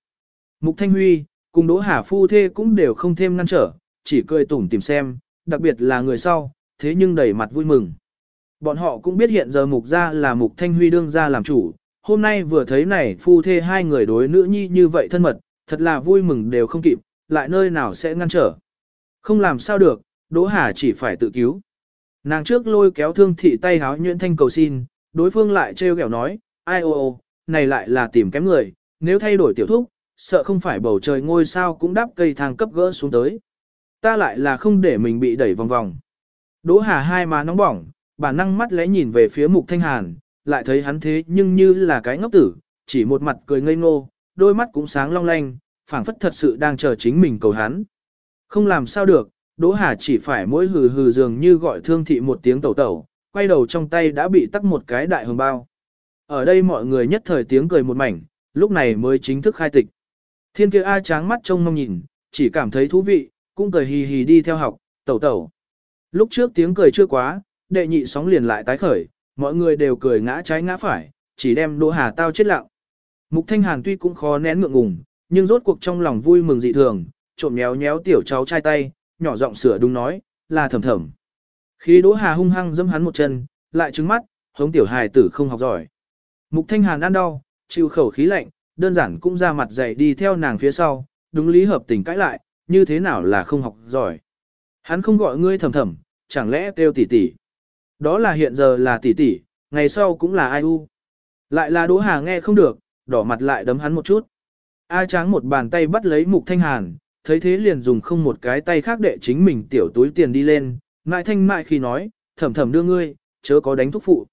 Mục Thanh Huy, cùng Đỗ Hà Phu Thê cũng đều không thêm ngăn trở, chỉ cười tủm tìm xem, đặc biệt là người sau, thế nhưng đầy mặt vui mừng. Bọn họ cũng biết hiện giờ Mục gia là Mục Thanh Huy đương gia làm chủ, hôm nay vừa thấy này Phu Thê hai người đối nữ nhi như vậy thân mật, thật là vui mừng đều không kịp, lại nơi nào sẽ ngăn trở. Không làm sao được, Đỗ Hà chỉ phải tự cứu. Nàng trước lôi kéo thương thị tay háo nhuyễn thanh cầu xin, đối phương lại trêu ghẹo nói, ai ô ô, này lại là tìm kém người, nếu thay đổi tiểu thúc, sợ không phải bầu trời ngôi sao cũng đắp cây thang cấp gỡ xuống tới. Ta lại là không để mình bị đẩy vòng vòng. Đỗ Hà hai má nóng bỏng, bản năng mắt lẽ nhìn về phía Mục Thanh Hàn, lại thấy hắn thế nhưng như là cái ngốc tử, chỉ một mặt cười ngây ngô, đôi mắt cũng sáng long lanh, phảng phất thật sự đang chờ chính mình cầu hắn. Không làm sao được, Đỗ Hà chỉ phải mỗi hừ hừ dường như gọi thương thị một tiếng tẩu tẩu, quay đầu trong tay đã bị tắc một cái đại hồng bao. Ở đây mọi người nhất thời tiếng cười một mảnh, lúc này mới chính thức khai tịch. Thiên kia A tráng mắt trông mong nhìn, chỉ cảm thấy thú vị, cũng cười hì hì đi theo học, tẩu tẩu. Lúc trước tiếng cười chưa quá, đệ nhị sóng liền lại tái khởi, mọi người đều cười ngã trái ngã phải, chỉ đem Đỗ Hà tao chết lặng. Mục Thanh Hàn tuy cũng khó nén ngượng ngùng, nhưng rốt cuộc trong lòng vui mừng dị thường, trộm nhéo nhéo tiểu cháu trai tay, nhỏ giọng sửa đúng nói, là thầm thầm. Khi Đỗ Hà hung hăng dâm hắn một chân, lại trừng mắt, hống tiểu hài tử không học giỏi. Mục Thanh Hàn ăn đau, chịu khẩu khí lạnh, đơn giản cũng ra mặt dày đi theo nàng phía sau, đúng lý hợp tình cãi lại, như thế nào là không học giỏi. Hắn không gọi ngươi thầm thầm, chẳng lẽ kêu tỷ tỷ. Đó là hiện giờ là tỷ tỷ, ngày sau cũng là ai u. Lại là Đỗ Hà nghe không được, đỏ mặt lại đấm hắn một chút. A tráng một bàn tay bắt lấy mục thanh hàn, thấy thế liền dùng không một cái tay khác để chính mình tiểu túi tiền đi lên, ngại thanh mại khi nói, thầm thầm đưa ngươi, chớ có đánh thúc phụ.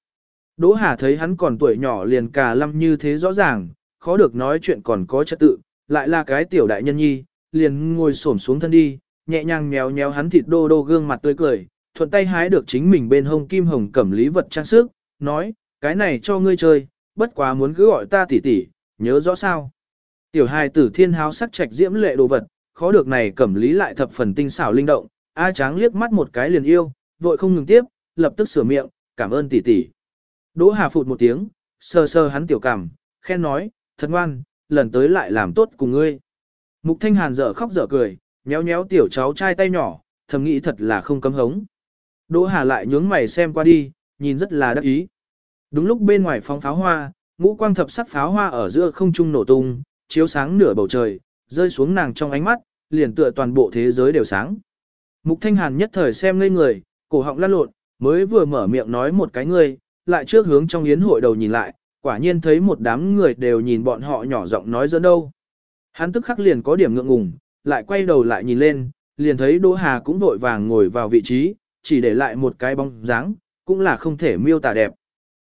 Đỗ Hà thấy hắn còn tuổi nhỏ liền cà lâm như thế rõ ràng, khó được nói chuyện còn có trật tự, lại là cái tiểu đại nhân nhi, liền ngồi xổm xuống thân đi, nhẹ nhàng méo méo hắn thịt đô đô gương mặt tươi cười, thuận tay hái được chính mình bên hông kim hồng cẩm lý vật trang sức, nói, cái này cho ngươi chơi, bất quá muốn cứ gọi ta tỷ tỷ, nhớ rõ sao. Tiểu hài tử thiên háo sắc trạch diễm lệ đồ vật, khó được này cẩm lý lại thập phần tinh xảo linh động, A tráng liếc mắt một cái liền yêu, vội không ngừng tiếp, lập tức sửa miệng, cảm ơn tỷ tỷ. Đỗ Hà phụt một tiếng, sờ sờ hắn tiểu cảm, khen nói, thật ngoan, lần tới lại làm tốt cùng ngươi. Mục Thanh Hàn dở khóc dở cười, nhéo nhéo tiểu cháu trai tay nhỏ, thầm nghĩ thật là không cấm hống. Đỗ Hà lại nhướng mày xem qua đi, nhìn rất là đắc ý. Đúng lúc bên ngoài phóng pháo hoa, ngũ quang thập sắc pháo hoa ở giữa không trung nổ tung, chiếu sáng nửa bầu trời, rơi xuống nàng trong ánh mắt, liền tựa toàn bộ thế giới đều sáng. Mục Thanh Hàn nhất thời xem ngây người, cổ họng lăn lộn, mới vừa mở miệng nói một cái người, lại trước hướng trong yến hội đầu nhìn lại, quả nhiên thấy một đám người đều nhìn bọn họ nhỏ giọng nói dẫn đâu. Hắn tức khắc liền có điểm ngượng ngùng, lại quay đầu lại nhìn lên, liền thấy Đỗ Hà cũng vội vàng ngồi vào vị trí, chỉ để lại một cái bóng dáng, cũng là không thể miêu tả đẹp.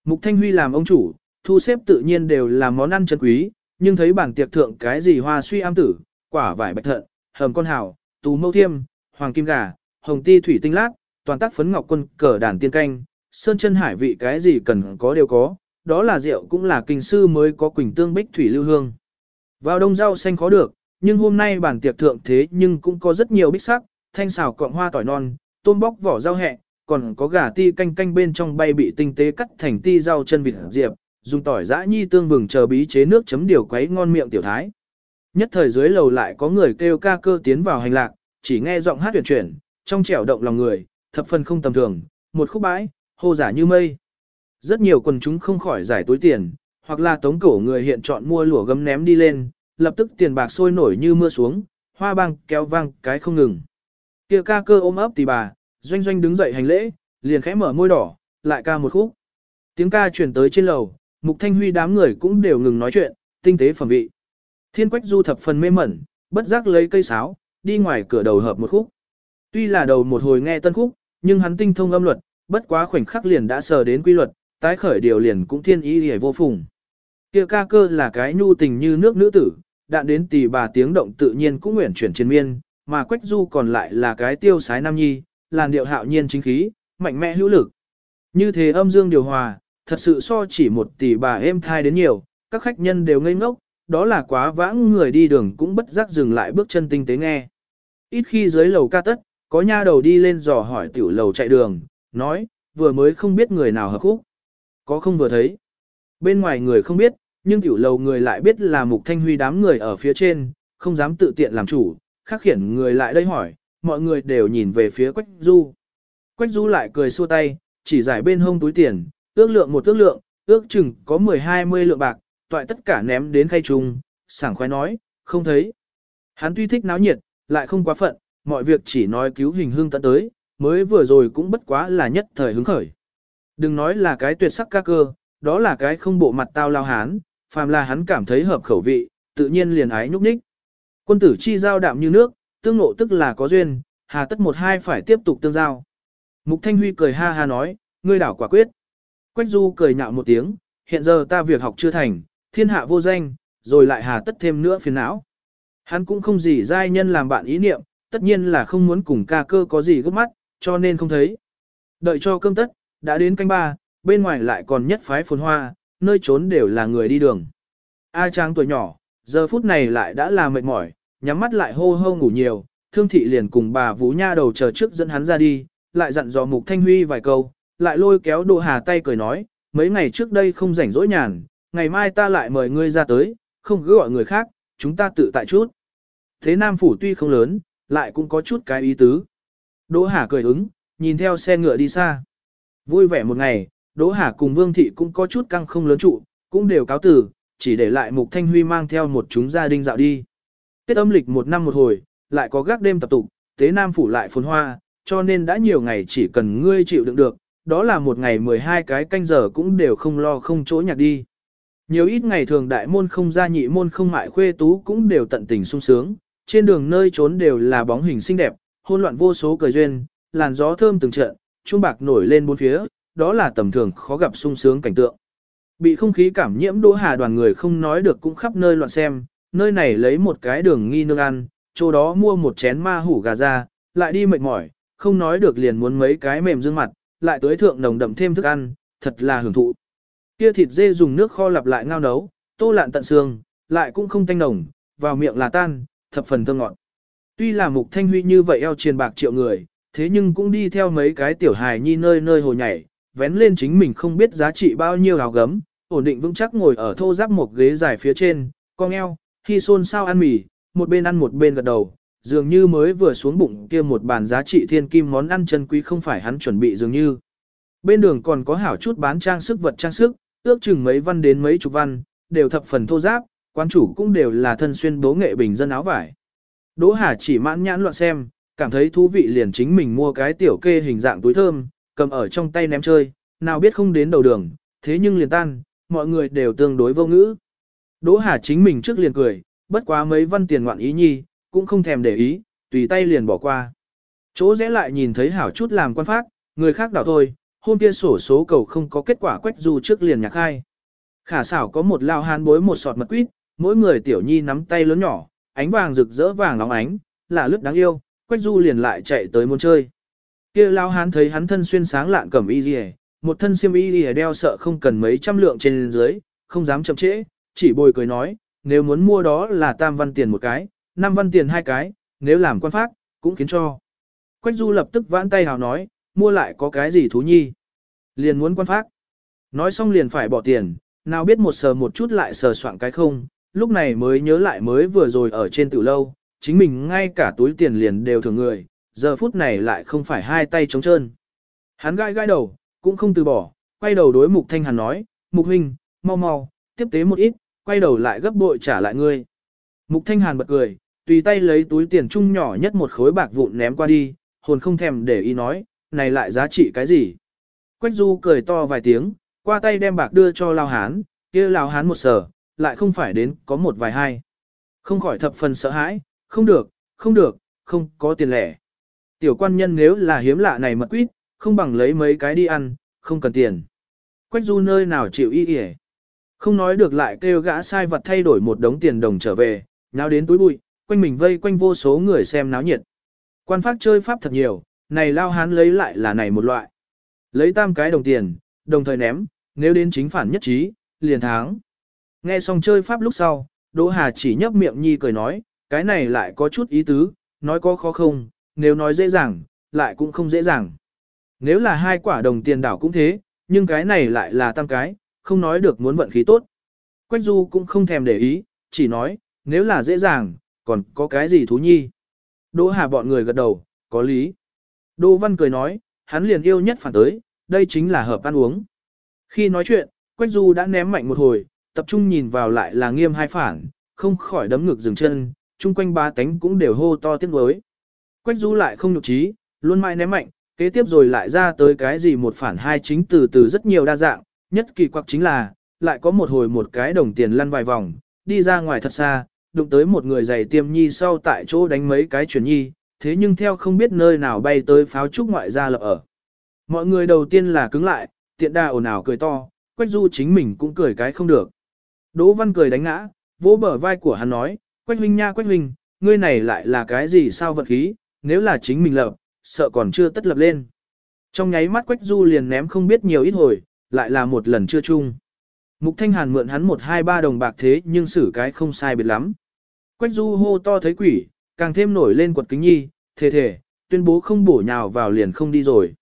Mục Thanh Huy làm ông chủ, thu xếp tự nhiên đều là món ăn chân quý, nhưng thấy bản tiệc thượng cái gì hoa suy am tử, quả vải bạch thận, hầm con hào, tú mâu thiêm, hoàng kim gà, hồng ti thủy tinh lát, toàn tác phấn ngọc quân cờ đàn tiên canh, sơn chân hải vị cái gì cần có đều có, đó là rượu cũng là kinh sư mới có quỳnh tương bích thủy lưu hương. Vào đông rau xanh khó được, nhưng hôm nay bản tiệc thượng thế nhưng cũng có rất nhiều bích sắc, thanh xào cọng hoa tỏi non, tôm bóc vỏ rau hẹ, còn có gà ti canh canh bên trong bay bị tinh tế cắt thành ti rau chân vịt diệp, dùng tỏi giã nhi tương vừng chờ bí chế nước chấm điều quấy ngon miệng tiểu thái. Nhất thời dưới lầu lại có người kêu ca cơ tiến vào hành lạc, chỉ nghe giọng hát huyền chuyển, trong trẻo động lòng người, thập phần không tầm thường, một khúc bãi, hô giả như mây. Rất nhiều quần chúng không khỏi giải túi tiền, hoặc là tống cổ người hiện chọn mua lụa gấm ném đi lên, lập tức tiền bạc sôi nổi như mưa xuống, hoa băng kéo vang cái không ngừng. Kia ca cơ ôm ấp tỷ bà, doanh doanh đứng dậy hành lễ, liền khẽ mở môi đỏ, lại ca một khúc. Tiếng ca truyền tới trên lầu, Mục Thanh Huy đám người cũng đều ngừng nói chuyện, tinh tế phẩm vị. Thiên Quách Du thập phần mê mẩn, bất giác lấy cây sáo, đi ngoài cửa đầu hợp một khúc. Tuy là đầu một hồi nghe tân khúc, nhưng hắn tinh thông âm luật, bất quá khoảnh khắc liền đã sờ đến quy luật, tái khởi điều liền cũng thiên ý hề vô phùng. Kia ca cơ là cái nhu tình như nước nữ tử, đạn đến tỷ bà tiếng động tự nhiên cũng nguyện chuyển trên miên, mà Quách Du còn lại là cái tiêu sái nam nhi, làn điệu hạo nhiên chính khí, mạnh mẽ hữu lực. Như thế âm dương điều hòa, thật sự so chỉ một tỷ bà êm thai đến nhiều, các khách nhân đều ngây ngốc, đó là quá vãng người đi đường cũng bất giác dừng lại bước chân tinh tế nghe. Ít khi dưới lầu ca tất, có nha đầu đi lên dò hỏi tiểu lầu chạy đường, nói, vừa mới không biết người nào hợp khúc. Có không vừa thấy. Bên ngoài người không biết, nhưng tiểu lầu người lại biết là mục thanh huy đám người ở phía trên, không dám tự tiện làm chủ, khắc khiển người lại đây hỏi, mọi người đều nhìn về phía Quách Du. Quách Du lại cười xua tay, chỉ giải bên hông túi tiền, ước lượng một ước lượng, ước chừng có 10-20 lượng bạc, toại tất cả ném đến khay trùng, sảng khoái nói, không thấy. Hắn tuy thích náo nhiệt, lại không quá phận, mọi việc chỉ nói cứu hình hương tận tới, mới vừa rồi cũng bất quá là nhất thời hứng khởi. Đừng nói là cái tuyệt sắc ca cơ, đó là cái không bộ mặt tao lao hán, phàm là hắn cảm thấy hợp khẩu vị, tự nhiên liền ái nhúc nhích. Quân tử chi giao đạm như nước, tương ngộ tức là có duyên, hà tất một hai phải tiếp tục tương giao. Mục Thanh Huy cười ha ha nói, ngươi đảo quả quyết. Quách Du cười nhạo một tiếng, hiện giờ ta việc học chưa thành, thiên hạ vô danh, rồi lại hà tất thêm nữa phiền não. Hắn cũng không gì giai nhân làm bạn ý niệm, tất nhiên là không muốn cùng ca cơ có gì gấp mắt, cho nên không thấy. Đợi cho cơm tất, đã đến canh ba, bên ngoài lại còn nhất phái phồn hoa, nơi trốn đều là người đi đường. A Trang tuổi nhỏ, giờ phút này lại đã là mệt mỏi, nhắm mắt lại hô hô ngủ nhiều, thương thị liền cùng bà Vũ Nha đầu chờ trước dẫn hắn ra đi, lại dặn dò Mục Thanh Huy vài câu, lại lôi kéo Đỗ Hà tay cười nói, mấy ngày trước đây không rảnh rỗi nhàn, ngày mai ta lại mời ngươi ra tới, không cứ gọi người khác, chúng ta tự tại chút. Thế Nam Phủ tuy không lớn, lại cũng có chút cái ý tứ. Đỗ Hà cười ứng, nhìn theo xe ngựa đi xa. Vui vẻ một ngày, Đỗ Hà cùng Vương Thị cũng có chút căng không lớn trụ, cũng đều cáo tử, chỉ để lại Mục Thanh Huy mang theo một chúng gia đình dạo đi. Tết âm lịch một năm một hồi, lại có gác đêm tập tục, tế Nam Phủ lại phồn hoa, cho nên đã nhiều ngày chỉ cần ngươi chịu đựng được, đó là một ngày 12 cái canh giờ cũng đều không lo không chỗ nhạc đi. Nhiều ít ngày thường đại môn không ra nhị môn không mại khuê tú cũng đều tận tình sung sướng, trên đường nơi trốn đều là bóng hình xinh đẹp, hôn loạn vô số cười duyên, làn gió thơm từng trận, chuông bạc nổi lên bốn phía, đó là tầm thường khó gặp sung sướng cảnh tượng. Bị không khí cảm nhiễm Đỗ Hà đoàn người không nói được cũng khắp nơi loạn xem, nơi này lấy một cái đường nghi nương ăn, chỗ đó mua một chén ma hủ gà ra, lại đi mệt mỏi, không nói được liền muốn mấy cái mềm dương mặt, lại tới thượng nồng đậm thêm thức ăn, thật là hưởng thụ. Kia thịt dê dùng nước kho lặp lại ngao nấu, tô lạn tận xương, lại cũng không tanh nồng, vào miệng là tan, thập phần thơm ngọt. Tuy là mục thanh huy như vậy eo truyền bạc triệu người, thế nhưng cũng đi theo mấy cái tiểu hài nhi nơi nơi hồ nhảy, vén lên chính mình không biết giá trị bao nhiêu áo gấm, ổn định vững chắc ngồi ở thô giáp một ghế dài phía trên, cong eo, khi xôn sao ăn mì, một bên ăn một bên gật đầu, dường như mới vừa xuống bụng kia một bàn giá trị thiên kim món ăn chân quý không phải hắn chuẩn bị dường như. Bên đường còn có hảo chút bán trang sức vật trang sức, ước chừng mấy văn đến mấy chục văn, đều thập phần thô giáp, quán chủ cũng đều là thân xuyên bố nghệ bình dân áo vải. Đỗ Hà chỉ mãn nhãn loạn xem, cảm thấy thú vị liền chính mình mua cái tiểu kê hình dạng túi thơm, cầm ở trong tay ném chơi, nào biết không đến đầu đường, thế nhưng liền tan, mọi người đều tương đối vô ngữ. Đỗ Hà chính mình trước liền cười, bất quá mấy văn tiền ngoạn ý nhi, cũng không thèm để ý, tùy tay liền bỏ qua. Chỗ rẽ lại nhìn thấy hảo chút làm quan phát, người khác đảo thôi, hôm kia sổ số cầu không có kết quả quách du trước liền nhạc hai. Khả xảo có một lao hán bối một sọt mật quýt, mỗi người tiểu nhi nắm tay lớn nhỏ, ánh vàng rực rỡ vàng nóng ánh, là lướt đáng yêu, quách du liền lại chạy tới muốn chơi. Kia lao hán thấy hắn thân xuyên sáng lạn cẩm y liề, một thân xiêm y liề đeo sợ không cần mấy trăm lượng trên dưới, không dám chậm trễ, chỉ bồi cười nói, nếu muốn mua đó là tam văn tiền một cái, năm văn tiền hai cái, nếu làm quan phát, cũng khiến cho. Quách du lập tức vãn tay hào nói, mua lại có cái gì thú nhi. Liền muốn quan phát. Nói xong liền phải bỏ tiền, nào biết một sờ một chút lại sờ soạn cái không, lúc này mới nhớ lại mới vừa rồi ở trên tiểu lâu, chính mình ngay cả túi tiền liền đều thường người, giờ phút này lại không phải hai tay trống trơn. Hắn gai gai đầu, cũng không từ bỏ, quay đầu đối mục thanh hàn nói, mục huynh, mau mau, tiếp tế một ít, quay đầu lại gấp bội trả lại ngươi. Mục thanh hàn bật cười, tùy tay lấy túi tiền chung nhỏ nhất một khối bạc vụn ném qua đi, hồn không thèm để ý nói, này lại giá trị cái gì. Quách du cười to vài tiếng, qua tay đem bạc đưa cho lao hán, kia lao hán một sở, lại không phải đến có một vài hai. Không khỏi thập phần sợ hãi, không được, không được, không có tiền lẻ. Tiểu quan nhân nếu là hiếm lạ này mật quýt, không bằng lấy mấy cái đi ăn, không cần tiền. Quách du nơi nào chịu y y không nói được lại kêu gã sai vật thay đổi một đống tiền đồng trở về, nháo đến túi bụi, quanh mình vây quanh vô số người xem náo nhiệt. Quan pháp chơi pháp thật nhiều, này lao hán lấy lại là này một loại. Lấy tam cái đồng tiền, đồng thời ném, nếu đến chính phản nhất trí, liền thắng. Nghe xong chơi pháp lúc sau, Đỗ Hà chỉ nhấp miệng nhi cười nói, cái này lại có chút ý tứ, nói có khó không, nếu nói dễ dàng, lại cũng không dễ dàng. Nếu là hai quả đồng tiền đảo cũng thế, nhưng cái này lại là tam cái, không nói được muốn vận khí tốt. Quách Du cũng không thèm để ý, chỉ nói, nếu là dễ dàng, còn có cái gì thú nhi. Đỗ Hà bọn người gật đầu, có lý. Đỗ Văn cười nói, hắn liền yêu nhất phản tới, đây chính là hợp ăn uống. Khi nói chuyện, Quách Du đã ném mạnh một hồi, tập trung nhìn vào lại là nghiêm hai phản, không khỏi đấm ngực dừng chân, chung quanh ba tánh cũng đều hô to tiếng đối. Quách Du lại không nhục trí, luôn mãi ném mạnh, kế tiếp rồi lại ra tới cái gì một phản hai chính từ từ rất nhiều đa dạng, nhất kỳ quặc chính là, lại có một hồi một cái đồng tiền lăn vài vòng, đi ra ngoài thật xa, đụng tới một người giày tiêm nhi sau tại chỗ đánh mấy cái chuyển nhi, thế nhưng theo không biết nơi nào bay tới pháo trúc ngoại ra lập ở. Mọi người đầu tiên là cứng lại, tiện đa ồn ào cười to, Quách Du chính mình cũng cười cái không được. Đỗ Văn cười đánh ngã, vỗ bờ vai của hắn nói, Quách huynh nha Quách huynh, ngươi này lại là cái gì sao vật khí, nếu là chính mình lập, sợ còn chưa tất lập lên. Trong nháy mắt Quách Du liền ném không biết nhiều ít hồi, lại là một lần chưa chung. Mục Thanh Hàn mượn hắn một hai ba đồng bạc thế nhưng xử cái không sai biệt lắm. Quách Du hô to thấy quỷ, càng thêm nổi lên quật kính nhi, thề thề, tuyên bố không bổ nhào vào liền không đi rồi.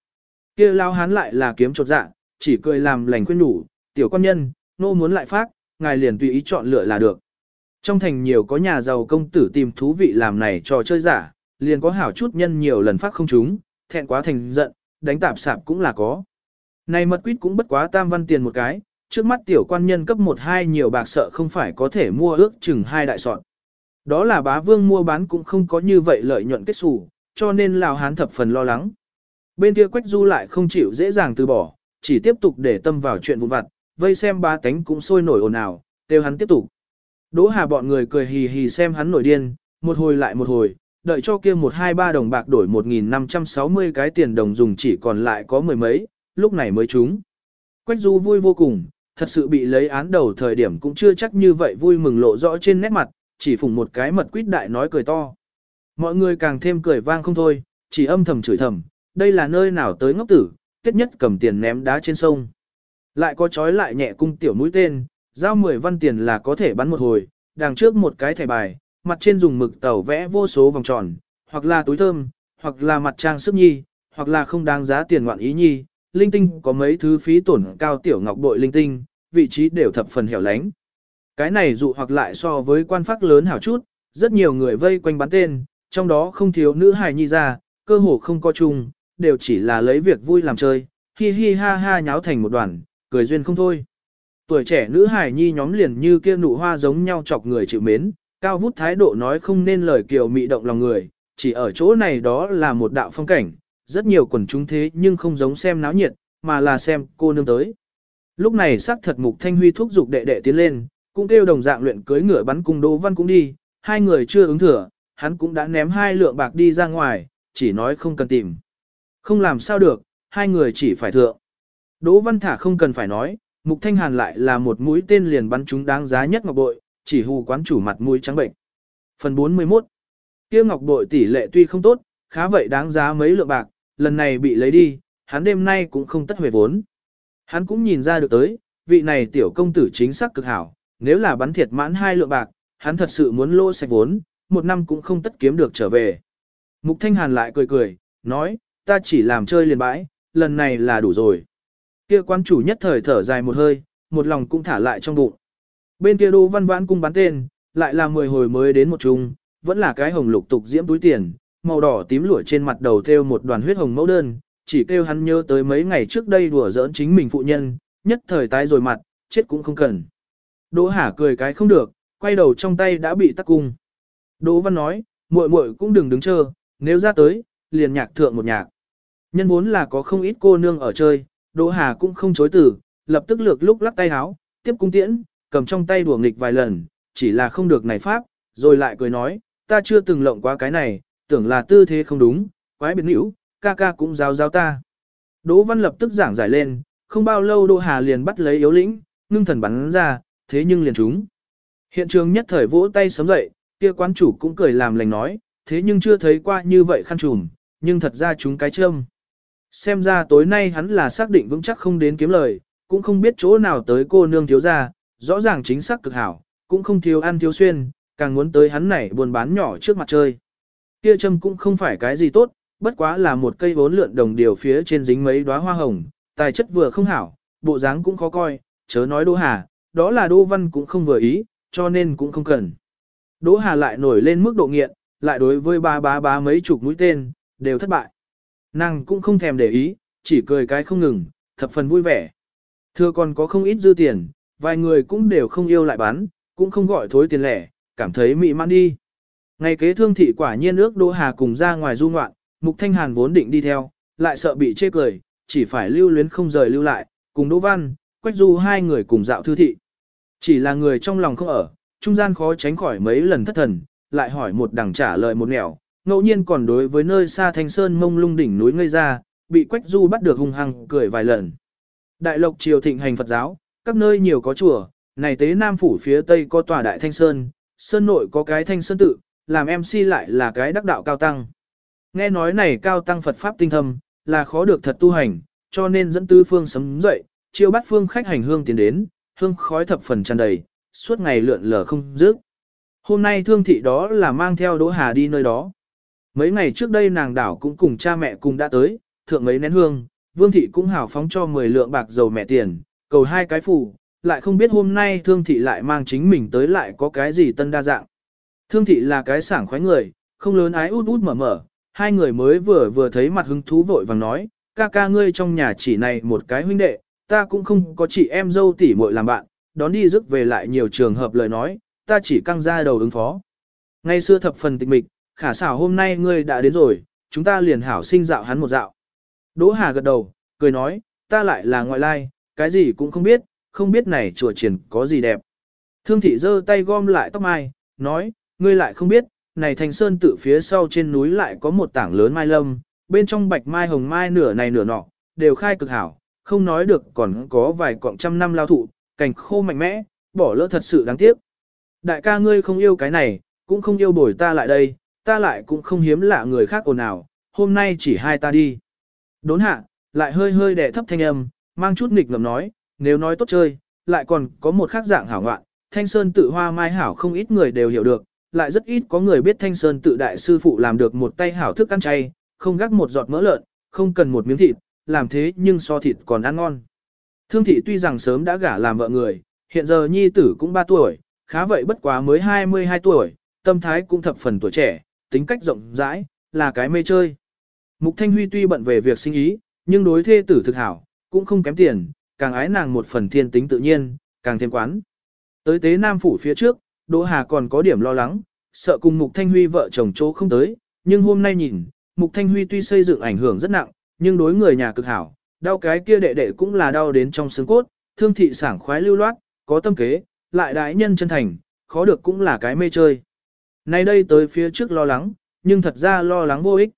kia lao hán lại là kiếm chột dạ, chỉ cười làm lành khuyên nhủ, tiểu quan nhân, nô muốn lại phát, ngài liền tùy ý chọn lựa là được. Trong thành nhiều có nhà giàu công tử tìm thú vị làm này trò chơi giả, liền có hảo chút nhân nhiều lần phát không chúng, thẹn quá thành giận, đánh tạp sạp cũng là có. Này mật quýt cũng bất quá tam văn tiền một cái, trước mắt tiểu quan nhân cấp một hai nhiều bạc sợ không phải có thể mua ước chừng hai đại sọt. Đó là bá vương mua bán cũng không có như vậy lợi nhuận kết xù, cho nên Lào Hán thập phần lo lắng. Bên kia Quách Du lại không chịu dễ dàng từ bỏ, chỉ tiếp tục để tâm vào chuyện vụn vặt, vây xem ba tánh cũng sôi nổi ồn ào, kêu hắn tiếp tục. Đỗ Hà bọn người cười hì hì xem hắn nổi điên, một hồi lại một hồi, đợi cho kia một hai ba đồng bạc đổi 1.560 cái tiền đồng dùng chỉ còn lại có mười mấy, lúc này mới trúng. Quách Du vui vô cùng, thật sự bị lấy án đầu thời điểm cũng chưa chắc như vậy vui mừng lộ rõ trên nét mặt, chỉ phùng một cái mật quýt đại nói cười to. Mọi người càng thêm cười vang không thôi, chỉ âm thầm chửi thầm, đây là nơi nào tới ngốc tử, tiết nhất cầm tiền ném đá trên sông. Lại có chói lại nhẹ cung tiểu mũi tên, giao 10 văn tiền là có thể bắn một hồi, đằng trước một cái thẻ bài, mặt trên dùng mực tàu vẽ vô số vòng tròn, hoặc là túi thơm, hoặc là mặt trang sức nhi, hoặc là không đáng giá tiền ngoạn ý nhi, linh tinh có mấy thứ phí tổn cao tiểu ngọc bội linh tinh, vị trí đều thập phần hẻo lánh. Cái này dụ hoặc lại so với quan phát lớn hảo chút, rất nhiều người vây quanh bán tên, trong đó không thiếu nữ hài nhi ra, cơ hồ không có chung, đều chỉ là lấy việc vui làm chơi, hi hi ha ha nháo thành một đoàn, cười duyên không thôi. Tuổi trẻ nữ hài nhi nhóm liền như kia nụ hoa giống nhau chọc người chịu mến, cao vút thái độ nói không nên lời kiều mị động lòng người, chỉ ở chỗ này đó là một đạo phong cảnh, rất nhiều quần chúng thế nhưng không giống xem náo nhiệt, mà là xem cô nương tới. Lúc này sắc thật mục thanh huy thúc giục đệ đệ tiến lên, cũng kêu đồng dạng luyện cưới ngựa bắn cung Đỗ Văn cũng đi, hai người chưa ứng thừa, hắn cũng đã ném hai lượng bạc đi ra ngoài, chỉ nói không cần tìm. Không làm sao được, hai người chỉ phải thượng. Đỗ Văn Thả không cần phải nói, Mục Thanh Hàn lại là một mũi tên liền bắn chúng đáng giá nhất ngọc bội, chỉ hù quán chủ mặt mũi trắng bệnh. Phần 41 Kia ngọc bội tỷ lệ tuy không tốt, khá vậy đáng giá mấy lượng bạc, lần này bị lấy đi, hắn đêm nay cũng không tất về vốn. Hắn cũng nhìn ra được tới, vị này tiểu công tử chính xác cực hảo, nếu là bắn thiệt mãn hai lượng bạc, hắn thật sự muốn lô sạch vốn, một năm cũng không tất kiếm được trở về. Mục Thanh Hàn lại cười cười, nói, ta chỉ làm chơi liền bãi, lần này là đủ rồi. Kia quan chủ nhất thời thở dài một hơi, một lòng cũng thả lại trong bụng. Bên kia đô văn vãn cung bắn tên, lại là mười hồi mới đến một chung, vẫn là cái hồng lục tục diễm túi tiền, màu đỏ tím lụa trên mặt đầu thêu một đoàn huyết hồng mẫu đơn, chỉ kêu hắn nhớ tới mấy ngày trước đây đùa giỡn chính mình phụ nhân, nhất thời tái rồi mặt, chết cũng không cần. Đỗ Hà cười cái không được, quay đầu trong tay đã bị tắc cung. Đỗ Văn nói, muội muội cũng đừng đứng chờ, nếu ra tới, liền nhạc thượng một nhạc. Nhân vốn là có không ít cô nương ở chơi, Đỗ Hà cũng không chối từ, lập tức lược lúc lắc tay háo, tiếp cung tiễn, cầm trong tay đùa nghịch vài lần, chỉ là không được này pháp, rồi lại cười nói, ta chưa từng lộng qua cái này, tưởng là tư thế không đúng, quái biệt nữ, ca ca cũng giáo giáo ta. Đỗ Văn lập tức giảng giải lên, không bao lâu Đỗ Hà liền bắt lấy yếu lĩnh, ngưng thần bắn ra, thế nhưng liền trúng. Hiện trường nhất thời vỗ tay sớm dậy, kia quán chủ cũng cười làm lành nói, thế nhưng chưa thấy qua như vậy khăn trùm, nhưng thật ra chúng cái châm. Xem ra tối nay hắn là xác định vững chắc không đến kiếm lời, cũng không biết chỗ nào tới cô nương thiếu ra, rõ ràng chính xác cực hảo, cũng không thiếu ăn thiếu xuyên, càng muốn tới hắn này buồn bán nhỏ trước mặt chơi. Kia châm cũng không phải cái gì tốt, bất quá là một cây vốn lượn đồng điều phía trên dính mấy đóa hoa hồng, tài chất vừa không hảo, bộ dáng cũng khó coi, chớ nói Đỗ Hà, đó là Đỗ Văn cũng không vừa ý, cho nên cũng không cần. Đỗ Hà lại nổi lên mức độ nghiện, lại đối với ba ba ba mấy chục mũi tên, đều thất bại. Nàng cũng không thèm để ý, chỉ cười cái không ngừng, thập phần vui vẻ. Thưa còn có không ít dư tiền, vài người cũng đều không yêu lại bán, cũng không gọi thối tiền lẻ, cảm thấy mị man đi. Ngày kế thương thị quả nhiên ước Đỗ Hà cùng ra ngoài du ngoạn, Mục Thanh Hàn vốn định đi theo, lại sợ bị chê cười, chỉ phải lưu luyến không rời lưu lại, cùng Đỗ Văn, Quách Du hai người cùng dạo thư thị. Chỉ là người trong lòng không ở, trung gian khó tránh khỏi mấy lần thất thần, lại hỏi một đằng trả lời một nẻo, ngẫu nhiên còn đối với nơi xa thanh sơn mông lung đỉnh núi ngây ra, bị Quách Du bắt được hung hăng cười vài lần. Đại lộc triều thịnh hành Phật giáo, các nơi nhiều có chùa, này tế Nam phủ phía tây có tòa đại thanh sơn, sơn nội có cái thanh sơn tự, làm MC lại là cái đắc đạo cao tăng. Nghe nói này cao tăng Phật Pháp tinh thâm, là khó được thật tu hành, cho nên dẫn tư phương sấm dậy, chiêu bắt phương khách hành hương tiến đến, hương khói thập phần tràn đầy, suốt ngày lượn lờ không dứt. Hôm nay thương thị đó là mang theo Đỗ Hà đi nơi đó. Mấy ngày trước đây nàng đảo cũng cùng cha mẹ cùng đã tới, thượng mấy nén hương, vương thị cũng hào phóng cho 10 lượng bạc dầu mẹ tiền, cầu hai cái phù, lại không biết hôm nay thương thị lại mang chính mình tới lại có cái gì tân đa dạng. Thương thị là cái sảng khoái người, không lớn ái út út mở mở, hai người mới vừa vừa thấy mặt hứng thú vội vàng nói, ca ca ngươi trong nhà chỉ này một cái huynh đệ, ta cũng không có chị em dâu tỷ muội làm bạn, đón đi rước về lại nhiều trường hợp lời nói, ta chỉ căng ra đầu ứng phó. Ngày xưa thập phần tịch mịch, khả xảo hôm nay ngươi đã đến rồi, chúng ta liền hảo sinh dạo hắn một dạo. Đỗ Hà gật đầu, cười nói, ta lại là ngoại lai, cái gì cũng không biết, không biết này chùa triển có gì đẹp. Thương thị giơ tay gom lại tóc mai, nói, ngươi lại không biết, này thành sơn tự phía sau trên núi lại có một tảng lớn mai lâm, bên trong bạch mai hồng mai nửa này nửa nọ, đều khai cực hảo, không nói được còn có vài cọng trăm năm lao thụ, cành khô mạnh mẽ, bỏ lỡ thật sự đáng tiếc. Đại ca ngươi không yêu cái này, cũng không yêu bồi ta lại đây, ta lại cũng không hiếm lạ người khác ồn ào, hôm nay chỉ hai ta đi. Đốn hạ, lại hơi hơi đẻ thấp thanh âm, mang chút nghịch ngầm nói, nếu nói tốt chơi, lại còn có một khác dạng hảo ngoạn, thanh sơn tự hoa mai hảo không ít người đều hiểu được, lại rất ít có người biết thanh sơn tự đại sư phụ làm được một tay hảo thức ăn chay, không gác một giọt mỡ lợn, không cần một miếng thịt, làm thế nhưng so thịt còn ăn ngon. Thương thị tuy rằng sớm đã gả làm vợ người, hiện giờ nhi tử cũng 3 tuổi, khá vậy bất quá mới 22 tuổi, tâm thái cũng thập phần tuổi trẻ, tính cách rộng rãi, là cái mê chơi. Mục Thanh Huy tuy bận về việc sinh ý, nhưng đối thê tử thực hảo, cũng không kém tiền, càng ái nàng một phần thiên tính tự nhiên, càng thêm quán. Tới tế Nam Phủ phía trước, Đỗ Hà còn có điểm lo lắng, sợ cùng Mục Thanh Huy vợ chồng chỗ không tới, nhưng hôm nay nhìn, Mục Thanh Huy tuy xây dựng ảnh hưởng rất nặng, nhưng đối người nhà cực hảo, đau cái kia đệ đệ cũng là đau đến trong xương cốt, thương thị sảng khoái lưu loát, có tâm kế, lại đại nhân chân thành, khó được cũng là cái mê chơi. Nay đây tới phía trước lo lắng, nhưng thật ra lo lắng vô ích.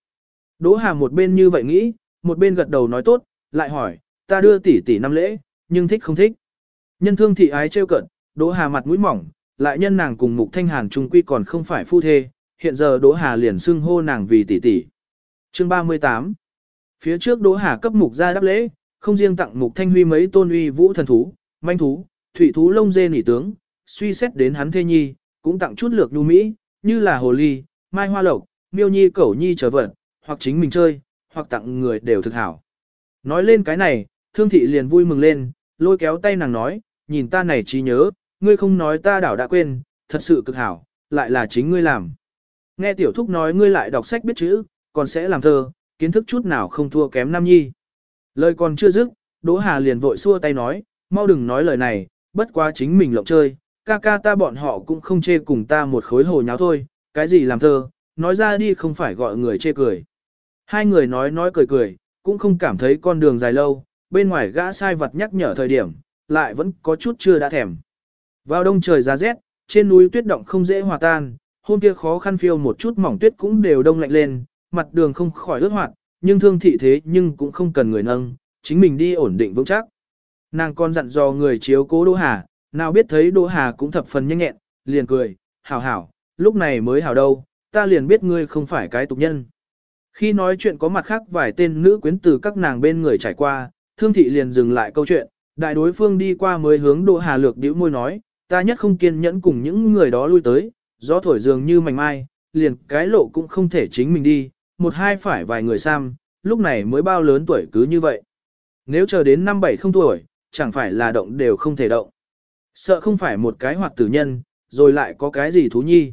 Đỗ Hà một bên như vậy nghĩ, một bên gật đầu nói tốt, lại hỏi, ta đưa tỷ tỷ năm lễ, nhưng thích không thích. Nhân thương thị ái trêu cận, Đỗ Hà mặt mũi mỏng, lại nhân nàng cùng Mục Thanh Hàn trung quy còn không phải phu thê, hiện giờ Đỗ Hà liền xưng hô nàng vì tỷ tỷ. Chương 38 Phía trước Đỗ Hà cấp Mục ra đáp lễ, không riêng tặng Mục Thanh Huy mấy tôn uy vũ thần thú, manh thú, thủy thú lông dê nỉ tướng, suy xét đến hắn thê nhi, cũng tặng chút lược nhu mỹ, như là hồ ly, mai hoa lộc, miêu nhi cẩu nhi trở vật, hoặc chính mình chơi, hoặc tặng người đều thực hảo. Nói lên cái này, thương thị liền vui mừng lên, lôi kéo tay nàng nói, nhìn ta này trí nhớ, ngươi không nói ta đảo đã quên, thật sự cực hảo, lại là chính ngươi làm. Nghe tiểu thúc nói ngươi lại đọc sách biết chữ, còn sẽ làm thơ, kiến thức chút nào không thua kém Nam Nhi. Lời còn chưa dứt, Đỗ Hà liền vội xua tay nói, mau đừng nói lời này, bất quá chính mình lộng chơi, ca ca ta bọn họ cũng không chê cùng ta một khối hồ nháo thôi, cái gì làm thơ, nói ra đi không phải gọi người chê cười. Hai người nói nói cười cười, cũng không cảm thấy con đường dài lâu, bên ngoài gã sai vật nhắc nhở thời điểm, lại vẫn có chút chưa đã thèm. Vào đông trời giá rét, trên núi tuyết động không dễ hòa tan, hôm kia khó khăn phiêu một chút mỏng tuyết cũng đều đông lạnh lên, mặt đường không khỏi ướt hoạt, nhưng thương thị thế nhưng cũng không cần người nâng, chính mình đi ổn định vững chắc. Nàng còn dặn dò người chiếu cố Đỗ Hà, nào biết thấy Đỗ Hà cũng thập phần nhanh nhẹn, liền cười, hảo hảo, lúc này mới hảo đâu, ta liền biết ngươi không phải cái tục nhân. Khi nói chuyện có mặt khác vài tên nữ quyến từ các nàng bên người trải qua, thương thị liền dừng lại câu chuyện, đại đối phương đi qua mới hướng Đỗ Hà lược điếu môi nói, ta nhất không kiên nhẫn cùng những người đó lui tới, gió thổi dường như mảnh mai, liền cái lộ cũng không thể chính mình đi, một hai phải vài người sam, lúc này mới bao lớn tuổi cứ như vậy. Nếu chờ đến năm bảy không tuổi, chẳng phải là động đều không thể động. Sợ không phải một cái hoạt tử nhân, rồi lại có cái gì thú nhi.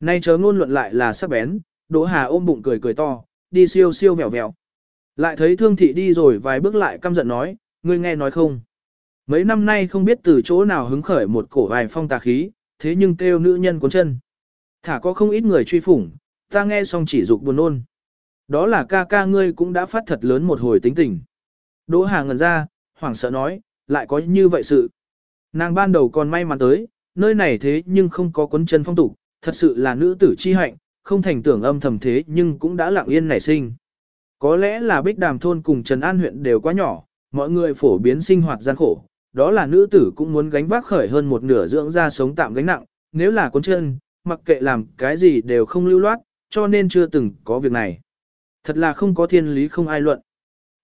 Nay chớ ngôn luận lại là sắc bén, Đỗ Hà ôm bụng cười cười to, đi siêu siêu vẹo vẹo. Lại thấy thương thị đi rồi vài bước lại căm giận nói, ngươi nghe nói không. Mấy năm nay không biết từ chỗ nào hứng khởi một cổ vài phong tà khí, thế nhưng kêu nữ nhân cuốn chân. Thả có không ít người truy phủng, ta nghe xong chỉ dục buồn nôn. Đó là ca ca ngươi cũng đã phát thật lớn một hồi tính tình. Đỗ Hà ngẩn ra, hoảng sợ nói, lại có như vậy sự. Nàng ban đầu còn may mắn tới, nơi này thế nhưng không có cuốn chân phong tục, thật sự là nữ tử chi hạnh, không thành tưởng âm thầm thế nhưng cũng đã lặng yên nảy sinh. Có lẽ là bích đàm thôn cùng Trần An huyện đều quá nhỏ, mọi người phổ biến sinh hoạt gian khổ, đó là nữ tử cũng muốn gánh vác khởi hơn một nửa dưỡng ra sống tạm gánh nặng, nếu là cuốn chân, mặc kệ làm cái gì đều không lưu loát, cho nên chưa từng có việc này. Thật là không có thiên lý không ai luận.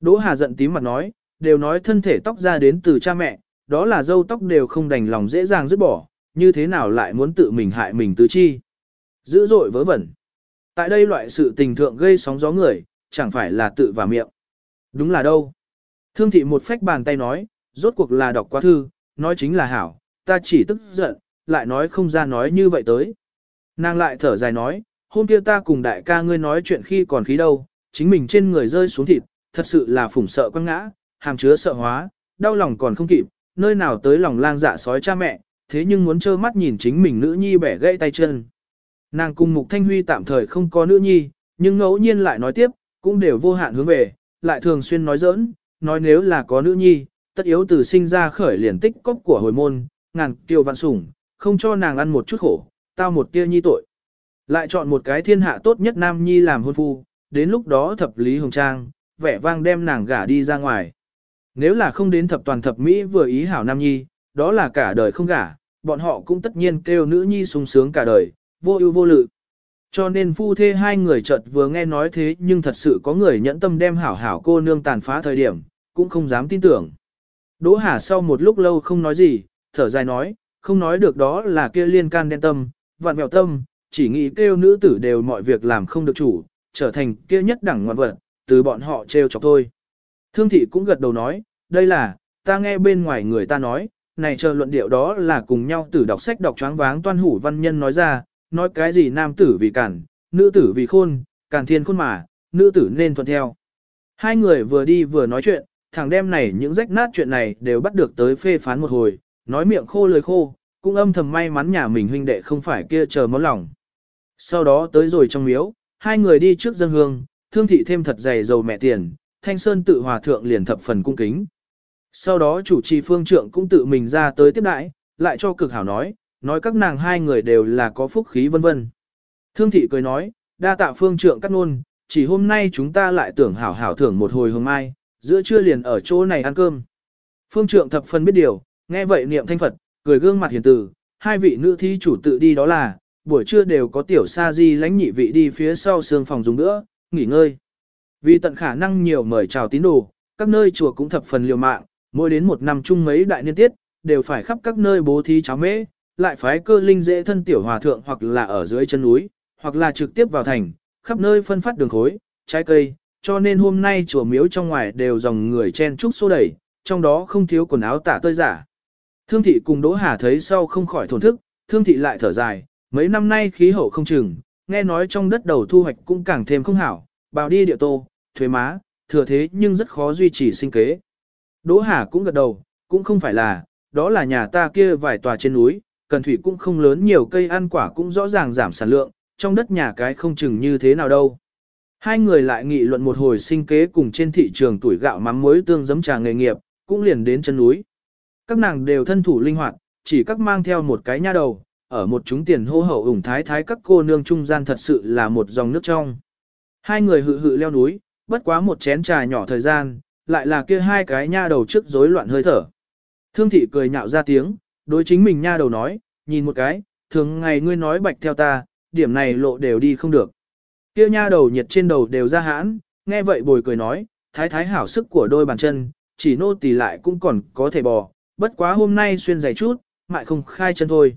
Đỗ Hà giận tím mặt nói, đều nói thân thể tóc ra đến từ cha mẹ, đó là dâu tóc đều không đành lòng dễ dàng dứt bỏ, như thế nào lại muốn tự mình hại mình tứ chi. Dữ dội vớ vẩn. Tại đây loại sự tình thượng gây sóng gió người, chẳng phải là tự vào miệng. Đúng là đâu. Thương thị một phách bàn tay nói, rốt cuộc là đọc qua thư, nói chính là hảo, ta chỉ tức giận, lại nói không ra nói như vậy tới. Nàng lại thở dài nói, hôm kia ta cùng đại ca ngươi nói chuyện khi còn khí đâu, chính mình trên người rơi xuống thịt, thật sự là phủng sợ quăng ngã, hàm chứa sợ hóa, đau lòng còn không kịp, nơi nào tới lòng lang dạ sói cha mẹ, thế nhưng muốn trơ mắt nhìn chính mình nữ nhi bẻ gãy tay chân. Nàng cùng Mục Thanh Huy tạm thời không có nữ nhi, nhưng ngẫu nhiên lại nói tiếp, cũng đều vô hạn hướng về, lại thường xuyên nói giỡn, nói nếu là có nữ nhi, tất yếu từ sinh ra khởi liền tích cốc của hồi môn, ngàn tiêu vạn sủng, không cho nàng ăn một chút khổ, tao một tia nhi tội. Lại chọn một cái thiên hạ tốt nhất nam nhi làm hôn phu, đến lúc đó thập lý hồng trang, vẻ vang đem nàng gả đi ra ngoài. Nếu là không đến thập toàn thập Mỹ vừa ý hảo nam nhi, đó là cả đời không gả, bọn họ cũng tất nhiên kêu nữ nhi sung sướng cả đời, vô ưu vô lự. Cho nên phu thê hai người chợt vừa nghe nói thế nhưng thật sự có người nhẫn tâm đem hảo hảo cô nương tàn phá thời điểm, cũng không dám tin tưởng. Đỗ Hà sau một lúc lâu không nói gì, thở dài nói, không nói được đó là kia liên can đen tâm, vạn vẹo tâm, chỉ nghĩ kêu nữ tử đều mọi việc làm không được chủ, trở thành kia nhất đẳng ngoan vật, từ bọn họ trêu chọc thôi. Thương thị cũng gật đầu nói, đây là, ta nghe bên ngoài người ta nói, này chờ luận điệu đó là cùng nhau tử đọc sách đọc choáng váng toan hủ văn nhân nói ra, nói cái gì nam tử vì cản, nữ tử vì khôn, cản thiên khôn mà, nữ tử nên thuận theo. Hai người vừa đi vừa nói chuyện, thằng đem này những rách nát chuyện này đều bắt được tới phê phán một hồi, nói miệng khô lời khô, cũng âm thầm may mắn nhà mình huynh đệ không phải kia chờ món lòng. Sau đó tới rồi trong miếu, hai người đi trước dân hương, thương thị thêm thật dày dầu mẹ tiền, thanh sơn tự hòa thượng liền thập phần cung kính. Sau đó chủ trì phương trượng cũng tự mình ra tới tiếp đãi, lại cho cực hảo nói, nói các nàng hai người đều là có phúc khí vân vân. Thương thị cười nói, đa tạ phương trượng cắt ngôn, chỉ hôm nay chúng ta lại tưởng hảo hảo thưởng một hồi hôm mai, giữa trưa liền ở chỗ này ăn cơm. Phương trượng thập phần biết điều, nghe vậy niệm thanh Phật, cười gương mặt hiền từ, hai vị nữ thí chủ tự đi đó là, buổi trưa đều có tiểu sa di lãnh nhị vị đi phía sau sương phòng dùng nữa, nghỉ ngơi. Vì tận khả năng nhiều mời chào tín đồ, các nơi chùa cũng thập phần liều mạng, mỗi đến một năm chung mấy đại niên tiết, đều phải khắp các nơi bố thí cháo mễ, lại phái cơ linh dễ thân tiểu hòa thượng hoặc là ở dưới chân núi, hoặc là trực tiếp vào thành, khắp nơi phân phát đường khối, trái cây, cho nên hôm nay chùa miếu trong ngoài đều dòng người chen trúc xô đẩy, trong đó không thiếu quần áo tả tơi giả. Thương thị cùng Đỗ Hà thấy sau không khỏi thổn thức, thương thị lại thở dài, mấy năm nay khí hậu không chừng, nghe nói trong đất đầu thu hoạch cũng càng thêm không hảo, bào đi địa tô, thuế má, thừa thế nhưng rất khó duy trì sinh kế. Đỗ Hà cũng gật đầu, cũng không phải là, đó là nhà ta kia vài tòa trên núi, cần thủy cũng không lớn nhiều cây ăn quả cũng rõ ràng giảm sản lượng, trong đất nhà cái không chừng như thế nào đâu. Hai người lại nghị luận một hồi sinh kế cùng trên thị trường tuổi gạo mắm muối tương giấm trà nghề nghiệp, cũng liền đến chân núi. Các nàng đều thân thủ linh hoạt, chỉ các mang theo một cái nha đầu, ở một chúng tiền hô hậu ủng thái thái các cô nương trung gian thật sự là một dòng nước trong. Hai người hự hự leo núi, bất quá một chén trà nhỏ thời gian, lại là kia hai cái nha đầu trước rối loạn hơi thở. Thương thị cười nhạo ra tiếng, đối chính mình nha đầu nói, nhìn một cái, thường ngày ngươi nói bạch theo ta, điểm này lộ đều đi không được. Kia nha đầu nhiệt trên đầu đều ra hãn, nghe vậy bồi cười nói, thái thái hảo sức của đôi bàn chân, chỉ nô tỳ lại cũng còn có thể bò, bất quá hôm nay xuyên giày chút, mại không khai chân thôi.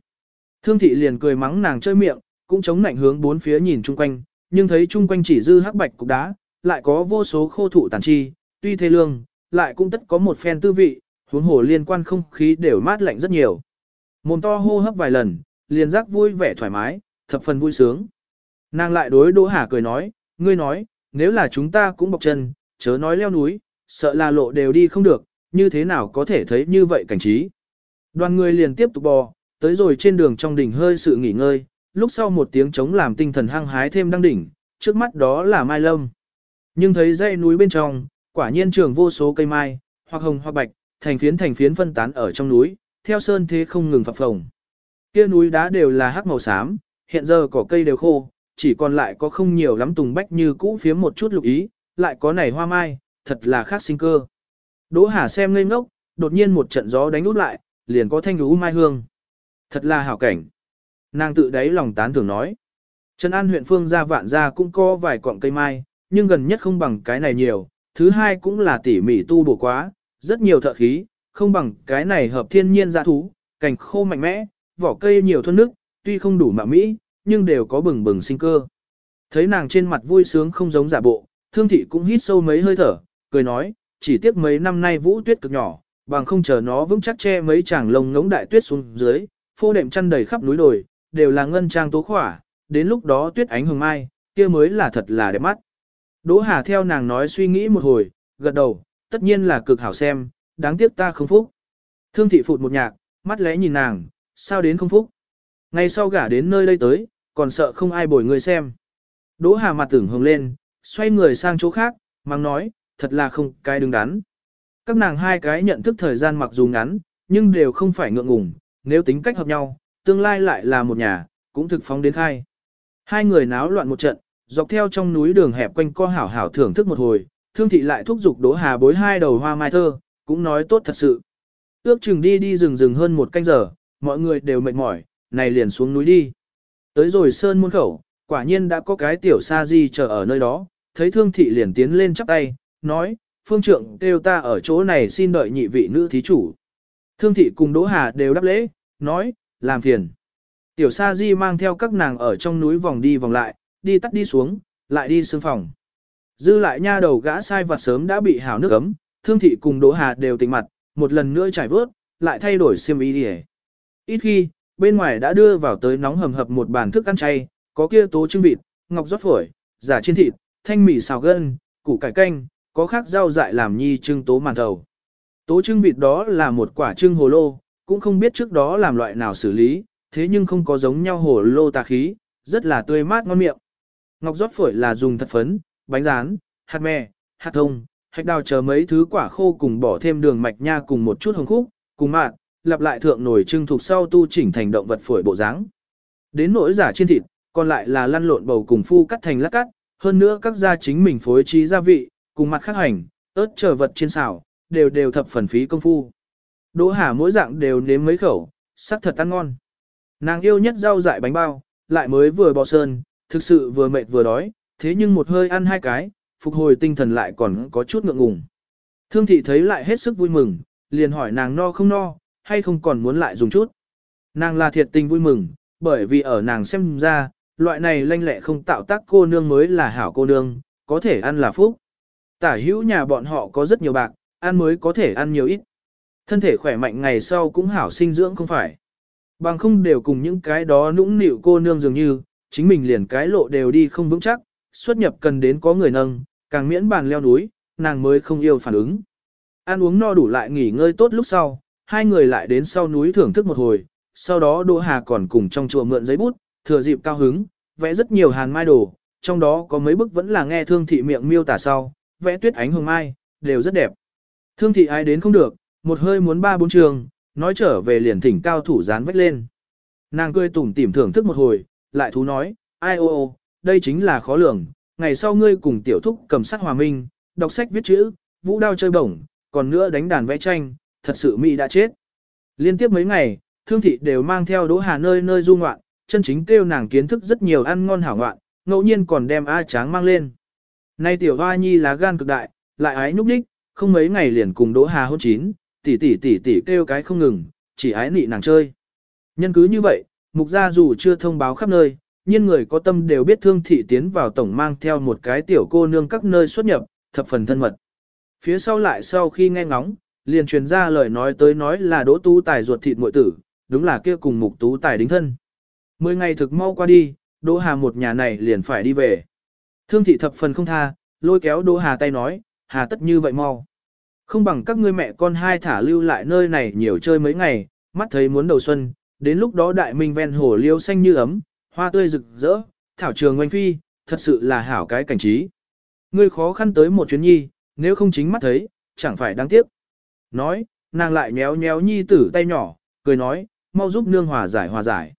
Thương thị liền cười mắng nàng chơi miệng, cũng chống nạnh hướng bốn phía nhìn chung quanh, nhưng thấy chung quanh chỉ dư hắc bạch cục đá, lại có vô số khô thụ tàn chi, tuy thế lương, lại cũng tất có một phen tư vị, huống hồ liên quan không khí đều mát lạnh rất nhiều. Mồm to hô hấp vài lần, liền giác vui vẻ thoải mái, thập phần vui sướng. Nàng lại đối Đỗ Hà cười nói, ngươi nói, nếu là chúng ta cũng bọc chân, chớ nói leo núi, sợ là lộ đều đi không được, như thế nào có thể thấy như vậy cảnh trí. Đoàn người liền tiếp tục bò, tới rồi trên đường trong đỉnh hơi sự nghỉ ngơi, lúc sau một tiếng trống làm tinh thần hăng hái thêm đăng đỉnh, trước mắt đó là mai lâm. Nhưng thấy dãy núi bên trong, quả nhiên trường vô số cây mai, hoặc hồng hoặc bạch, thành phiến thành phiến phân tán ở trong núi, theo sơn thế không ngừng phập phồng. Kia núi đá đều là hắc màu xám, hiện giờ cỏ cây đều khô, chỉ còn lại có không nhiều lắm tùng bách như cũ phía một chút lục ý, lại có nảy hoa mai, thật là khác sinh cơ. Đỗ Hà xem ngây ngốc, đột nhiên một trận gió đánh út lại, liền có thanh lũ mai hương. Thật là hảo cảnh. Nàng tự đáy lòng tán thưởng nói. Trần An huyện phương gia vạn gia cũng có vài cọng cây mai, nhưng gần nhất không bằng cái này nhiều. Thứ hai cũng là tỉ mỉ tu bổ quá, rất nhiều thợ khí, không bằng cái này hợp thiên nhiên gia thú, cành khô mạnh mẽ, vỏ cây nhiều thuần nước, tuy không đủ mạ mỹ, nhưng đều có bừng bừng sinh cơ. Thấy nàng trên mặt vui sướng không giống giả bộ, thương thị cũng hít sâu mấy hơi thở, cười nói, chỉ tiếc mấy năm nay vũ tuyết cực nhỏ, bằng không chờ nó vững chắc che mấy chàng lông ngống đại tuyết xuống dưới, phô đệm chăn đầy khắp núi đồi, đều là ngân trang tố khỏa, đến lúc đó tuyết ánh hồng mai, kia mới là thật là đẹp mắt. Đỗ Hà theo nàng nói suy nghĩ một hồi, gật đầu, tất nhiên là cực hảo xem, đáng tiếc ta không phúc. Thương thị phụt một nhạc, mắt lẽ nhìn nàng, sao đến không phúc. Ngày sau gả đến nơi đây tới, còn sợ không ai bồi người xem. Đỗ Hà mặt tưởng hồng lên, xoay người sang chỗ khác, mang nói, thật là không cái đứng đắn. Các nàng hai cái nhận thức thời gian mặc dù ngắn, nhưng đều không phải ngượng ngùng, nếu tính cách hợp nhau, tương lai lại là một nhà, cũng thực phóng đến khai. Hai người náo loạn một trận, dọc theo trong núi đường hẹp quanh co hảo hảo thưởng thức một hồi, thương thị lại thúc giục Đỗ Hà bối hai đầu hoa mai thơ, cũng nói tốt thật sự. Ước chừng đi đi rừng rừng hơn một canh giờ, mọi người đều mệt mỏi, này liền xuống núi đi. Tới rồi sơn môn khẩu, quả nhiên đã có cái tiểu sa di chờ ở nơi đó, thấy thương thị liền tiến lên chắp tay, nói, phương trượng kêu ta ở chỗ này xin đợi nhị vị nữ thí chủ. Thương thị cùng Đỗ Hà đều đáp lễ, nói, làm phiền. Tiểu sa di mang theo các nàng ở trong núi vòng đi vòng lại, đi tắt đi xuống, lại đi xương phòng. Dư lại nha đầu gã sai vặt sớm đã bị hào nước ấm, thương thị cùng Đỗ Hà đều tỉnh mặt, một lần nữa trải vớt, lại thay đổi xiêm y đi Ít khi, bên ngoài đã đưa vào tới nóng hầm hập một bàn thức ăn chay, có kia tố trưng vịt, ngọc rót phổi, giả chiên thịt, thanh mì xào gân, củ cải canh, có khác rau dại làm nhi trưng tố màn thầu. Tố trưng vịt đó là một quả trưng hồ lô, cũng không biết trước đó làm loại nào xử lý, thế nhưng không có giống nhau hồ lô tà khí, rất là tươi mát ngon miệng. Ngọc rót phổi là dùng thật phấn, bánh rán, hạt mè, hạt thông, hạch đào chờ mấy thứ quả khô cùng bỏ thêm đường mạch nha cùng một chút hồng khúc, cùng mạn, lặp lại thượng nổi trưng thuộc sau tu chỉnh thành động vật phổi bộ dáng. Đến nỗi giả trên thịt, còn lại là lăn lộn bầu cùng phu cắt thành lát cắt, hơn nữa các gia chính mình phối trí gia vị, cùng mặt khác hành, ớt chờ vật trên xào, đều đều thập phần phí công phu. Đỗ Hà mỗi dạng đều nếm mấy khẩu, sắc thật ăn ngon. Nàng yêu nhất rau dại bánh bao, lại mới vừa bò sơn, thực sự vừa mệt vừa đói, thế nhưng một hơi ăn hai cái, phục hồi tinh thần lại còn có chút ngượng ngùng. Thương thị thấy lại hết sức vui mừng, liền hỏi nàng no không no, hay không còn muốn lại dùng chút. Nàng là thiệt tình vui mừng, bởi vì ở nàng xem ra, loại này lanh lẹ không tạo tác cô nương mới là hảo cô nương, có thể ăn là phúc. Tả hữu nhà bọn họ có rất nhiều bạc, ăn mới có thể ăn nhiều ít. Thân thể khỏe mạnh ngày sau cũng hảo sinh dưỡng không phải. Bằng không đều cùng những cái đó nũng nịu cô nương dường như, chính mình liền cái lộ đều đi không vững chắc, xuất nhập cần đến có người nâng, càng miễn bàn leo núi, nàng mới không yêu phản ứng. Ăn uống no đủ lại nghỉ ngơi tốt lúc sau, hai người lại đến sau núi thưởng thức một hồi, sau đó Đỗ Hà còn cùng trong chùa mượn giấy bút, thừa dịp cao hứng, vẽ rất nhiều hàn mai đồ, trong đó có mấy bức vẫn là nghe thương thị miệng miêu tả sau, vẽ tuyết ánh hồng mai, đều rất đẹp. Thương thị ai đến không được, một hơi muốn ba bốn trường, nói trở về liền thỉnh cao thủ dán vách lên. Nàng cười tủm tỉm thưởng thức một hồi, lại thú nói, ai ô ô, đây chính là khó lường, ngày sau ngươi cùng tiểu thúc cầm sắc hòa minh, đọc sách viết chữ, vũ đao chơi bổng, còn nữa đánh đàn vẽ tranh, thật sự mỹ đã chết. Liên tiếp mấy ngày, thương thị đều mang theo Đỗ Hà nơi nơi du ngoạn, chân chính kêu nàng kiến thức rất nhiều ăn ngon hảo ngoạn, ngẫu nhiên còn đem A Tráng mang lên. Nay tiểu hoa nhi lá gan cực đại, lại ái nhúc nhích, không mấy ngày liền cùng Đỗ Hà hôn chín, tỷ tỷ tỷ tỷ kêu cái không ngừng, chỉ ái nị nàng chơi. Nhân cứ như vậy, mục gia dù chưa thông báo khắp nơi, nhưng người có tâm đều biết thương thị tiến vào tổng mang theo một cái tiểu cô nương các nơi xuất nhập, thập phần thân mật. Phía sau lại sau khi nghe ngóng, liền truyền ra lời nói tới nói là đỗ tú tài ruột thịt muội tử, đúng là kia cùng mục tú tài đính thân. Mười ngày thực mau qua đi, đỗ hà một nhà này liền phải đi về. Thương thị thập phần không tha, lôi kéo đỗ hà tay nói, hà tất như vậy mau. Không bằng các ngươi mẹ con hai thả lưu lại nơi này nhiều chơi mấy ngày, mắt thấy muốn đầu xuân, đến lúc đó đại minh ven hồ liêu xanh như ấm, hoa tươi rực rỡ, thảo trường oanh phi, thật sự là hảo cái cảnh trí. Ngươi khó khăn tới một chuyến nhi, nếu không chính mắt thấy, chẳng phải đáng tiếc. Nói, nàng lại nhéo nhéo nhi tử tay nhỏ, cười nói, mau giúp nương hòa giải hòa giải.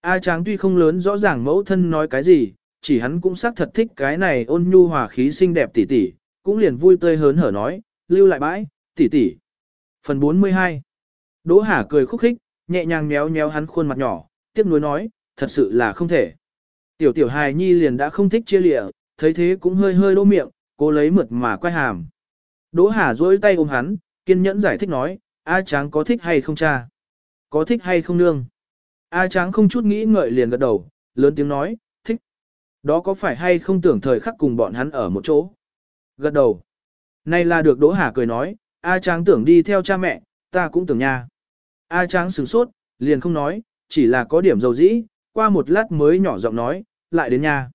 A tráng tuy không lớn rõ ràng mẫu thân nói cái gì, chỉ hắn cũng xác thật thích cái này ôn nhu hòa khí xinh đẹp tỉ tỉ, cũng liền vui tươi hớn hở nói, lưu lại bãi, tỉ tỉ. Phần 42 Đỗ Hà cười khúc khích, nhẹ nhàng méo méo hắn khuôn mặt nhỏ, tiếc nuối nói, thật sự là không thể. Tiểu tiểu hài nhi liền đã không thích chia lịa, thấy thế cũng hơi hơi đô miệng, cô lấy mượt mà quay hàm. Đỗ Hà duỗi tay ôm hắn, kiên nhẫn giải thích nói, A Tráng có thích hay không cha? Có thích hay không nương? A Tráng không chút nghĩ ngợi liền gật đầu, lớn tiếng nói, thích. Đó có phải hay không tưởng thời khắc cùng bọn hắn ở một chỗ? Gật đầu. Này là được Đỗ Hà cười nói, A Tráng tưởng đi theo cha mẹ, ta cũng tưởng nha. A Tráng sửng sốt, liền không nói, chỉ là có điểm dầu dĩ, qua một lát mới nhỏ giọng nói, lại đến nha.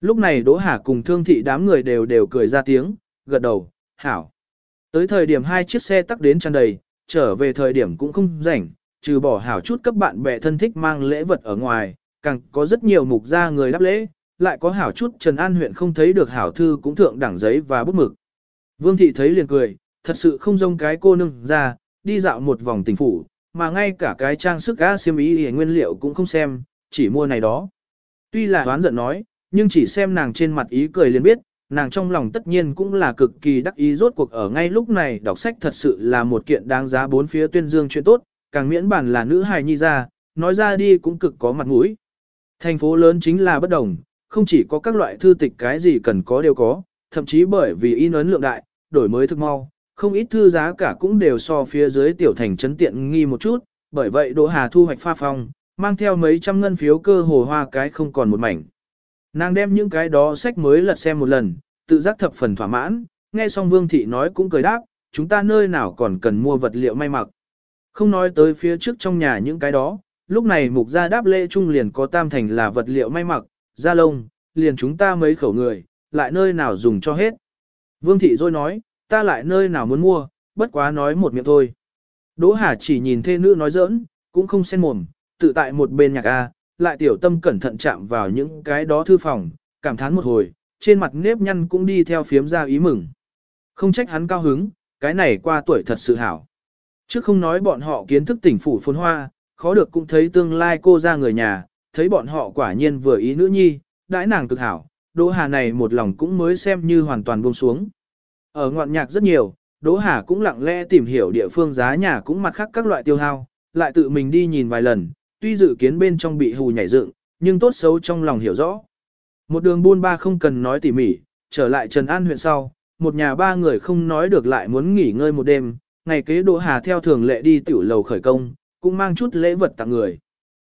Lúc này Đỗ Hà cùng thương thị đám người đều đều cười ra tiếng, gật đầu, hảo. Tới thời điểm hai chiếc xe tắc đến tràn đầy, trở về thời điểm cũng không rảnh, trừ bỏ hảo chút các bạn bè thân thích mang lễ vật ở ngoài, càng có rất nhiều mục gia người đáp lễ, lại có hảo chút Trần An huyện không thấy được hảo thư cũng thượng đẳng giấy và bút mực. Vương thị thấy liền cười, thật sự không giống cái cô nương ra, đi dạo một vòng tỉnh phủ, mà ngay cả cái trang sức gã xiêm ý hề nguyên liệu cũng không xem, chỉ mua này đó. Tuy là đoán giận nói, nhưng chỉ xem nàng trên mặt ý cười liền biết, nàng trong lòng tất nhiên cũng là cực kỳ đắc ý rốt cuộc ở ngay lúc này đọc sách thật sự là một kiện đáng giá bốn phía tuyên dương chuyện tốt, càng miễn bản là nữ hài nhi ra, nói ra đi cũng cực có mặt mũi. Thành phố lớn chính là bất đồng, không chỉ có các loại thư tịch cái gì cần có đều có, thậm chí bởi vì in ấn lượng đại, đổi mới thực mau, không ít thư giá cả cũng đều so phía dưới tiểu thành trấn tiện nghi một chút, bởi vậy Đỗ Hà thu hoạch pha phong, mang theo mấy trăm ngân phiếu cơ hồ hoa cái không còn một mảnh. Nàng đem những cái đó sách mới lật xem một lần, tự giác thập phần thỏa mãn, nghe xong Vương Thị nói cũng cười đáp, chúng ta nơi nào còn cần mua vật liệu may mặc. Không nói tới phía trước trong nhà những cái đó, lúc này mục gia đáp lễ trung liền có tam thành là vật liệu may mặc, da lông, liền chúng ta mấy khẩu người, lại nơi nào dùng cho hết. Vương Thị rồi nói, ta lại nơi nào muốn mua, bất quá nói một miệng thôi. Đỗ Hà chỉ nhìn thê nữ nói giỡn, cũng không xen mồm, tự tại một bên nhạc A, lại tiểu tâm cẩn thận chạm vào những cái đó thư phòng, cảm thán một hồi, trên mặt nếp nhăn cũng đi theo phiếm ra ý mừng. Không trách hắn cao hứng, cái này qua tuổi thật sự hảo. Trước không nói bọn họ kiến thức tỉnh phủ phồn hoa, khó được cũng thấy tương lai cô ra người nhà, thấy bọn họ quả nhiên vừa ý nữ nhi, đãi nàng cực hảo, Đỗ Hà này một lòng cũng mới xem như hoàn toàn buông xuống. Ở ngoạn nhạc rất nhiều, Đỗ Hà cũng lặng lẽ tìm hiểu địa phương giá nhà cũng mặt khác các loại tiêu hao, lại tự mình đi nhìn vài lần, tuy dự kiến bên trong bị hù nhảy dựng, nhưng tốt xấu trong lòng hiểu rõ. Một đường buôn ba không cần nói tỉ mỉ, trở lại Trần An huyện sau, một nhà ba người không nói được lại muốn nghỉ ngơi một đêm, ngày kế Đỗ Hà theo thường lệ đi tiểu lầu khởi công, cũng mang chút lễ vật tặng người.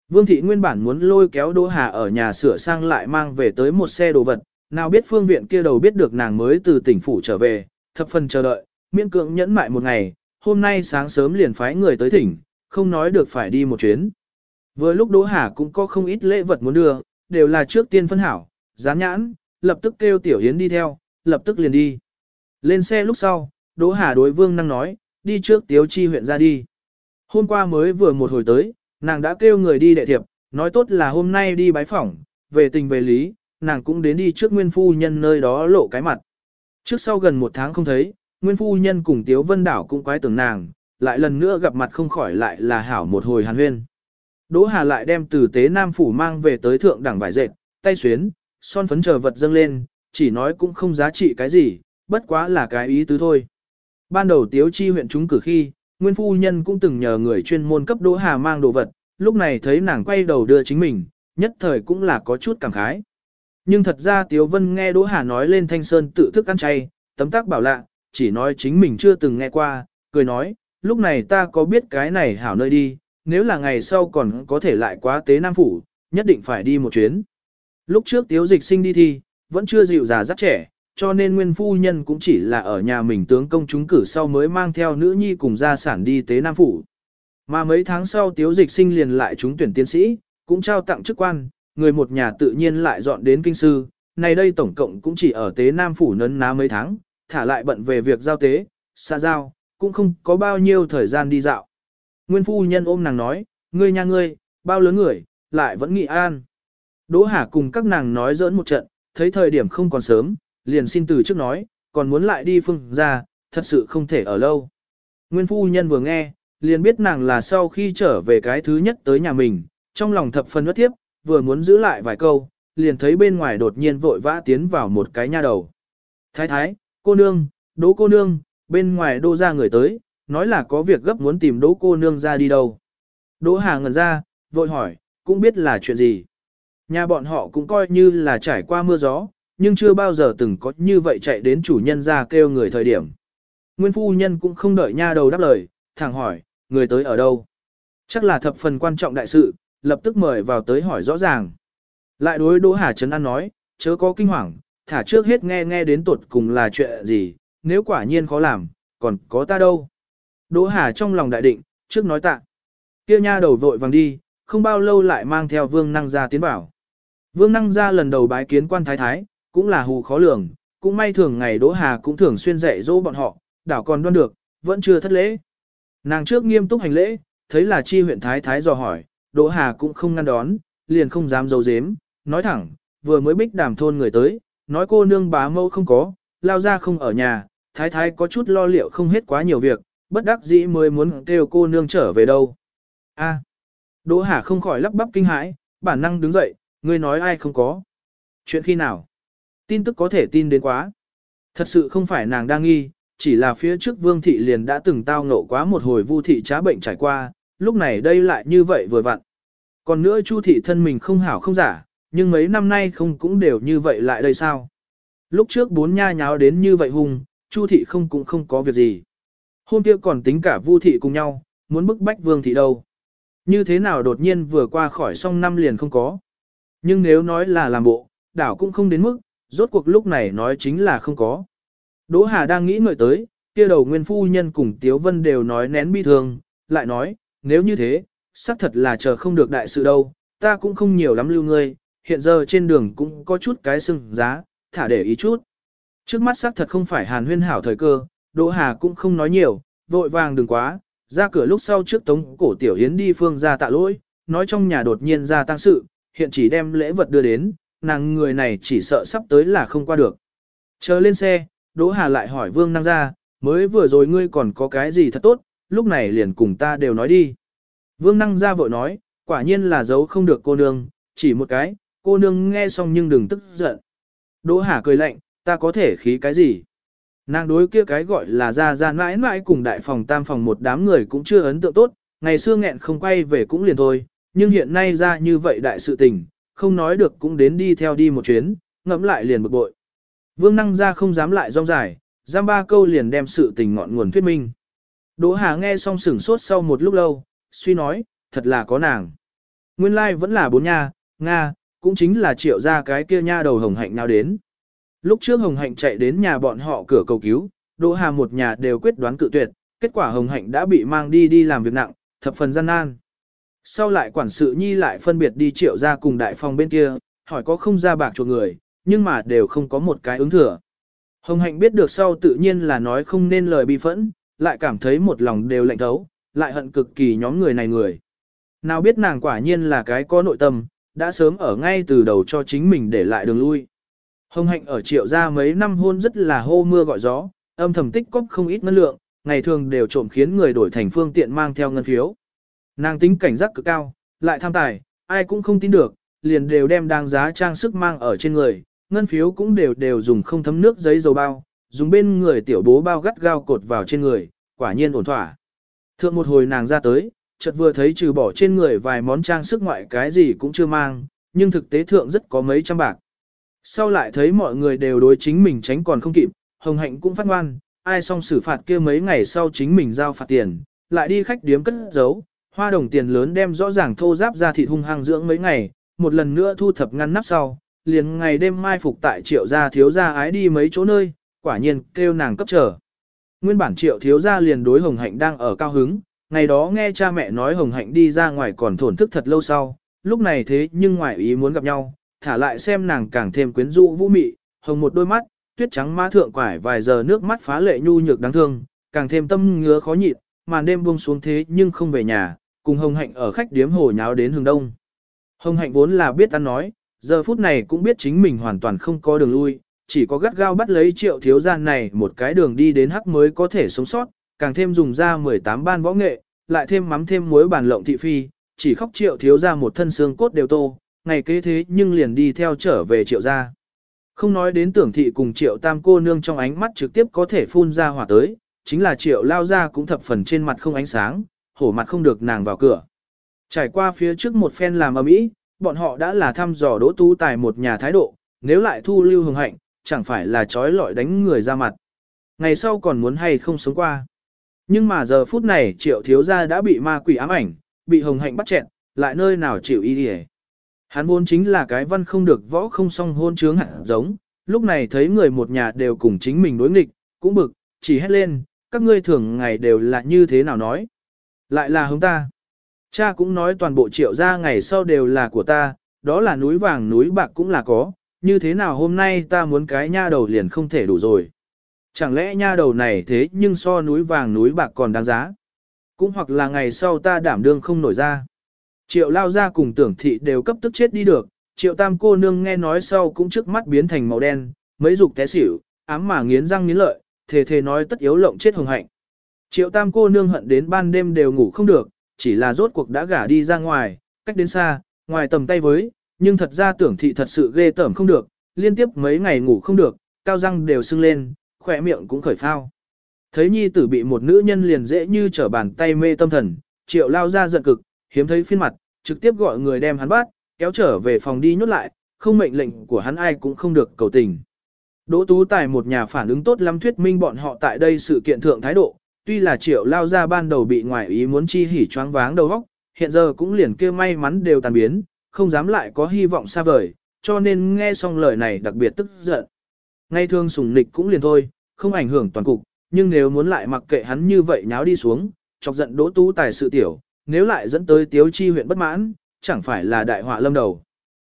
Vương thị nguyên bản muốn lôi kéo Đỗ Hà ở nhà sửa sang lại mang về tới một xe đồ vật, nào biết phương viện kia đầu biết được nàng mới từ tỉnh phủ trở về, thập phần chờ đợi, miễn cưỡng nhẫn mại một ngày, hôm nay sáng sớm liền phái người tới thỉnh, không nói được phải đi một chuyến. Vừa lúc Đỗ Hà cũng có không ít lễ vật muốn đưa, đều là trước tiên phân hảo, dán nhãn, lập tức kêu Tiểu Yến đi theo, lập tức liền đi. Lên xe lúc sau, Đỗ Hà đối Vương Năng nói, đi trước Tiếu Chi huyện ra đi. Hôm qua mới vừa một hồi tới, nàng đã kêu người đi đệ thiệp, nói tốt là hôm nay đi bái phỏng, về tình về lý, nàng cũng đến đi trước nguyên phu nhân nơi đó lộ cái mặt. Trước sau gần một tháng không thấy, nguyên phu nhân cùng Tiếu Vân Đảo cũng quái tưởng nàng, lại lần nữa gặp mặt không khỏi lại là hảo một hồi hàn huyên. Đỗ Hà lại đem từ tế Nam Phủ mang về tới thượng đẳng vải dệt, tay xuyến, son phấn chờ vật dâng lên, chỉ nói cũng không giá trị cái gì, bất quá là cái ý tứ thôi. Ban đầu tiếu chi huyện chúng cử khi, nguyên phu nhân cũng từng nhờ người chuyên môn cấp Đỗ Hà mang đồ vật, lúc này thấy nàng quay đầu đưa chính mình, nhất thời cũng là có chút cảm khái. Nhưng thật ra Tiếu Vân nghe Đỗ Hà nói lên Thanh Sơn tự thức ăn chay, tấm tác bảo lạ, chỉ nói chính mình chưa từng nghe qua, cười nói, lúc này ta có biết cái này hảo nơi đi, nếu là ngày sau còn có thể lại quá tế Nam Phủ, nhất định phải đi một chuyến. Lúc trước Tiếu Dịch sinh đi thi, vẫn chưa dịu già rất trẻ, cho nên nguyên phu nhân cũng chỉ là ở nhà mình tướng công chúng cử sau mới mang theo nữ nhi cùng gia sản đi tế Nam Phủ. Mà mấy tháng sau Tiếu Dịch sinh liền lại chúng tuyển tiến sĩ, cũng trao tặng chức quan, người một nhà tự nhiên lại dọn đến kinh sư, này đây tổng cộng cũng chỉ ở tế Nam Phủ nấn ná mấy tháng, thả lại bận về việc giao tế, xa giao, cũng không có bao nhiêu thời gian đi dạo. Nguyên phu nhân ôm nàng nói, ngươi nha ngươi, bao lớn người, lại vẫn nghị an. Đỗ Hà cùng các nàng nói giỡn một trận, thấy thời điểm không còn sớm, liền xin từ trước nói, còn muốn lại đi phương ra, thật sự không thể ở lâu. Nguyên phu nhân vừa nghe, liền biết nàng là sau khi trở về cái thứ nhất tới nhà mình, trong lòng thập phần bất tiếp, vừa muốn giữ lại vài câu, liền thấy bên ngoài đột nhiên vội vã tiến vào một cái nha đầu. Thái thái, cô nương, đỗ cô nương, bên ngoài đô ra người tới, nói là có việc gấp muốn tìm đỗ cô nương ra đi đâu. Đỗ Hà ngẩn ra, vội hỏi, cũng biết là chuyện gì. Nhà bọn họ cũng coi như là trải qua mưa gió, nhưng chưa bao giờ từng có như vậy chạy đến chủ nhân ra kêu người thời điểm. Nguyên phu nhân cũng không đợi nha đầu đáp lời, thẳng hỏi, người tới ở đâu. Chắc là thập phần quan trọng đại sự, lập tức mời vào tới hỏi rõ ràng. Lại đối Đỗ Hà Trấn An nói, chớ có kinh hoàng, thả trước hết nghe nghe đến tột cùng là chuyện gì, nếu quả nhiên khó làm, còn có ta đâu. Đỗ Hà trong lòng đại định, trước nói tạ. Kia nha đầu vội vàng đi, không bao lâu lại mang theo vương năng gia tiến vào. Vương năng gia lần đầu bái kiến quan thái thái, cũng là hù khó lường, cũng may thường ngày Đỗ Hà cũng thường xuyên dạy dỗ bọn họ, đảo còn đoan được, vẫn chưa thất lễ. Nàng trước nghiêm túc hành lễ, thấy là chi huyện thái thái dò hỏi, Đỗ Hà cũng không ngăn đón, liền không dám giấu giếm, nói thẳng, vừa mới bích đàm thôn người tới, nói cô nương bá mâu không có, lao ra không ở nhà, thái thái có chút lo liệu không hết quá nhiều việc, bất đắc dĩ mới muốn kêu cô nương trở về đâu. A. Đỗ Hà không khỏi lắp bắp kinh hãi, bản năng đứng dậy, ngươi nói ai không có. Chuyện khi nào? Tin tức có thể tin đến quá. Thật sự không phải nàng đang nghi, chỉ là phía trước Vương Thị liền đã từng tao ngộ quá một hồi Vu Thị trá bệnh trải qua, lúc này đây lại như vậy vừa vặn. Còn nữa Chu Thị thân mình không hảo không giả, nhưng mấy năm nay không cũng đều như vậy lại đây sao? Lúc trước bốn nha nháo đến như vậy hùng, Chu Thị không cũng không có việc gì. Hôm kia còn tính cả Vu Thị cùng nhau, muốn bức bách Vương Thị đâu. Như thế nào đột nhiên vừa qua khỏi xong năm liền không có. Nhưng nếu nói là làm bộ, đảo cũng không đến mức, rốt cuộc lúc này nói chính là không có. Đỗ Hà đang nghĩ ngợi tới, kia đầu nguyên phu nhân cùng Tiếu Vân đều nói nén bi thương, lại nói, nếu như thế, xác thật là chờ không được đại sự đâu, ta cũng không nhiều lắm lưu ngươi, hiện giờ trên đường cũng có chút cái sưng giá, thả để ý chút. Trước mắt xác thật không phải hàn huyên hảo thời cơ, Đỗ Hà cũng không nói nhiều, vội vàng đừng quá, ra cửa lúc sau trước tống cổ tiểu yến đi phương ra tạ lỗi, nói trong nhà đột nhiên ra tăng sự, hiện chỉ đem lễ vật đưa đến, nàng người này chỉ sợ sắp tới là không qua được. Chờ lên xe, Đỗ Hà lại hỏi Vương Năng ra, mới vừa rồi ngươi còn có cái gì thật tốt, lúc này liền cùng ta đều nói đi. Vương Năng ra vội nói, quả nhiên là giấu không được cô nương, chỉ một cái, cô nương nghe xong nhưng đừng tức giận. Đỗ Hà cười lạnh, ta có thể khí cái gì? Nàng đối kia cái gọi là ra ra mãi mãi cùng đại phòng tam phòng một đám người cũng chưa ấn tượng tốt, ngày xưa nghẹn không quay về cũng liền thôi, nhưng hiện nay ra như vậy đại sự tình, không nói được cũng đến đi theo đi một chuyến, ngẫm lại liền bực bội. Vương năng ra không dám lại rong dài, giam ba câu liền đem sự tình ngọn nguồn thuyết minh. Đỗ Hà nghe xong sửng sốt sau một lúc lâu, suy nói, thật là có nàng. Nguyên lai like vẫn là bốn nha, Nga, cũng chính là triệu ra cái kia nha đầu hồng hạnh nào đến. Lúc trước hồng hạnh chạy đến nhà bọn họ cửa cầu cứu, Đỗ Hà một nhà đều quyết đoán cự tuyệt, kết quả hồng hạnh đã bị mang đi đi làm việc nặng, thập phần gian nan. Sau lại quản sự nhi lại phân biệt đi triệu ra cùng đại phòng bên kia, hỏi có không ra bạc cho người, nhưng mà đều không có một cái ứng thừa. Hồng hạnh biết được sau tự nhiên là nói không nên lời bi phẫn, lại cảm thấy một lòng đều lạnh thấu, lại hận cực kỳ nhóm người này người. Nào biết nàng quả nhiên là cái có nội tâm, đã sớm ở ngay từ đầu cho chính mình để lại đường lui. Hồng hạnh ở triệu gia mấy năm hôn rất là hô mưa gọi gió, âm thầm tích cóp không ít ngân lượng, ngày thường đều trộm khiến người đổi thành phương tiện mang theo ngân phiếu. Nàng tính cảnh giác cực cao, lại tham tài, ai cũng không tin được, liền đều đem đáng giá trang sức mang ở trên người, ngân phiếu cũng đều đều dùng không thấm nước giấy dầu bao, dùng bên người tiểu bố bao gắt gao cột vào trên người, quả nhiên ổn thỏa. Thượng một hồi nàng ra tới, chợt vừa thấy trừ bỏ trên người vài món trang sức ngoại cái gì cũng chưa mang, nhưng thực tế thượng rất có mấy trăm bạc. Sau lại thấy mọi người đều đối chính mình tránh còn không kịp, Hồng Hạnh cũng phát ngoan, ai xong xử phạt kia mấy ngày sau chính mình giao phạt tiền, lại đi khách điếm cất giấu, hoa đồng tiền lớn đem rõ ràng thô giáp ra thịt hung hăng dưỡng mấy ngày, một lần nữa thu thập ngăn nắp sau, liền ngày đêm mai phục tại triệu gia thiếu gia ái đi mấy chỗ nơi, quả nhiên kêu nàng cấp trở. Nguyên bản triệu thiếu gia liền đối Hồng Hạnh đang ở cao hứng, ngày đó nghe cha mẹ nói Hồng Hạnh đi ra ngoài còn thổn thức thật lâu sau, lúc này thế nhưng ngoài ý muốn gặp nhau, thả lại xem nàng càng thêm quyến rũ vũ mị, hồng một đôi mắt, tuyết trắng má thượng quải vài giờ nước mắt phá lệ nhu nhược đáng thương, càng thêm tâm ngứa khó nhịn, màn đêm buông xuống thế nhưng không về nhà, cùng Hồng Hạnh ở khách điếm hồ nháo đến hướng đông. Hồng Hạnh vốn là biết ăn nói, giờ phút này cũng biết chính mình hoàn toàn không có đường lui, chỉ có gắt gao bắt lấy triệu thiếu gian này một cái đường đi đến hắc mới có thể sống sót, càng thêm dùng ra 18 ban võ nghệ, lại thêm mắm thêm muối bàn lộng thị phi, chỉ khóc triệu thiếu ra một thân xương cốt đều tô, ngày kế thế nhưng liền đi theo trở về triệu gia. Không nói đến tưởng thị cùng triệu tam cô nương trong ánh mắt trực tiếp có thể phun ra hỏa tới, chính là triệu lao ra cũng thập phần trên mặt không ánh sáng, hổ mặt không được nàng vào cửa. Trải qua phía trước một phen làm ầm ĩ, bọn họ đã là thăm dò đỗ tú tài một nhà thái độ, nếu lại thu lưu hồng hạnh, chẳng phải là trói lọi đánh người ra mặt. Ngày sau còn muốn hay không sống qua. Nhưng mà giờ phút này triệu thiếu gia đã bị ma quỷ ám ảnh, bị hồng hạnh bắt chẹn, lại nơi nào chịu y đi Hắn vốn chính là cái văn không được võ không song hôn chướng hẳn giống, lúc này thấy người một nhà đều cùng chính mình đối nghịch, cũng bực, chỉ hét lên, các ngươi thường ngày đều là như thế nào nói. Lại là hống ta. Cha cũng nói toàn bộ triệu gia ngày sau đều là của ta, đó là núi vàng núi bạc cũng là có, như thế nào hôm nay ta muốn cái nha đầu liền không thể đủ rồi. Chẳng lẽ nha đầu này thế nhưng so núi vàng núi bạc còn đáng giá. Cũng hoặc là ngày sau ta đảm đương không nổi ra. Triệu lao ra cùng tưởng thị đều cấp tức chết đi được, triệu tam cô nương nghe nói sau cũng trước mắt biến thành màu đen, mấy dục té xỉu, ám mà nghiến răng nghiến lợi, thề thề nói tất yếu lộng chết hồng hạnh. Triệu tam cô nương hận đến ban đêm đều ngủ không được, chỉ là rốt cuộc đã gả đi ra ngoài, cách đến xa, ngoài tầm tay với, nhưng thật ra tưởng thị thật sự ghê tởm không được, liên tiếp mấy ngày ngủ không được, cao răng đều sưng lên, khỏe miệng cũng khởi phao. Thấy nhi tử bị một nữ nhân liền dễ như trở bàn tay mê tâm thần, triệu lao ra giận cực, hiếm thấy phiên mặt, trực tiếp gọi người đem hắn bắt, kéo trở về phòng đi nhốt lại, không mệnh lệnh của hắn ai cũng không được cầu tình. Đỗ Tú Tài một nhà phản ứng tốt lắm thuyết minh bọn họ tại đây sự kiện thượng thái độ, tuy là triệu lao ra ban đầu bị ngoại ý muốn chi hỉ choáng váng đầu óc, hiện giờ cũng liền kêu may mắn đều tàn biến, không dám lại có hy vọng xa vời, cho nên nghe xong lời này đặc biệt tức giận. Ngay thương sùng nịch cũng liền thôi, không ảnh hưởng toàn cục, nhưng nếu muốn lại mặc kệ hắn như vậy nháo đi xuống, chọc giận Đỗ Tú Tài sự tiểu, nếu lại dẫn tới tiếu chi huyện bất mãn, chẳng phải là đại họa lâm đầu.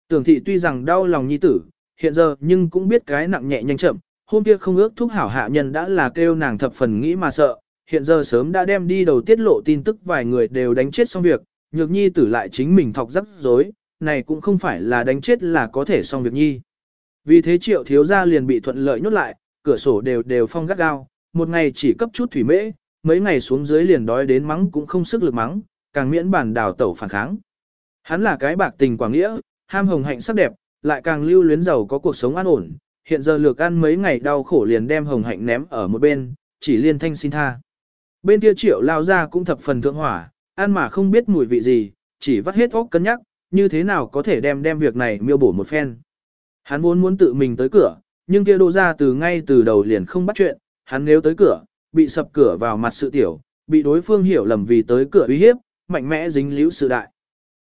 Tưởng thị tuy rằng đau lòng nhi tử, hiện giờ nhưng cũng biết cái nặng nhẹ nhanh chậm, hôm kia không ước thúc hảo hạ nhân đã là kêu nàng thập phần nghĩ mà sợ, hiện giờ sớm đã đem đi đầu tiết lộ tin tức vài người đều đánh chết xong việc, nhược nhi tử lại chính mình thọc rắc rối, này cũng không phải là đánh chết là có thể xong việc nhi. Vì thế triệu thiếu gia liền bị thuận lợi nhốt lại, cửa sổ đều đều phong gắt gao, một ngày chỉ cấp chút thủy mễ, mấy ngày xuống dưới liền đói đến mắng cũng không sức lực mắng, càng miễn bản đào tẩu phản kháng. Hắn là cái bạc tình quảng nghĩa, ham hồng hạnh sắc đẹp, lại càng lưu luyến giàu có cuộc sống an ổn, hiện giờ lược ăn mấy ngày đau khổ liền đem hồng hạnh ném ở một bên, chỉ liên thanh xin tha. Bên kia triệu lao ra cũng thập phần thượng hỏa, ăn mà không biết mùi vị gì, chỉ vắt hết óc cân nhắc, như thế nào có thể đem đem việc này miêu bổ một phen. Hắn vốn muốn tự mình tới cửa, nhưng kia đô ra từ ngay từ đầu liền không bắt chuyện, hắn nếu tới cửa, bị sập cửa vào mặt sự tiểu, bị đối phương hiểu lầm vì tới cửa uy hiếp, mạnh mẽ dính liễu sự đại.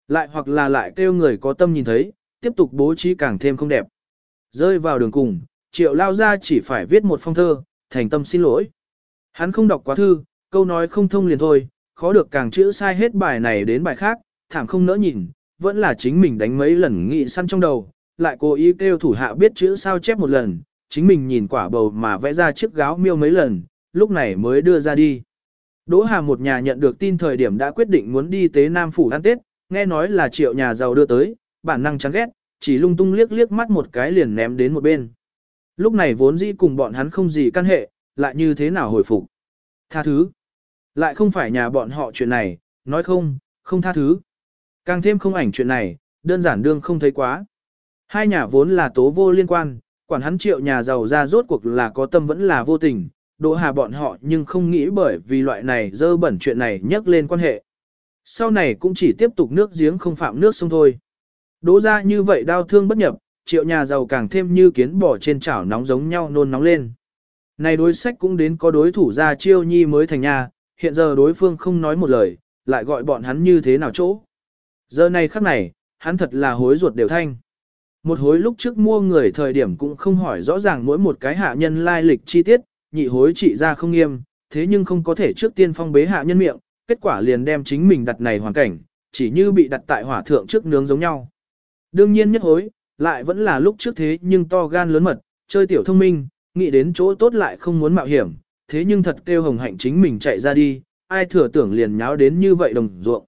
Lại hoặc là lại kêu người có tâm nhìn thấy, tiếp tục bố trí càng thêm không đẹp. Rơi vào đường cùng, triệu lao ra chỉ phải viết một phong thơ, thành tâm xin lỗi. Hắn không đọc quá thư, câu nói không thông liền thôi, khó được càng chữ sai hết bài này đến bài khác, thảm không nỡ nhìn, vẫn là chính mình đánh mấy lần nghị săn trong đầu, lại cố ý kêu thủ hạ biết chữ sao chép một lần, chính mình nhìn quả bầu mà vẽ ra chiếc gáo miêu mấy lần, lúc này mới đưa ra đi. Đỗ Hà một nhà nhận được tin thời điểm đã quyết định muốn đi tế Nam Phủ ăn Tết, nghe nói là triệu nhà giàu đưa tới, bản năng chán ghét, chỉ lung tung liếc liếc mắt một cái liền ném đến một bên. Lúc này vốn dĩ cùng bọn hắn không gì căn hệ, lại như thế nào hồi phục. Tha thứ. Lại không phải nhà bọn họ chuyện này, nói không, không tha thứ. Càng thêm không ảnh chuyện này, đơn giản đương không thấy quá. Hai nhà vốn là tố vô liên quan, quản hắn triệu nhà giàu ra rốt cuộc là có tâm vẫn là vô tình, Đỗ Hà bọn họ nhưng không nghĩ bởi vì loại này dơ bẩn chuyện này nhắc lên quan hệ. Sau này cũng chỉ tiếp tục nước giếng không phạm nước sông thôi. Đỗ ra như vậy đau thương bất nhập, triệu nhà giàu càng thêm như kiến bò trên chảo nóng giống nhau nôn nóng lên. Này đối sách cũng đến có đối thủ ra chiêu nhi mới thành nhà, hiện giờ đối phương không nói một lời, lại gọi bọn hắn như thế nào chỗ. Giờ này khắc này, hắn thật là hối ruột đều thanh. Một hối lúc trước mua người thời điểm cũng không hỏi rõ ràng mỗi một cái hạ nhân lai lịch chi tiết, nhị hối trị ra không nghiêm, thế nhưng không có thể trước tiên phong bế hạ nhân miệng, kết quả liền đem chính mình đặt này hoàn cảnh, chỉ như bị đặt tại hỏa thượng trước nướng giống nhau. Đương nhiên nhất hối, lại vẫn là lúc trước thế nhưng to gan lớn mật, chơi tiểu thông minh, nghĩ đến chỗ tốt lại không muốn mạo hiểm, thế nhưng thật kêu hồng hạnh chính mình chạy ra đi, ai thừa tưởng liền nháo đến như vậy đồng ruộng.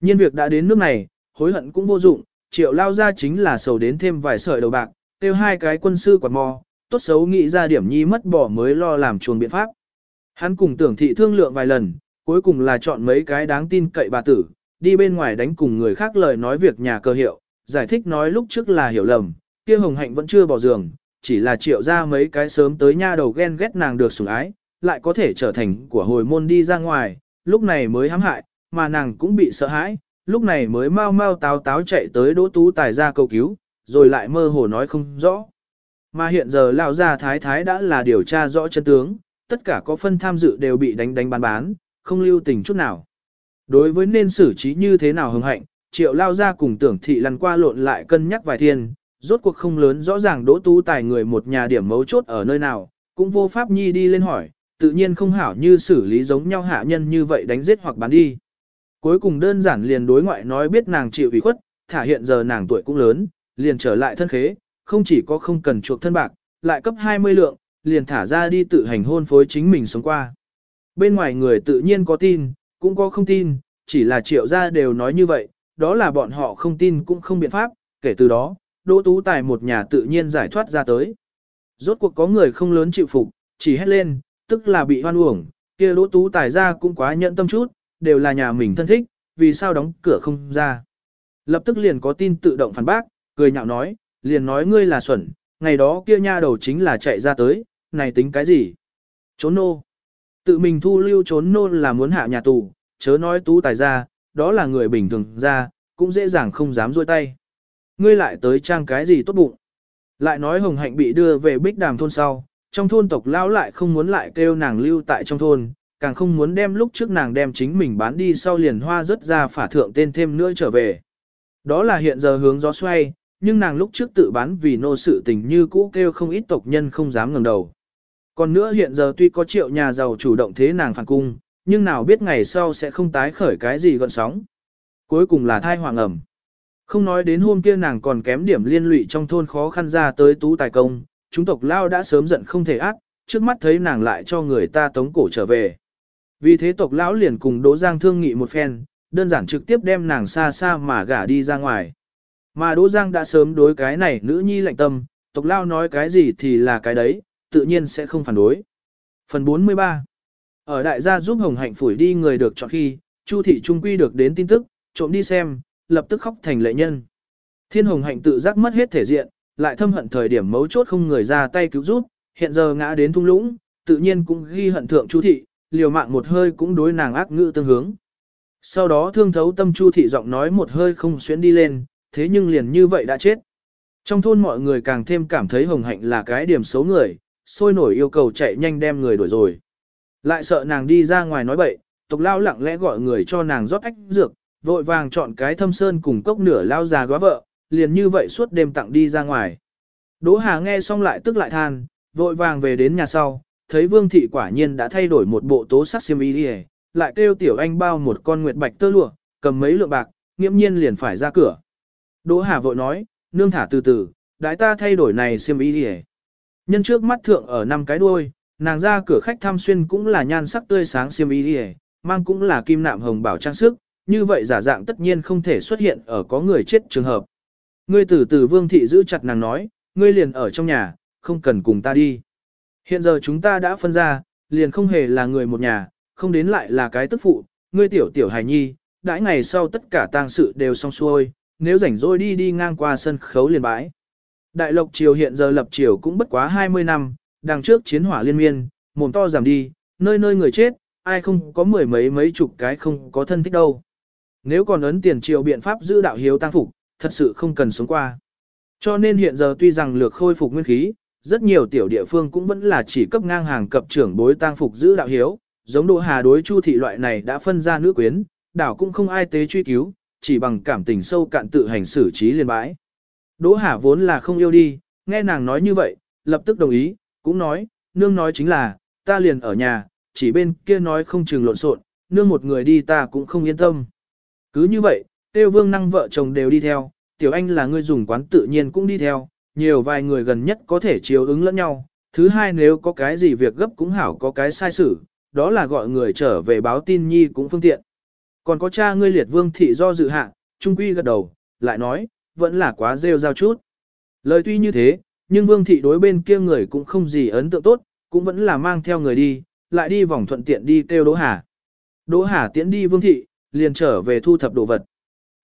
Nhiên việc đã đến nước này, hối hận cũng vô dụng, triệu lao ra chính là sầu đến thêm vài sợi đầu bạc, kêu hai cái quân sư quạt mò, tốt xấu nghĩ ra điểm nhi mất bỏ mới lo làm chuồng biện pháp. Hắn cùng tưởng thị thương lượng vài lần, cuối cùng là chọn mấy cái đáng tin cậy bà tử, đi bên ngoài đánh cùng người khác lời nói việc nhà cơ hiệu, giải thích nói lúc trước là hiểu lầm, kia hồng hạnh vẫn chưa bỏ giường, chỉ là triệu ra mấy cái sớm tới nha đầu ghen ghét nàng được sủng ái, lại có thể trở thành của hồi môn đi ra ngoài, lúc này mới hãm hại, mà nàng cũng bị sợ hãi, lúc này mới mau mau táo táo chạy tới đỗ tú tài ra cầu cứu, rồi lại mơ hồ nói không rõ. Mà hiện giờ lão gia thái thái đã là điều tra rõ chân tướng, tất cả có phân tham dự đều bị đánh đánh bán bán, không lưu tình chút nào. Đối với nên xử trí như thế nào hưng hạnh, triệu lao ra cùng tưởng thị lăn qua lộn lại cân nhắc vài thiên, rốt cuộc không lớn rõ ràng đỗ tú tài người một nhà điểm mấu chốt ở nơi nào, cũng vô pháp nhi đi lên hỏi, tự nhiên không hảo như xử lý giống nhau hạ nhân như vậy đánh giết hoặc bán đi. Cuối cùng đơn giản liền đối ngoại nói biết nàng chịu ủy khuất, thả hiện giờ nàng tuổi cũng lớn, liền trở lại thân khế, không chỉ có không cần chuộc thân bạc, lại cấp 20 lượng, liền thả ra đi tự hành hôn phối chính mình sống qua. Bên ngoài người tự nhiên có tin, cũng có không tin, chỉ là triệu gia đều nói như vậy, đó là bọn họ không tin cũng không biện pháp, kể từ đó, Đỗ Tú Tài một nhà tự nhiên giải thoát ra tới. Rốt cuộc có người không lớn chịu phục, chỉ hét lên, tức là bị hoan uổng, kia Đỗ Tú Tài ra cũng quá nhận tâm chút, đều là nhà mình thân thích, vì sao đóng cửa không ra. Lập tức liền có tin tự động phản bác, cười nhạo nói, liền nói ngươi là xuẩn, ngày đó kia nha đầu chính là chạy ra tới, này tính cái gì? Trốn nô. Tự mình thu lưu trốn nô là muốn hạ nhà tù, chớ nói tú tài ra, đó là người bình thường ra, cũng dễ dàng không dám rôi tay. Ngươi lại tới trang cái gì tốt bụng. Lại nói hồng hạnh bị đưa về bích đàm thôn sau, trong thôn tộc lão lại không muốn lại kêu nàng lưu tại trong thôn, càng không muốn đem lúc trước nàng đem chính mình bán đi sau liền hoa rất ra phả thượng tên thêm nữa trở về. Đó là hiện giờ hướng gió xoay, nhưng nàng lúc trước tự bán vì nô sự tình như cũ kêu không ít tộc nhân không dám ngẩng đầu. Còn nữa hiện giờ tuy có triệu nhà giàu chủ động thế nàng phản cung, nhưng nào biết ngày sau sẽ không tái khởi cái gì gọn sóng. Cuối cùng là thai hoàng ẩm. Không nói đến hôm kia nàng còn kém điểm liên lụy trong thôn khó khăn ra tới tú tài công, chúng tộc lao đã sớm giận không thể ác, trước mắt thấy nàng lại cho người ta tống cổ trở về. Vì thế tộc lão liền cùng Đỗ Giang thương nghị một phen, đơn giản trực tiếp đem nàng xa xa mà gả đi ra ngoài. Mà Đỗ Giang đã sớm đối cái này nữ nhi lạnh tâm, tộc lao nói cái gì thì là cái đấy, tự nhiên sẽ không phản đối. Phần 43 Ở đại gia giúp Hồng Hạnh phủi đi người được chọn khi, Chu thị trung quy được đến tin tức, trộm đi xem, lập tức khóc thành lệ nhân. Thiên Hồng Hạnh tự giác mất hết thể diện, lại thâm hận thời điểm mấu chốt không người ra tay cứu giúp, hiện giờ ngã đến thung lũng, tự nhiên cũng ghi hận thượng Chu thị, liều mạng một hơi cũng đối nàng ác ngữ tương hướng. Sau đó thương thấu tâm Chu thị giọng nói một hơi không xuyến đi lên, thế nhưng liền như vậy đã chết. Trong thôn mọi người càng thêm cảm thấy Hồng Hạnh là cái điểm xấu người, sôi nổi yêu cầu chạy nhanh đem người đuổi rồi. Lại sợ nàng đi ra ngoài nói bậy, tộc lao lặng lẽ gọi người cho nàng rót ách dược, vội vàng chọn cái thâm sơn cùng cốc nửa lao già góa vợ, liền như vậy suốt đêm tặng đi ra ngoài. Đỗ Hà nghe xong lại tức lại than, vội vàng về đến nhà sau, thấy Vương thị quả nhiên đã thay đổi một bộ tố sắc xiêm y đi lại kêu tiểu anh bao một con nguyệt bạch tơ lụa, cầm mấy lượng bạc, nghiễm nhiên liền phải ra cửa. Đỗ Hà vội nói, nương thả từ từ, đại ta thay đổi này xiêm y đi Nhân trước mắt thượng ở năm cái đuôi, nàng ra cửa khách thăm xuyên cũng là nhan sắc tươi sáng xiêm y đi mang cũng là kim nạm hồng bảo trang sức, như vậy giả dạng tất nhiên không thể xuất hiện ở có người chết trường hợp. Ngươi từ từ vương thị giữ chặt nàng nói, ngươi liền ở trong nhà, không cần cùng ta đi. Hiện giờ chúng ta đã phân ra, liền không hề là người một nhà, không đến lại là cái tức phụ, ngươi tiểu tiểu hài nhi, đãi ngày sau tất cả tang sự đều xong xuôi, nếu rảnh rỗi đi đi ngang qua sân khấu liền bãi. Đại lộc triều hiện giờ lập triều cũng bất quá 20 năm, đằng trước chiến hỏa liên miên, mồm to giảm đi, nơi nơi người chết, ai không có mười mấy mấy chục cái không có thân thích đâu. Nếu còn ấn tiền triều biện pháp giữ đạo hiếu tăng phục, thật sự không cần sống qua. Cho nên hiện giờ tuy rằng lược khôi phục nguyên khí, rất nhiều tiểu địa phương cũng vẫn là chỉ cấp ngang hàng cập trưởng bối tăng phục giữ đạo hiếu, giống Đỗ Hà đối Chu thị loại này đã phân ra nữ quyến, đảo cũng không ai tế truy cứu, chỉ bằng cảm tình sâu cạn tự hành xử trí liền bãi. Đỗ Hà vốn là không yêu đi, nghe nàng nói như vậy, lập tức đồng ý, cũng nói, nương nói chính là, ta liền ở nhà, chỉ bên kia nói không chừng lộn xộn, nương một người đi ta cũng không yên tâm. Cứ như vậy, tiêu vương năng vợ chồng đều đi theo, tiểu anh là người dùng quán tự nhiên cũng đi theo, nhiều vài người gần nhất có thể chiếu ứng lẫn nhau. Thứ hai nếu có cái gì việc gấp cũng hảo có cái sai sự, đó là gọi người trở về báo tin nhi cũng phương tiện. Còn có cha ngươi liệt vương thị do dự hạ, trung quy gật đầu, lại nói, vẫn là quá rêu rao chút. Lời tuy như thế, nhưng vương thị đối bên kia người cũng không gì ấn tượng tốt, cũng vẫn là mang theo người đi, lại đi vòng thuận tiện đi kêu Đỗ Hà. Đỗ Hà tiễn đi vương thị, liền trở về thu thập đồ vật.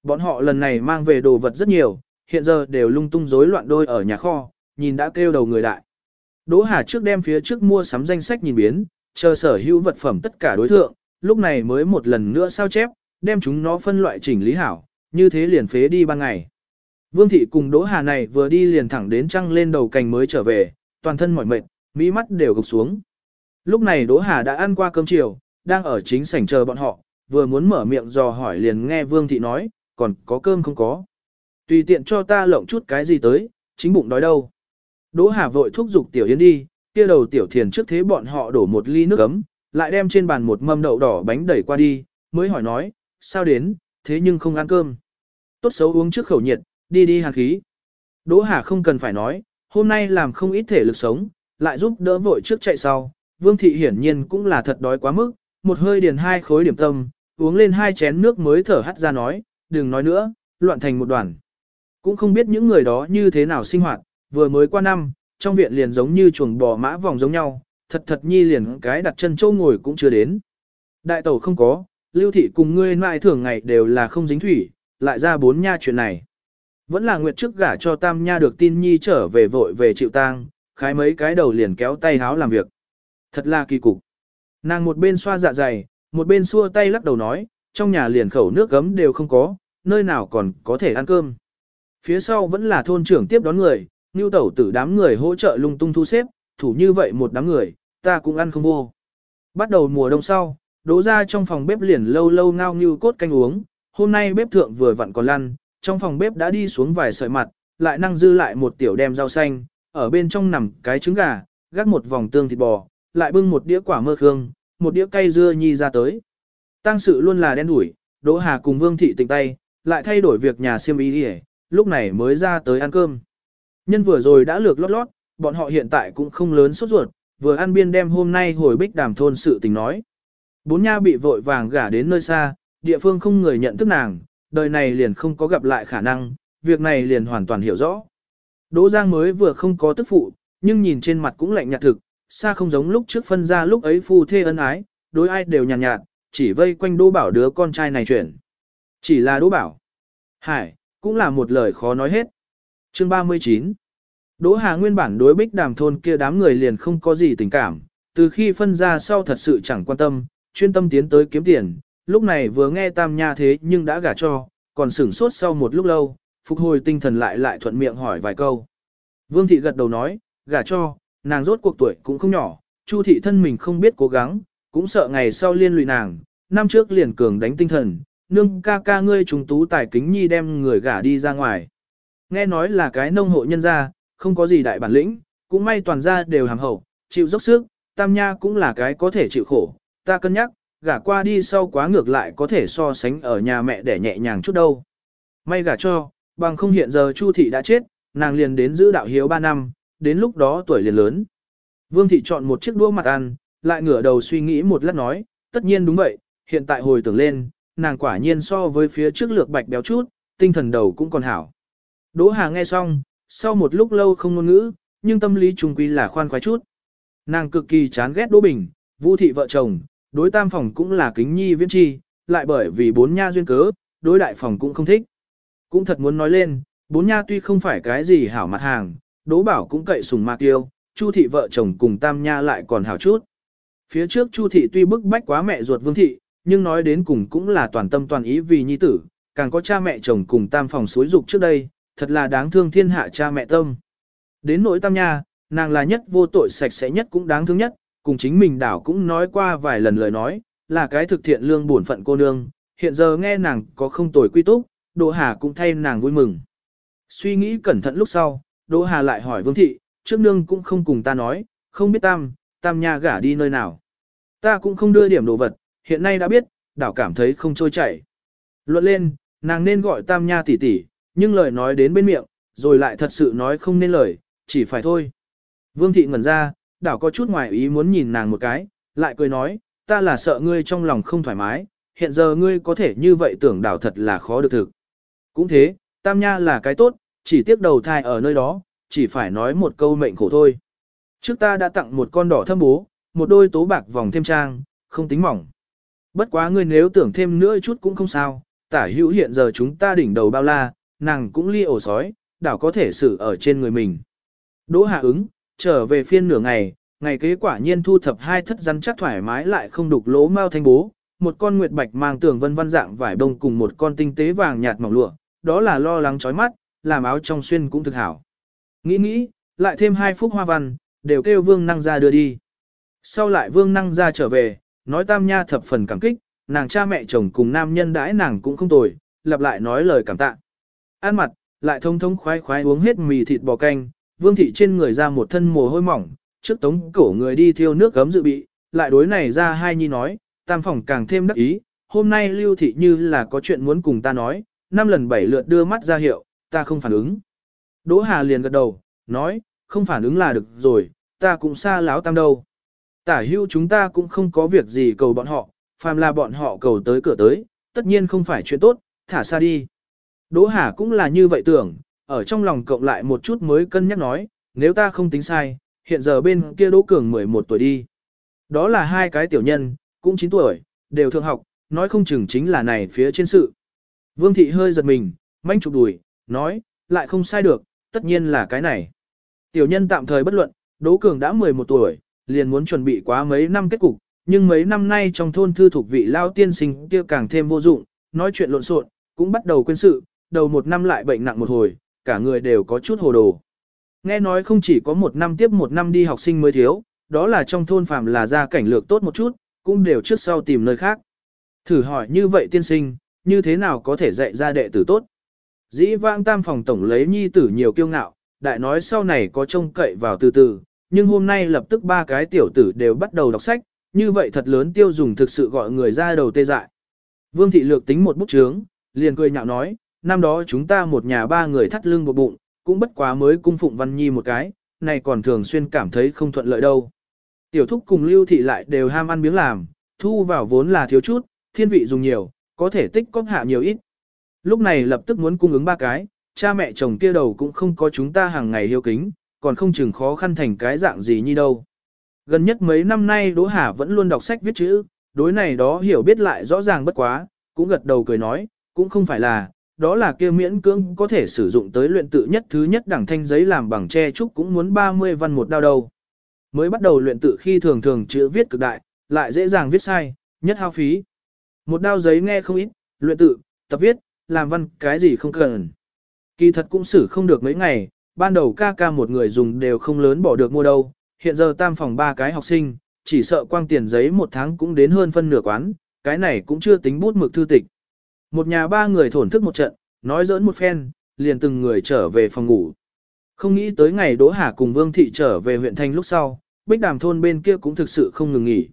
Bọn họ lần này mang về đồ vật rất nhiều, hiện giờ đều lung tung rối loạn đôi ở nhà kho, nhìn đã kêu đầu người đại. Đỗ Hà trước đem phía trước mua sắm danh sách nhìn biến, chờ sở hữu vật phẩm tất cả đối thượng, lúc này mới một lần nữa sao chép, đem chúng nó phân loại chỉnh lý hảo, như thế liền phế đi ban ngày. Vương thị cùng Đỗ Hà này vừa đi liền thẳng đến trăng lên đầu cành mới trở về, toàn thân mỏi mệt, mỹ mắt đều gục xuống. Lúc này Đỗ Hà đã ăn qua cơm chiều, đang ở chính sảnh chờ bọn họ, vừa muốn mở miệng dò hỏi liền nghe Vương thị nói, còn có cơm không có. Tùy tiện cho ta lộng chút cái gì tới, chính bụng đói đâu. Đỗ Hà vội thúc giục Tiểu Yến đi, kia đầu Tiểu Thiền trước thế bọn họ đổ một ly nước ấm, lại đem trên bàn một mâm đậu đỏ bánh đẩy qua đi, mới hỏi nói, sao đến, thế nhưng không ăn cơm. Tốt xấu uống trước khẩu nhiệt, đi đi hàn khí. Đỗ Hà không cần phải nói, hôm nay làm không ít thể lực sống, lại giúp đỡ vội trước chạy sau. Vương Thị hiển nhiên cũng là thật đói quá mức, một hơi điền hai khối điểm tâm, uống lên hai chén nước mới thở hắt ra nói, đừng nói nữa, loạn thành một đoàn. Cũng không biết những người đó như thế nào sinh hoạt, vừa mới qua năm, trong viện liền giống như chuồng bò mã vòng giống nhau, thật thật nhi liền cái đặt chân châu ngồi cũng chưa đến. Đại tẩu không có, lưu thị cùng ngươi nại thường ngày đều là không dính thủy, lại ra bốn nha chuyện này. Vẫn là nguyệt trước gả cho tam nha được tin nhi trở về vội về chịu tang, khái mấy cái đầu liền kéo tay háo làm việc. Thật là kỳ cục. Nàng một bên xoa dạ dày, một bên xua tay lắc đầu nói, trong nhà liền khẩu nước gấm đều không có, nơi nào còn có thể ăn cơm. Phía sau vẫn là thôn trưởng tiếp đón người, như tẩu tử đám người hỗ trợ lung tung thu xếp, thủ như vậy một đám người, ta cũng ăn không vô. Bắt đầu mùa đông sau, đỗ ra trong phòng bếp liền lâu lâu ngao như cốt canh uống, hôm nay bếp thượng vừa vặn còn lăn, trong phòng bếp đã đi xuống vài sợi mặt, lại năng dư lại một tiểu đem rau xanh, ở bên trong nằm cái trứng gà, gác một vòng tương thịt bò, lại bưng một đĩa quả mơ khương, một đĩa cây dưa nhi ra tới. Tăng sự luôn là đen đủi, Đỗ Hà cùng Vương Thị tỉnh tay, lại thay đổi việc nhà siêm ý đi lúc này mới ra tới ăn cơm. Nhân vừa rồi đã lược lót lót, bọn họ hiện tại cũng không lớn sốt ruột, vừa ăn biên đem hôm nay hồi bích đàm thôn sự tình nói. Bốn nha bị vội vàng gả đến nơi xa, địa phương không người nhận thức nàng, đời này liền không có gặp lại khả năng, việc này liền hoàn toàn hiểu rõ. Đỗ Giang mới vừa không có tức phụ, nhưng nhìn trên mặt cũng lạnh nhạt thực, xa không giống lúc trước phân ra lúc ấy phu thê ân ái, đối ai đều nhàn nhạt, nhạt, chỉ vây quanh Đỗ Bảo đứa con trai này chuyển. Chỉ là Đỗ Bảo. Hải, cũng là một lời khó nói hết. Chương 39 Đỗ Hà nguyên bản đối bích đàm thôn kia đám người liền không có gì tình cảm, từ khi phân ra sau thật sự chẳng quan tâm, chuyên tâm tiến tới kiếm tiền, lúc này vừa nghe tam nha thế nhưng đã gả cho, còn sửng sốt sau một lúc lâu, phục hồi tinh thần lại lại thuận miệng hỏi vài câu. Vương thị gật đầu nói, gả cho, nàng rốt cuộc tuổi cũng không nhỏ, Chu thị thân mình không biết cố gắng, cũng sợ ngày sau liên lụy nàng, năm trước liền cường đánh tinh thần, nương ca ca ngươi trùng tú tài kính nhi đem người gả đi ra ngoài. Nghe nói là cái nông hộ nhân gia, không có gì đại bản lĩnh, cũng may toàn gia đều hàm hậu, chịu dốc sức, tam nha cũng là cái có thể chịu khổ, ta cân nhắc, gả qua đi sau quá ngược lại có thể so sánh ở nhà mẹ để nhẹ nhàng chút đâu. May gả cho, bằng không hiện giờ Chu thị đã chết, nàng liền đến giữ đạo hiếu 3 năm, đến lúc đó tuổi liền lớn. Vương thị chọn một chiếc đũa mặt ăn, lại ngửa đầu suy nghĩ một lát nói, tất nhiên đúng vậy, hiện tại hồi tưởng lên, nàng quả nhiên so với phía trước lược bạch béo chút, tinh thần đầu cũng còn hảo. Đỗ Hà nghe xong, sau một lúc lâu không ngôn ngữ, nhưng tâm lý trung quy là khoan khoái chút. Nàng cực kỳ chán ghét Đỗ Bình, Vũ thị vợ chồng, đối tam phòng cũng là kính nhi viễn chi, lại bởi vì bốn nha duyên cớ, đối đại phòng cũng không thích. Cũng thật muốn nói lên, bốn nha tuy không phải cái gì hảo mặt hàng, Đỗ Bảo cũng cậy sùng mạc tiêu, Chu thị vợ chồng cùng Tam Nha lại còn hảo chút. Phía trước Chu thị tuy bức bách quá mẹ ruột Vương thị, nhưng nói đến cùng cũng là toàn tâm toàn ý vì nhi tử, càng có cha mẹ chồng cùng Tam phòng suối dục trước đây, thật là đáng thương thiên hạ cha mẹ tâm. Đến nỗi Tam Nha, nàng là nhất vô tội sạch sẽ nhất cũng đáng thương nhất, cùng chính mình đảo cũng nói qua vài lần lời nói, là cái thực thiện lương bổn phận cô nương, hiện giờ nghe nàng có không tồi quy túc, Đỗ Hà cũng thay nàng vui mừng. Suy nghĩ cẩn thận lúc sau, Đỗ Hà lại hỏi Vương Thị, trước nương cũng không cùng ta nói, không biết Tam, Tam Nha gả đi nơi nào. Ta cũng không đưa điểm đồ vật, hiện nay đã biết, đảo cảm thấy không trôi chảy. Luận lên, nàng nên gọi Tam Nha tỷ tỷ, nhưng lời nói đến bên miệng, rồi lại thật sự nói không nên lời, chỉ phải thôi. Vương Thị ngẩn ra, đảo có chút ngoài ý muốn nhìn nàng một cái, lại cười nói, ta là sợ ngươi trong lòng không thoải mái, hiện giờ ngươi có thể như vậy tưởng đảo thật là khó được thực. Cũng thế, Tam Nha là cái tốt, chỉ tiếc đầu thai ở nơi đó, chỉ phải nói một câu mệnh khổ thôi. Trước ta đã tặng một con đỏ thâm bố, một đôi tố bạc vòng thêm trang, không tính mỏng. Bất quá ngươi nếu tưởng thêm nữa chút cũng không sao, tả hữu hiện giờ chúng ta đỉnh đầu bao la, nàng cũng ly ổ sói, đảo có thể xử ở trên người mình. Đỗ hạ ứng, trở về phiên nửa ngày, ngày kế quả nhiên thu thập hai thất rắn chắc thoải mái lại không đục lỗ mau thanh bố, một con nguyệt bạch mang tường vân văn dạng vải bông cùng một con tinh tế vàng nhạt mỏng lụa, đó là lo lắng chói mắt, làm áo trong xuyên cũng thực hảo. Nghĩ nghĩ, lại thêm hai phút hoa văn, đều kêu vương năng ra đưa đi. Sau lại vương năng ra trở về, nói tam nha thập phần cảm kích, nàng cha mẹ chồng cùng nam nhân đãi nàng cũng không tồi, lặp lại nói lời cảm tạ. Ăn mặt, lại thông thông khoái khoái uống hết mì thịt bò canh, vương thị trên người ra một thân mồ hôi mỏng, trước tống cổ người đi thiêu nước gấm dự bị, lại đối này ra hai nhi nói, tam phòng càng thêm đắc ý, hôm nay lưu thị như là có chuyện muốn cùng ta nói, năm lần bảy lượt đưa mắt ra hiệu, ta không phản ứng. Đỗ Hà liền gật đầu, nói, không phản ứng là được rồi, ta cũng xa láo tam đâu. Tả hưu chúng ta cũng không có việc gì cầu bọn họ, phàm là bọn họ cầu tới cửa tới, tất nhiên không phải chuyện tốt, thả xa đi. Đỗ Hà cũng là như vậy tưởng, ở trong lòng cộng lại một chút mới cân nhắc nói, nếu ta không tính sai, hiện giờ bên kia Đỗ Cường 11 tuổi đi. Đó là hai cái tiểu nhân, cũng 9 tuổi, đều thương học, nói không chừng chính là này phía trên sự. Vương thị hơi giật mình, manh chụp đùi, nói, lại không sai được, tất nhiên là cái này. Tiểu nhân tạm thời bất luận, Đỗ Cường đã 11 tuổi, liền muốn chuẩn bị quá mấy năm kết cục, nhưng mấy năm nay trong thôn thư thuộc vị lao tiên sinh kia càng thêm vô dụng, nói chuyện lộn xộn, cũng bắt đầu quên sự, đầu một năm lại bệnh nặng một hồi, cả người đều có chút hồ đồ. Nghe nói không chỉ có một năm tiếp một năm đi học sinh mới thiếu, đó là trong thôn phàm là ra cảnh lược tốt một chút, cũng đều trước sau tìm nơi khác. Thử hỏi như vậy tiên sinh, như thế nào có thể dạy ra đệ tử tốt? Dĩ vãng tam phòng tổng lấy nhi tử nhiều kiêu ngạo, đại nói sau này có trông cậy vào từ từ, nhưng hôm nay lập tức ba cái tiểu tử đều bắt đầu đọc sách, như vậy thật lớn tiêu dùng thực sự gọi người ra đầu tê dại. Vương thị lược tính một bút chướng, liền cười nhạo nói, năm đó chúng ta một nhà ba người thắt lưng buộc bụng, cũng bất quá mới cung phụng văn nhi một cái, này còn thường xuyên cảm thấy không thuận lợi đâu. Tiểu thúc cùng lưu thị lại đều ham ăn miếng làm, thu vào vốn là thiếu chút, thiên vị dùng nhiều, có thể tích cóp hạ nhiều ít. Lúc này lập tức muốn cung ứng ba cái, cha mẹ chồng kia đầu cũng không có chúng ta hàng ngày hiếu kính, còn không chừng khó khăn thành cái dạng gì như đâu. Gần nhất mấy năm nay Đỗ Hà vẫn luôn đọc sách viết chữ, đối này đó hiểu biết lại rõ ràng bất quá, cũng gật đầu cười nói, cũng không phải là, đó là kia miễn cưỡng có thể sử dụng tới luyện tự nhất thứ nhất đẳng thanh giấy làm bằng tre trúc cũng muốn 30 văn một đao đầu. Mới bắt đầu luyện tự khi thường thường chữ viết cực đại, lại dễ dàng viết sai, nhất hao phí. Một đao giấy nghe không ít, luyện tự, tập viết, làm văn cái gì không cần. Kỳ thật cũng xử không được mấy ngày, ban đầu ca ca một người dùng đều không lớn bỏ được mua đâu, hiện giờ tam phòng ba cái học sinh, chỉ sợ quang tiền giấy một tháng cũng đến hơn phân nửa quán, cái này cũng chưa tính bút mực thư tịch. Một nhà ba người thổn thức một trận, nói giỡn một phen, liền từng người trở về phòng ngủ. Không nghĩ tới ngày Đỗ Hà cùng Vương Thị trở về huyện Thanh lúc sau, Bích Đàm thôn bên kia cũng thực sự không ngừng nghỉ.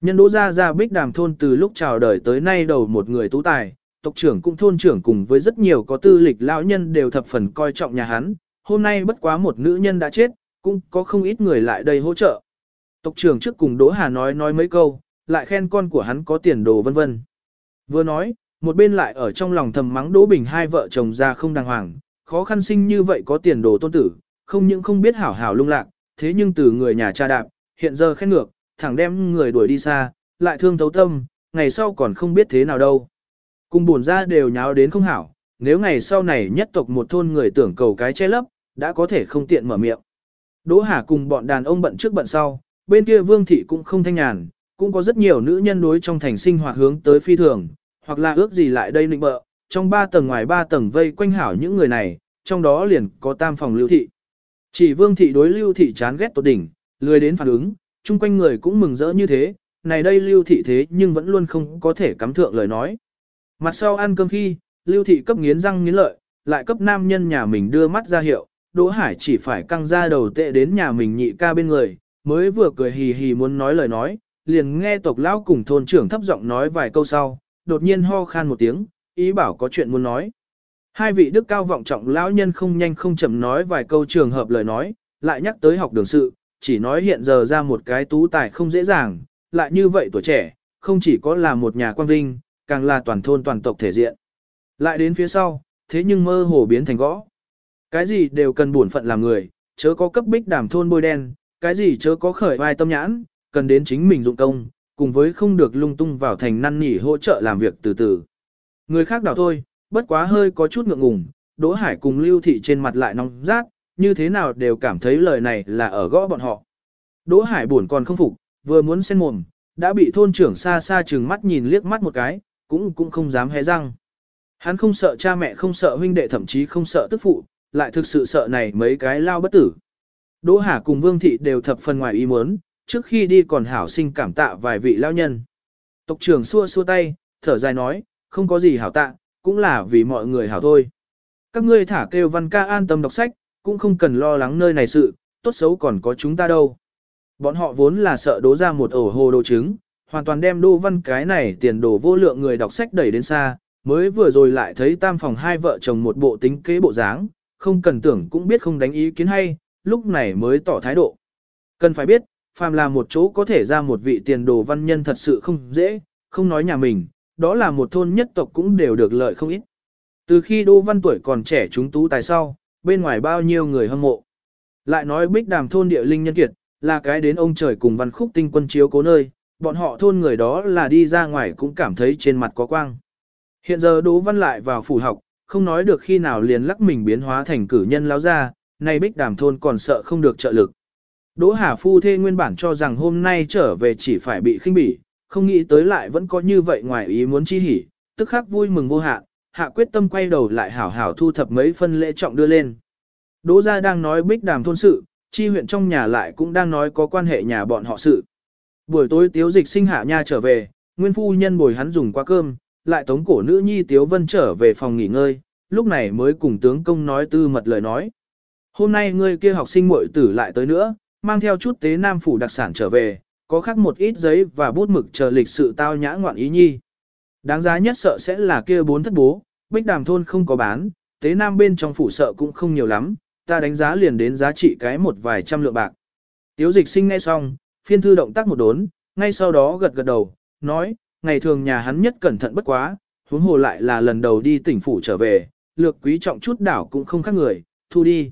Nhân Đỗ gia gia Bích Đàm thôn từ lúc chào đời tới nay đầu một người tú tài, tộc trưởng cũng thôn trưởng cùng với rất nhiều có tư lịch lão nhân đều thập phần coi trọng nhà hắn, hôm nay bất quá một nữ nhân đã chết, cũng có không ít người lại đây hỗ trợ. Tộc trưởng trước cùng Đỗ Hà nói nói mấy câu, lại khen con của hắn có tiền đồ vân vân. Vừa nói, một bên lại ở trong lòng thầm mắng Đỗ Bình hai vợ chồng ra không đàng hoàng, khó khăn sinh như vậy có tiền đồ tôn tử, không những không biết hảo hảo lung lạc, thế nhưng từ người nhà cha đạp, hiện giờ khen ngược, thẳng đem người đuổi đi xa, lại thương thấu tâm, ngày sau còn không biết thế nào đâu. Cùng buồn ra đều nháo đến không hảo, nếu ngày sau này nhất tộc một thôn người tưởng cầu cái che lấp, đã có thể không tiện mở miệng. Đỗ Hà cùng bọn đàn ông bận trước bận sau, bên kia Vương Thị cũng không thanh nhàn, cũng có rất nhiều nữ nhân đối trong thành sinh hoạt hướng tới phi thường, hoặc là ước gì lại đây nịnh bợ, trong ba tầng ngoài ba tầng vây quanh hảo những người này, trong đó liền có tam phòng lưu thị. Chỉ Vương Thị đối lưu thị chán ghét tột đỉnh, lười đến phản ứng, chung quanh người cũng mừng rỡ như thế, này đây lưu thị thế nhưng vẫn luôn không có thể cắm thượng lời nói. Mặt sau ăn cơm khi, lưu thị cấp nghiến răng nghiến lợi, lại cấp nam nhân nhà mình đưa mắt ra hiệu, Đỗ Hải chỉ phải căng ra đầu tệ đến nhà mình nhị ca bên người, mới vừa cười hì hì muốn nói lời nói, liền nghe tộc lão cùng thôn trưởng thấp giọng nói vài câu sau, đột nhiên ho khan một tiếng, ý bảo có chuyện muốn nói. Hai vị đức cao vọng trọng lão nhân không nhanh không chậm nói vài câu trường hợp lời nói, lại nhắc tới học đường sự, chỉ nói hiện giờ ra một cái tú tài không dễ dàng, lại như vậy tuổi trẻ, không chỉ có là một nhà quan vinh, càng là toàn thôn toàn tộc thể diện. Lại đến phía sau, thế nhưng mơ hồ biến thành gõ. Cái gì đều cần bổn phận làm người, chớ có cấp bích đảm thôn bôi đen, cái gì chớ có khởi vai tâm nhãn, cần đến chính mình dụng công, cùng với không được lung tung vào thành năn nỉ hỗ trợ làm việc từ từ. Người khác đảo thôi, bất quá hơi có chút ngượng ngùng, Đỗ Hải cùng Lưu Thị trên mặt lại nóng rát, như thế nào đều cảm thấy lời này là ở gõ bọn họ. Đỗ Hải buồn còn không phục, vừa muốn xen mồm, đã bị thôn trưởng xa xa chừng mắt nhìn liếc mắt một cái, cũng cũng không dám hé răng. Hắn không sợ cha mẹ không sợ huynh đệ thậm chí không sợ tức phụ, lại thực sự sợ này mấy cái lao bất tử. Đỗ Hà cùng Vương Thị đều thập phần ngoài ý muốn, trước khi đi còn hảo sinh cảm tạ vài vị lao nhân. Tộc trưởng xua xua tay, thở dài nói, không có gì hảo tạ, cũng là vì mọi người hảo thôi. Các ngươi thả kêu văn ca an tâm đọc sách, cũng không cần lo lắng nơi này sự, tốt xấu còn có chúng ta đâu. Bọn họ vốn là sợ đố ra một ổ hồ đồ trứng, hoàn toàn đem đô văn cái này tiền đồ vô lượng người đọc sách đẩy đến xa, mới vừa rồi lại thấy tam phòng hai vợ chồng một bộ tính kế bộ dáng, không cần tưởng cũng biết không đánh ý kiến hay, lúc này mới tỏ thái độ. Cần phải biết, phàm là một chỗ có thể ra một vị tiền đồ văn nhân thật sự không dễ, không nói nhà mình, đó là một thôn nhất tộc cũng đều được lợi không ít. Từ khi Đô Văn tuổi còn trẻ chúng tú tài sau, bên ngoài bao nhiêu người hâm mộ. Lại nói bích đàm thôn địa linh nhân kiệt, là cái đến ông trời cùng văn khúc tinh quân chiếu cố nơi, bọn họ thôn người đó là đi ra ngoài cũng cảm thấy trên mặt có quang. Hiện giờ Đỗ Văn lại vào phủ học, không nói được khi nào liền lắc mình biến hóa thành cử nhân láo ra, nay bích đàm thôn còn sợ không được trợ lực. Đỗ Hà Phu Thê nguyên bản cho rằng hôm nay trở về chỉ phải bị khinh bỉ, không nghĩ tới lại vẫn có như vậy ngoài ý muốn chi hỉ, tức khắc vui mừng vô hạn, hạ quyết tâm quay đầu lại hảo hảo thu thập mấy phân lễ trọng đưa lên. Đỗ gia đang nói bích đàm thôn sự, chi huyện trong nhà lại cũng đang nói có quan hệ nhà bọn họ sự. Buổi tối tiếu dịch sinh hạ nha trở về, nguyên phu nhân bồi hắn dùng qua cơm, lại tống cổ nữ nhi tiếu vân trở về phòng nghỉ ngơi, lúc này mới cùng tướng công nói tư mật lời nói. Hôm nay ngươi kia học sinh muội tử lại tới nữa, mang theo chút tế nam phủ đặc sản trở về, có khắc một ít giấy và bút mực chờ lịch sự tao nhã ngoạn ý nhi. Đáng giá nhất sợ sẽ là kia bốn thất bố, bích đàm thôn không có bán, tế nam bên trong phủ sợ cũng không nhiều lắm, ta đánh giá liền đến giá trị cái một vài trăm lượng bạc. Tiếu dịch sinh ngay xong, phiên thư động tác một đốn, ngay sau đó gật gật đầu, nói, ngày thường nhà hắn nhất cẩn thận bất quá, huống hồ lại là lần đầu đi tỉnh phủ trở về, lược quý trọng chút đảo cũng không khác người, thu đi.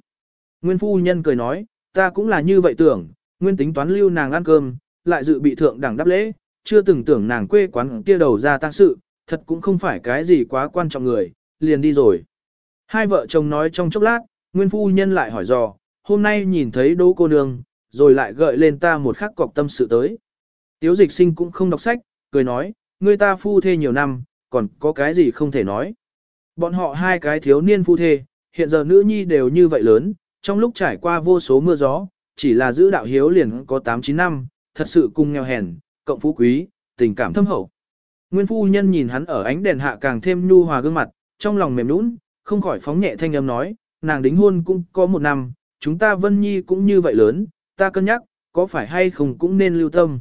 Nguyên phu nhân cười nói, ta cũng là như vậy tưởng, nguyên tính toán lưu nàng ăn cơm, lại dự bị thượng đẳng đáp lễ, chưa từng tưởng nàng quê quán kia đầu ra tăng sự, thật cũng không phải cái gì quá quan trọng người, liền đi rồi. Hai vợ chồng nói trong chốc lát, nguyên phu nhân lại hỏi dò, hôm nay nhìn thấy đỗ cô nương, rồi lại gợi lên ta một khắc cọc tâm sự tới. Tiếu dịch sinh cũng không đọc sách, cười nói, người ta phu thê nhiều năm, còn có cái gì không thể nói. Bọn họ hai cái thiếu niên phu thê, hiện giờ nữ nhi đều như vậy lớn, trong lúc trải qua vô số mưa gió, chỉ là giữ đạo hiếu liền có 8-9 năm, thật sự cùng nghèo hèn, cộng phú quý, tình cảm thâm hậu. Nguyên phu nhân nhìn hắn ở ánh đèn hạ càng thêm nhu hòa gương mặt, trong lòng mềm nũng, không khỏi phóng nhẹ thanh âm nói, nàng đính hôn cũng có một năm, chúng ta Vân Nhi cũng như vậy lớn, ta cân nhắc, có phải hay không cũng nên lưu tâm.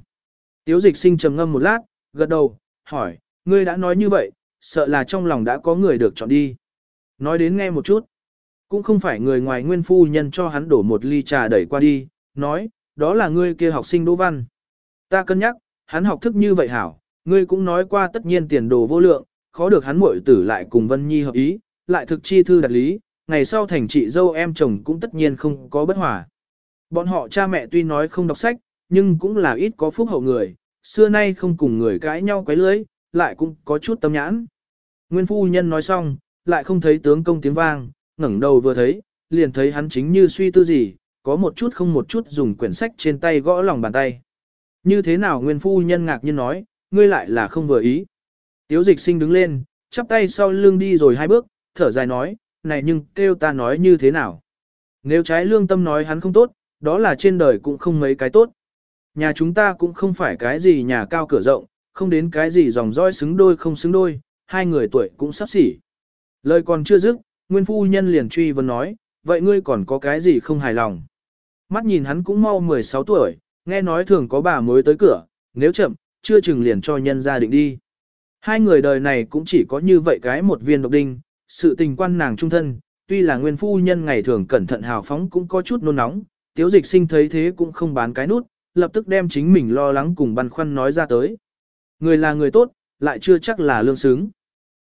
Tiếu dịch sinh trầm ngâm một lát, gật đầu, hỏi, ngươi đã nói như vậy, sợ là trong lòng đã có người được chọn đi. Nói đến nghe một chút, cũng không phải người ngoài nguyên phu nhân cho hắn đổ một ly trà đẩy qua đi, nói, đó là ngươi kia học sinh Đỗ Văn. Ta cân nhắc, hắn học thức như vậy hảo, ngươi cũng nói qua tất nhiên tiền đồ vô lượng, khó được hắn muội tử lại cùng Vân Nhi hợp ý, lại thực chi thư đặt lý, ngày sau thành chị dâu em chồng cũng tất nhiên không có bất hòa. Bọn họ cha mẹ tuy nói không đọc sách, nhưng cũng là ít có phúc hậu người, xưa nay không cùng người cãi nhau quấy lưới, lại cũng có chút tâm nhãn. Nguyên phu nhân nói xong, lại không thấy tướng công tiếng vang, ngẩng đầu vừa thấy, liền thấy hắn chính như suy tư gì, có một chút không một chút dùng quyển sách trên tay gõ lòng bàn tay. Như thế nào nguyên phu nhân ngạc nhiên nói, ngươi lại là không vừa ý. Tiếu dịch sinh đứng lên, chắp tay sau lưng đi rồi hai bước, thở dài nói, này nhưng kêu ta nói như thế nào. Nếu trái lương tâm nói hắn không tốt, đó là trên đời cũng không mấy cái tốt. Nhà chúng ta cũng không phải cái gì nhà cao cửa rộng, không đến cái gì dòng roi xứng đôi không xứng đôi, hai người tuổi cũng sắp xỉ. Lời còn chưa dứt, nguyên phu nhân liền truy vấn nói, vậy ngươi còn có cái gì không hài lòng? Mắt nhìn hắn cũng mau 16 tuổi, nghe nói thường có bà mới tới cửa, nếu chậm, chưa chừng liền cho nhân gia định đi. Hai người đời này cũng chỉ có như vậy cái một viên độc đinh, sự tình quan nàng trung thân, tuy là nguyên phu nhân ngày thường cẩn thận hào phóng cũng có chút nôn nóng, tiếu dịch sinh thấy thế cũng không bán cái nút, lập tức đem chính mình lo lắng cùng băn khoăn nói ra tới. Người là người tốt, lại chưa chắc là lương xứng.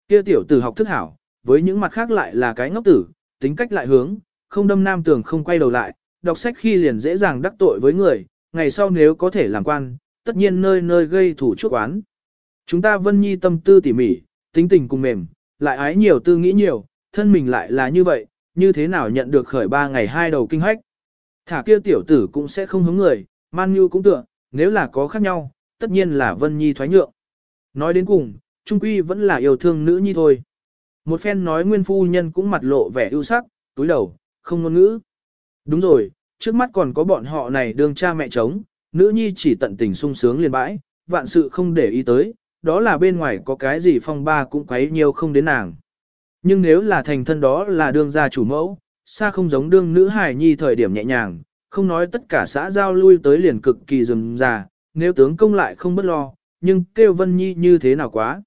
Kia tiểu tử học thức hảo, với những mặt khác lại là cái ngốc tử, tính cách lại hướng, không đâm nam tường không quay đầu lại, đọc sách khi liền dễ dàng đắc tội với người, ngày sau nếu có thể làm quan, tất nhiên nơi nơi gây thủ chuốc oán. Chúng ta vân nhi tâm tư tỉ mỉ, tính tình cùng mềm, lại ái nhiều tư nghĩ nhiều, thân mình lại là như vậy, như thế nào nhận được khởi ba ngày hai đầu kinh hách. Thả kia tiểu tử cũng sẽ không hứng người, man như cũng tựa, nếu là có khác nhau, tất nhiên là vân nhi thoái nhượng. Nói đến cùng, trung quy vẫn là yêu thương nữ nhi thôi. Một phen nói nguyên phu nhân cũng mặt lộ vẻ ưu sắc, túi đầu, không ngôn ngữ. Đúng rồi, trước mắt còn có bọn họ này đương cha mẹ chống, nữ nhi chỉ tận tình sung sướng liền bãi, vạn sự không để ý tới, đó là bên ngoài có cái gì phong ba cũng quấy nhiều không đến nàng. Nhưng nếu là thành thân đó là đương gia chủ mẫu, xa không giống đương nữ hài nhi thời điểm nhẹ nhàng, không nói tất cả xã giao lui tới liền cực kỳ rừng già, nếu tướng công lại không bất lo, nhưng kêu Vân Nhi như thế nào quá.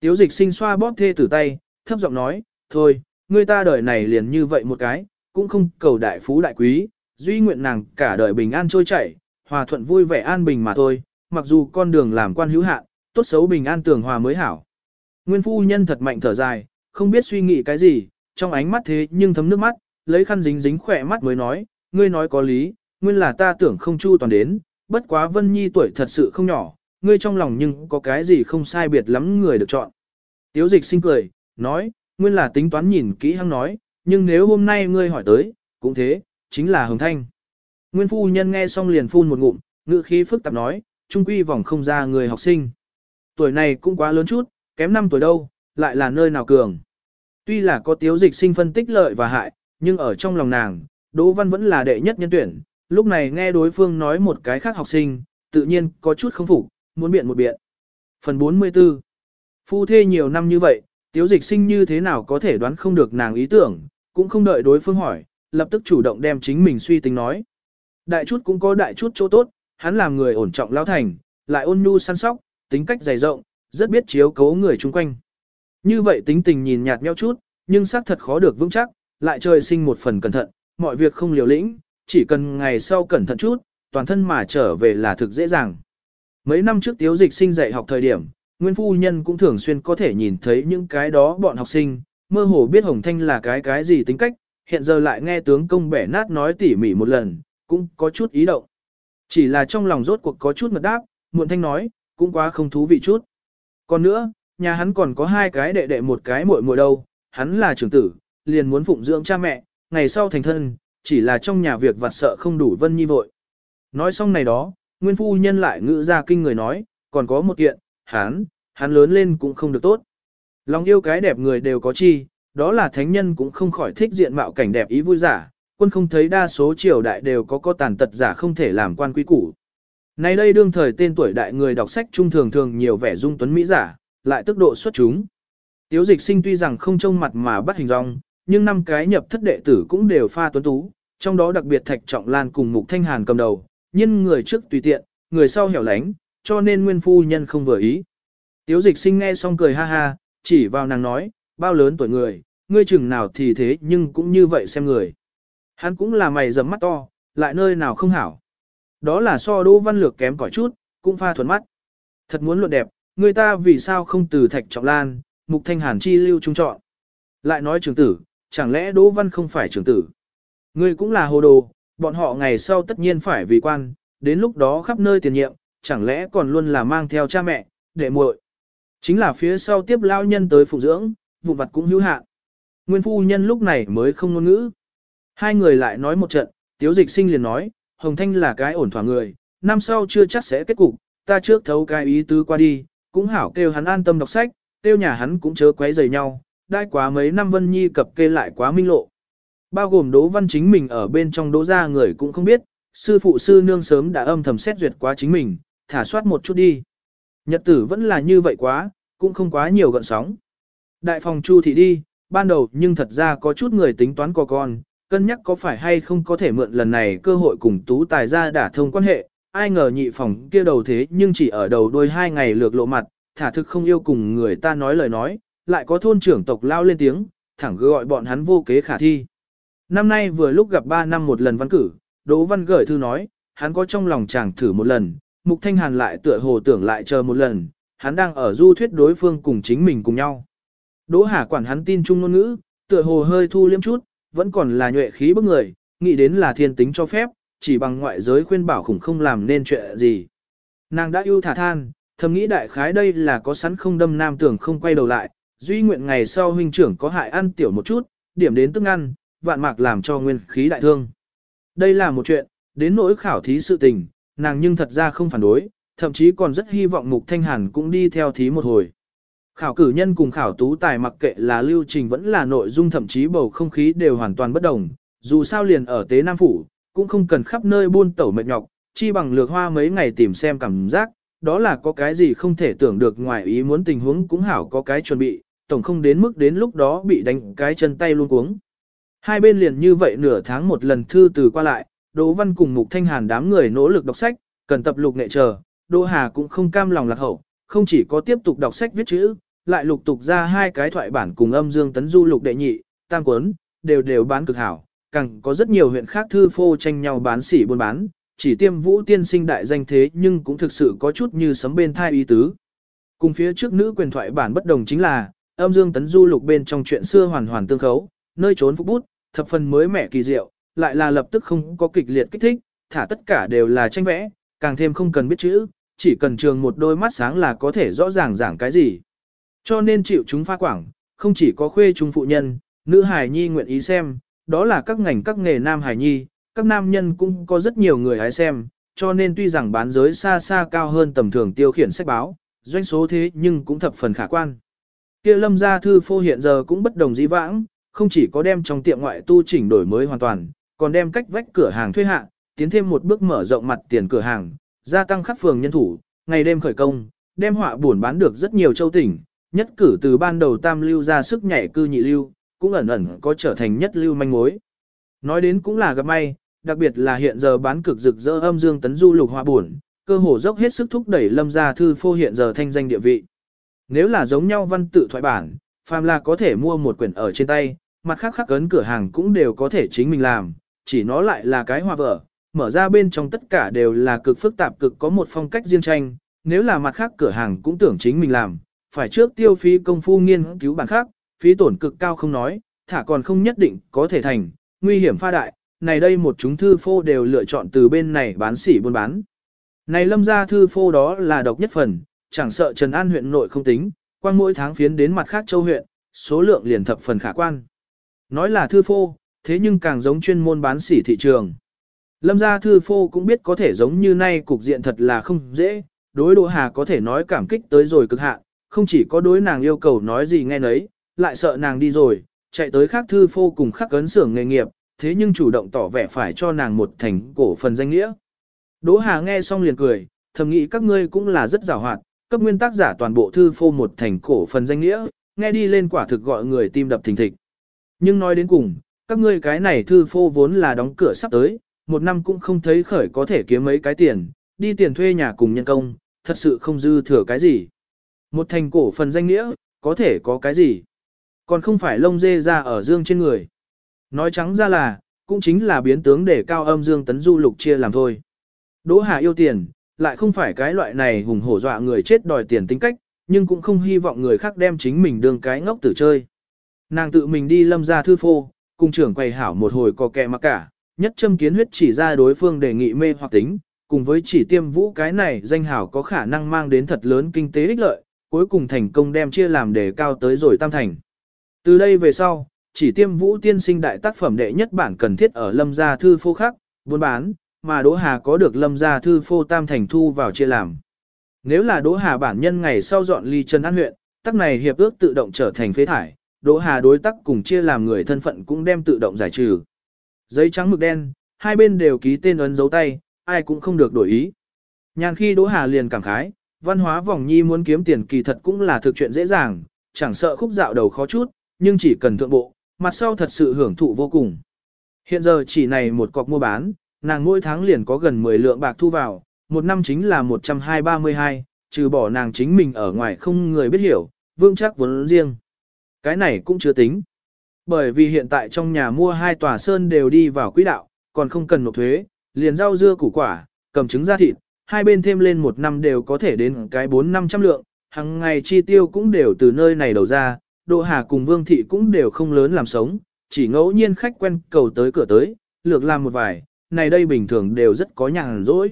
Tiếu dịch sinh xoa bóp thê tử tay, thấp giọng nói, thôi, người ta đời này liền như vậy một cái, cũng không cầu đại phú đại quý, duy nguyện nàng cả đời bình an trôi chảy, hòa thuận vui vẻ an bình mà thôi, mặc dù con đường làm quan hữu hạn, tốt xấu bình an tường hòa mới hảo. Nguyên phu nhân thật mạnh thở dài, không biết suy nghĩ cái gì, trong ánh mắt thế nhưng thấm nước mắt, lấy khăn dính dính khỏe mắt mới nói, ngươi nói có lý, nguyên là ta tưởng không chu toàn đến, bất quá Vân Nhi tuổi thật sự không nhỏ, ngươi trong lòng nhưng có cái gì không sai biệt lắm người được chọn. Tiếu dịch sinh cười, nói, nguyên là tính toán nhìn kỹ hăng nói, nhưng nếu hôm nay ngươi hỏi tới, cũng thế, chính là Hồng Thanh. Nguyên phu nhân nghe xong liền phun một ngụm, ngữ khí phức tạp nói, trung quy vòng không ra người học sinh. Tuổi này cũng quá lớn chút, kém năm tuổi đâu, lại là nơi nào cường. Tuy là có tiếu dịch sinh phân tích lợi và hại, nhưng ở trong lòng nàng, Đỗ Văn vẫn là đệ nhất nhân tuyển, lúc này nghe đối phương nói một cái khác học sinh, tự nhiên có chút không phục, muốn biện một biện. Phần 44 Phu thê nhiều năm như vậy, tiếu dịch sinh như thế nào có thể đoán không được nàng ý tưởng, cũng không đợi đối phương hỏi, lập tức chủ động đem chính mình suy tính nói. Đại chút cũng có đại chút chỗ tốt, hắn làm người ổn trọng lao thành, lại ôn nhu săn sóc, tính cách dày rộng, rất biết chiếu cố người chung quanh. Như vậy tính tình nhìn nhạt nhẽo chút, nhưng xác thật khó được vững chắc, lại trời sinh một phần cẩn thận, mọi việc không liều lĩnh, chỉ cần ngày sau cẩn thận chút, toàn thân mà trở về là thực dễ dàng. Mấy năm trước tiếu dịch sinh dạy học thời điểm, Nguyên Phu Nhân cũng thường xuyên có thể nhìn thấy những cái đó bọn học sinh, mơ hồ biết Hồng Thanh là cái cái gì tính cách, hiện giờ lại nghe tướng công bẻ nát nói tỉ mỉ một lần, cũng có chút ý động. Chỉ là trong lòng rốt cuộc có chút mật đáp, muộn thanh nói, cũng quá không thú vị chút. Còn nữa, nhà hắn còn có hai cái đệ đệ một cái muội muội đâu, hắn là trưởng tử, liền muốn phụng dưỡng cha mẹ, ngày sau thành thân, chỉ là trong nhà việc vặt sợ không đủ vân nhi vội. Nói xong này đó, nguyên phu nhân lại ngữ ra kinh người nói, còn có một kiện, hắn, hắn lớn lên cũng không được tốt. Lòng yêu cái đẹp người đều có chi, đó là thánh nhân cũng không khỏi thích diện mạo cảnh đẹp ý vui giả, quân không thấy đa số triều đại đều có có tàn tật giả không thể làm quan quý củ. Nay đây đương thời tên tuổi đại người đọc sách trung thường thường nhiều vẻ dung tuấn mỹ giả, lại tức độ xuất chúng. Tiếu dịch sinh tuy rằng không trông mặt mà bắt hình dong, nhưng năm cái nhập thất đệ tử cũng đều pha tuấn tú, trong đó đặc biệt Thạch Trọng Lan cùng Mục Thanh Hàn cầm đầu, nhưng người trước tùy tiện, người sau hẻo lánh, cho nên nguyên phu nhân không vừa ý. Tiếu dịch sinh nghe xong cười ha ha, chỉ vào nàng nói, bao lớn tuổi người, ngươi chừng nào thì thế nhưng cũng như vậy xem người. Hắn cũng là mày dầm mắt to, lại nơi nào không hảo. Đó là so đỗ văn lược kém cỏi chút, cũng pha thuần mắt. Thật muốn luận đẹp, người ta vì sao không từ Thạch Trọng Lan, Mục Thanh Hàn chi lưu trung chọn. Lại nói trưởng tử, chẳng lẽ Đỗ Văn không phải trưởng tử? Ngươi cũng là hồ đồ, bọn họ ngày sau tất nhiên phải vì quan, đến lúc đó khắp nơi tiền nhiệm, chẳng lẽ còn luôn là mang theo cha mẹ, đệ muội. Chính là phía sau tiếp lao nhân tới phụ dưỡng, vụ vặt cũng hữu hạn. Nguyên phu nhân lúc này mới không ngôn ngữ. Hai người lại nói một trận, tiếu dịch sinh liền nói, Hồng Thanh là cái ổn thỏa người, năm sau chưa chắc sẽ kết cục, ta trước thấu cái ý tứ qua đi, cũng hảo kêu hắn an tâm đọc sách, kêu nhà hắn cũng chớ quấy rầy nhau, đai quá mấy năm Vân Nhi cập kê lại quá minh lộ. Bao gồm Đỗ Văn chính mình ở bên trong Đỗ gia người cũng không biết, sư phụ sư nương sớm đã âm thầm xét duyệt quá chính mình, thả soát một chút đi. Nhật tử vẫn là như vậy quá, cũng không quá nhiều gợn sóng. Đại phòng Chu thị đi, ban đầu nhưng thật ra có chút người tính toán có con, cân nhắc có phải hay không có thể mượn lần này cơ hội cùng tú tài ra đả thông quan hệ, ai ngờ nhị phòng kia đầu thế nhưng chỉ ở đầu đôi hai ngày lược lộ mặt, thả thực không yêu cùng người ta nói lời nói, lại có thôn trưởng tộc lao lên tiếng, thẳng gọi bọn hắn vô kế khả thi. Năm nay vừa lúc gặp 3 năm một lần văn cử, Đỗ Văn gửi thư nói, hắn có trong lòng chàng thử một lần, Mục Thanh Hàn lại tựa hồ tưởng lại chờ một lần, hắn đang ở du thuyết đối phương cùng chính mình cùng nhau. Đỗ Hà quản hắn tin trung ngôn ngữ, tựa hồ hơi thu liêm chút, vẫn còn là nhuệ khí bức người, nghĩ đến là thiên tính cho phép, chỉ bằng ngoại giới khuyên bảo khủng không làm nên chuyện gì. Nàng đã yêu thả than, thầm nghĩ đại khái đây là có sẵn không đâm nam tưởng không quay đầu lại, duy nguyện ngày sau huynh trưởng có hại ăn tiểu một chút, điểm đến tức ăn, vạn mạc làm cho nguyên khí đại thương. Đây là một chuyện, đến nỗi khảo thí sự tình, nàng nhưng thật ra không phản đối, thậm chí còn rất hy vọng Mục Thanh Hàn cũng đi theo thí một hồi. Khảo cử nhân cùng khảo tú tài mặc kệ là lưu trình vẫn là nội dung thậm chí bầu không khí đều hoàn toàn bất đồng, dù sao liền ở Tế Nam Phủ, cũng không cần khắp nơi buôn tẩu mệt nhọc, chi bằng lược hoa mấy ngày tìm xem cảm giác, đó là có cái gì không thể tưởng được ngoài ý muốn tình huống cũng hảo có cái chuẩn bị, tổng không đến mức đến lúc đó bị đánh cái chân tay luôn cuống. Hai bên liền như vậy nửa tháng một lần thư từ qua lại, Đỗ Văn cùng Mục Thanh Hàn đám người nỗ lực đọc sách, cần tập lục nghệ chờ, Đỗ Hà cũng không cam lòng lạc hậu, không chỉ có tiếp tục đọc sách viết chữ, lại lục tục ra hai cái thoại bản cùng âm dương tấn du lục đệ nhị, tam cuốn, đều đều bán cực hảo, càng có rất nhiều huyện khác thư phô tranh nhau bán sỉ buôn bán, chỉ tiêm vũ tiên sinh đại danh thế nhưng cũng thực sự có chút như sấm bên thai ý tứ. Cùng phía trước nữ quyền thoại bản bất đồng chính là, âm dương tấn du lục bên trong chuyện xưa hoàn hoàn tương khấu, nơi trốn phúc bút, thập phần mới mẻ kỳ diệu, lại là lập tức không có kịch liệt kích thích, thả tất cả đều là tranh vẽ, càng thêm không cần biết chữ, chỉ cần trường một đôi mắt sáng là có thể rõ ràng giảng cái gì. Cho nên chịu chúng pha quảng, không chỉ có khuê chúng phụ nhân, nữ hài nhi nguyện ý xem, đó là các ngành các nghề nam hài nhi, các nam nhân cũng có rất nhiều người hái xem, cho nên tuy rằng bán giới xa xa cao hơn tầm thường tiêu khiển sách báo, doanh số thế nhưng cũng thập phần khả quan. Kia lâm gia thư phô hiện giờ cũng bất đồng dĩ vãng, không chỉ có đem trong tiệm ngoại tu chỉnh đổi mới hoàn toàn, còn đem cách vách cửa hàng thuê hạ, tiến thêm một bước mở rộng mặt tiền cửa hàng, gia tăng khắp phường nhân thủ, ngày đêm khởi công, đem họa buồn bán được rất nhiều châu tỉnh, nhất cử từ ban đầu tam lưu ra sức nhảy cư nhị lưu, cũng ẩn ẩn có trở thành nhất lưu manh mối. Nói đến cũng là gặp may, đặc biệt là hiện giờ bán cực rực rỡ âm dương tấn du lục họa buồn, cơ hồ dốc hết sức thúc đẩy lâm gia thư phô hiện giờ thanh danh địa vị. Nếu là giống nhau văn tự thoại bản, phàm là có thể mua một quyển ở trên tay, mặt khác khác ấn cửa hàng cũng đều có thể chính mình làm, chỉ nó lại là cái hòa vở, mở ra bên trong tất cả đều là cực phức tạp cực có một phong cách riêng tranh, nếu là mặt khác cửa hàng cũng tưởng chính mình làm, phải trước tiêu phí công phu nghiên cứu bản khác, phí tổn cực cao không nói, thả còn không nhất định có thể thành, nguy hiểm pha đại, này đây một chúng thư phô đều lựa chọn từ bên này bán sỉ buôn bán. Này lâm gia thư phô đó là độc nhất phần, chẳng sợ Trần An huyện nội không tính, quang mỗi tháng phiến đến mặt khác châu huyện, số lượng liền thập phần khả quan. Nói là thư phô, thế nhưng càng giống chuyên môn bán sỉ thị trường. Lâm gia thư phô cũng biết có thể giống như nay cục diện thật là không dễ, đối Đỗ Hà có thể nói cảm kích tới rồi cực hạn, không chỉ có đối nàng yêu cầu nói gì nghe nấy, lại sợ nàng đi rồi, chạy tới khác thư phô cùng khắc cấn xưởng nghề nghiệp, thế nhưng chủ động tỏ vẻ phải cho nàng một thành cổ phần danh nghĩa. Đỗ Hà nghe xong liền cười, thầm nghĩ các ngươi cũng là rất giàu hoạt, cấp nguyên tác giả toàn bộ thư phô một thành cổ phần danh nghĩa, nghe đi lên quả thực gọi người tim đập thình thịch. Nhưng nói đến cùng, các ngươi cái này thư phô vốn là đóng cửa sắp tới, một năm cũng không thấy khởi có thể kiếm mấy cái tiền, đi tiền thuê nhà cùng nhân công, thật sự không dư thừa cái gì. Một thành cổ phần danh nghĩa, có thể có cái gì? Còn không phải lông dê ra ở dương trên người. Nói trắng ra là, cũng chính là biến tướng để cao âm dương tấn du lục chia làm thôi. Đỗ Hà yêu tiền, lại không phải cái loại này hùng hổ dọa người chết đòi tiền tính cách, nhưng cũng không hy vọng người khác đem chính mình đương cái ngốc tử chơi. Nàng tự mình đi lâm ra thư phô, cùng trưởng quầy hảo một hồi có kẹ mặc cả, nhất châm kiến huyết chỉ ra đối phương đề nghị mê hoặc tính, cùng với chỉ tiêm vũ cái này danh hảo có khả năng mang đến thật lớn kinh tế ích lợi, cuối cùng thành công đem chia làm đề cao tới rồi tam thành. Từ đây về sau, chỉ tiêm vũ tiên sinh đại tác phẩm đệ nhất bản cần thiết ở lâm gia thư phô khác, buôn bán, mà Đỗ Hà có được lâm gia thư phô tam thành thu vào chia làm. Nếu là Đỗ Hà bản nhân ngày sau dọn ly Trần An huyện, tắc này hiệp ước tự động trở thành phế thải, Đỗ Hà đối tác cùng chia làm người thân phận cũng đem tự động giải trừ. Giấy trắng mực đen, hai bên đều ký tên ấn dấu tay, ai cũng không được đổi ý. Nhàn khi Đỗ Hà liền cảm khái, văn hóa vòng nhi muốn kiếm tiền kỳ thật cũng là thực chuyện dễ dàng, chẳng sợ khúc dạo đầu khó chút, nhưng chỉ cần thượng bộ, mặt sau thật sự hưởng thụ vô cùng. Hiện giờ chỉ này một cọc mua bán, nàng mỗi tháng liền có gần 10 lượng bạc thu vào, một năm chính là 132, trừ bỏ nàng chính mình ở ngoài không người biết hiểu, vương chắc vốn riêng. Cái này cũng chưa tính. Bởi vì hiện tại trong nhà mua hai tòa sơn đều đi vào quỹ đạo, còn không cần nộp thuế, liền rau dưa củ quả, cầm trứng ra thịt, hai bên thêm lên một năm đều có thể đến cái 4-500 lượng, hàng ngày chi tiêu cũng đều từ nơi này đầu ra, Đỗ Hà cùng Vương Thị cũng đều không lớn làm sống, chỉ ngẫu nhiên khách quen cầu tới cửa tới, lược làm một vài, này đây bình thường đều rất có nhàn rỗi.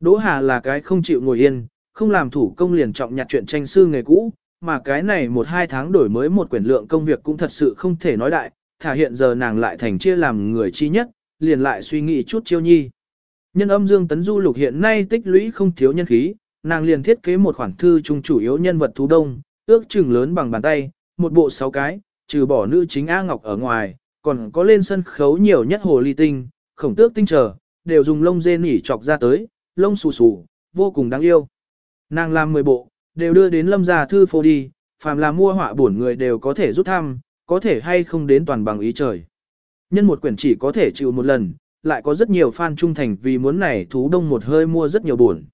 Đỗ Hà là cái không chịu ngồi yên, không làm thủ công liền trọng nhặt chuyện tranh sư nghề cũ, mà cái này một hai tháng đổi mới một quyển lượng công việc cũng thật sự không thể nói đại, thả hiện giờ nàng lại thành chia làm người chi nhất, liền lại suy nghĩ chút chiêu nhi. Nhân âm Dương Tấn Du Lục hiện nay tích lũy không thiếu nhân khí, nàng liền thiết kế một khoản thư chung chủ yếu nhân vật thú đông, ước chừng lớn bằng bàn tay, một bộ sáu cái, trừ bỏ nữ chính A Ngọc ở ngoài, còn có lên sân khấu nhiều nhất hồ ly tinh, khổng tước tinh trở, đều dùng lông dê nỉ chọc ra tới, lông xù xù, vô cùng đáng yêu. Nàng làm 10 bộ, đều đưa đến lâm gia thư phô đi, phàm là mua họa bổn người đều có thể rút thăm, có thể hay không đến toàn bằng ý trời. Nhân một quyển chỉ có thể chịu một lần, lại có rất nhiều fan trung thành vì muốn này thú đông một hơi mua rất nhiều buồn.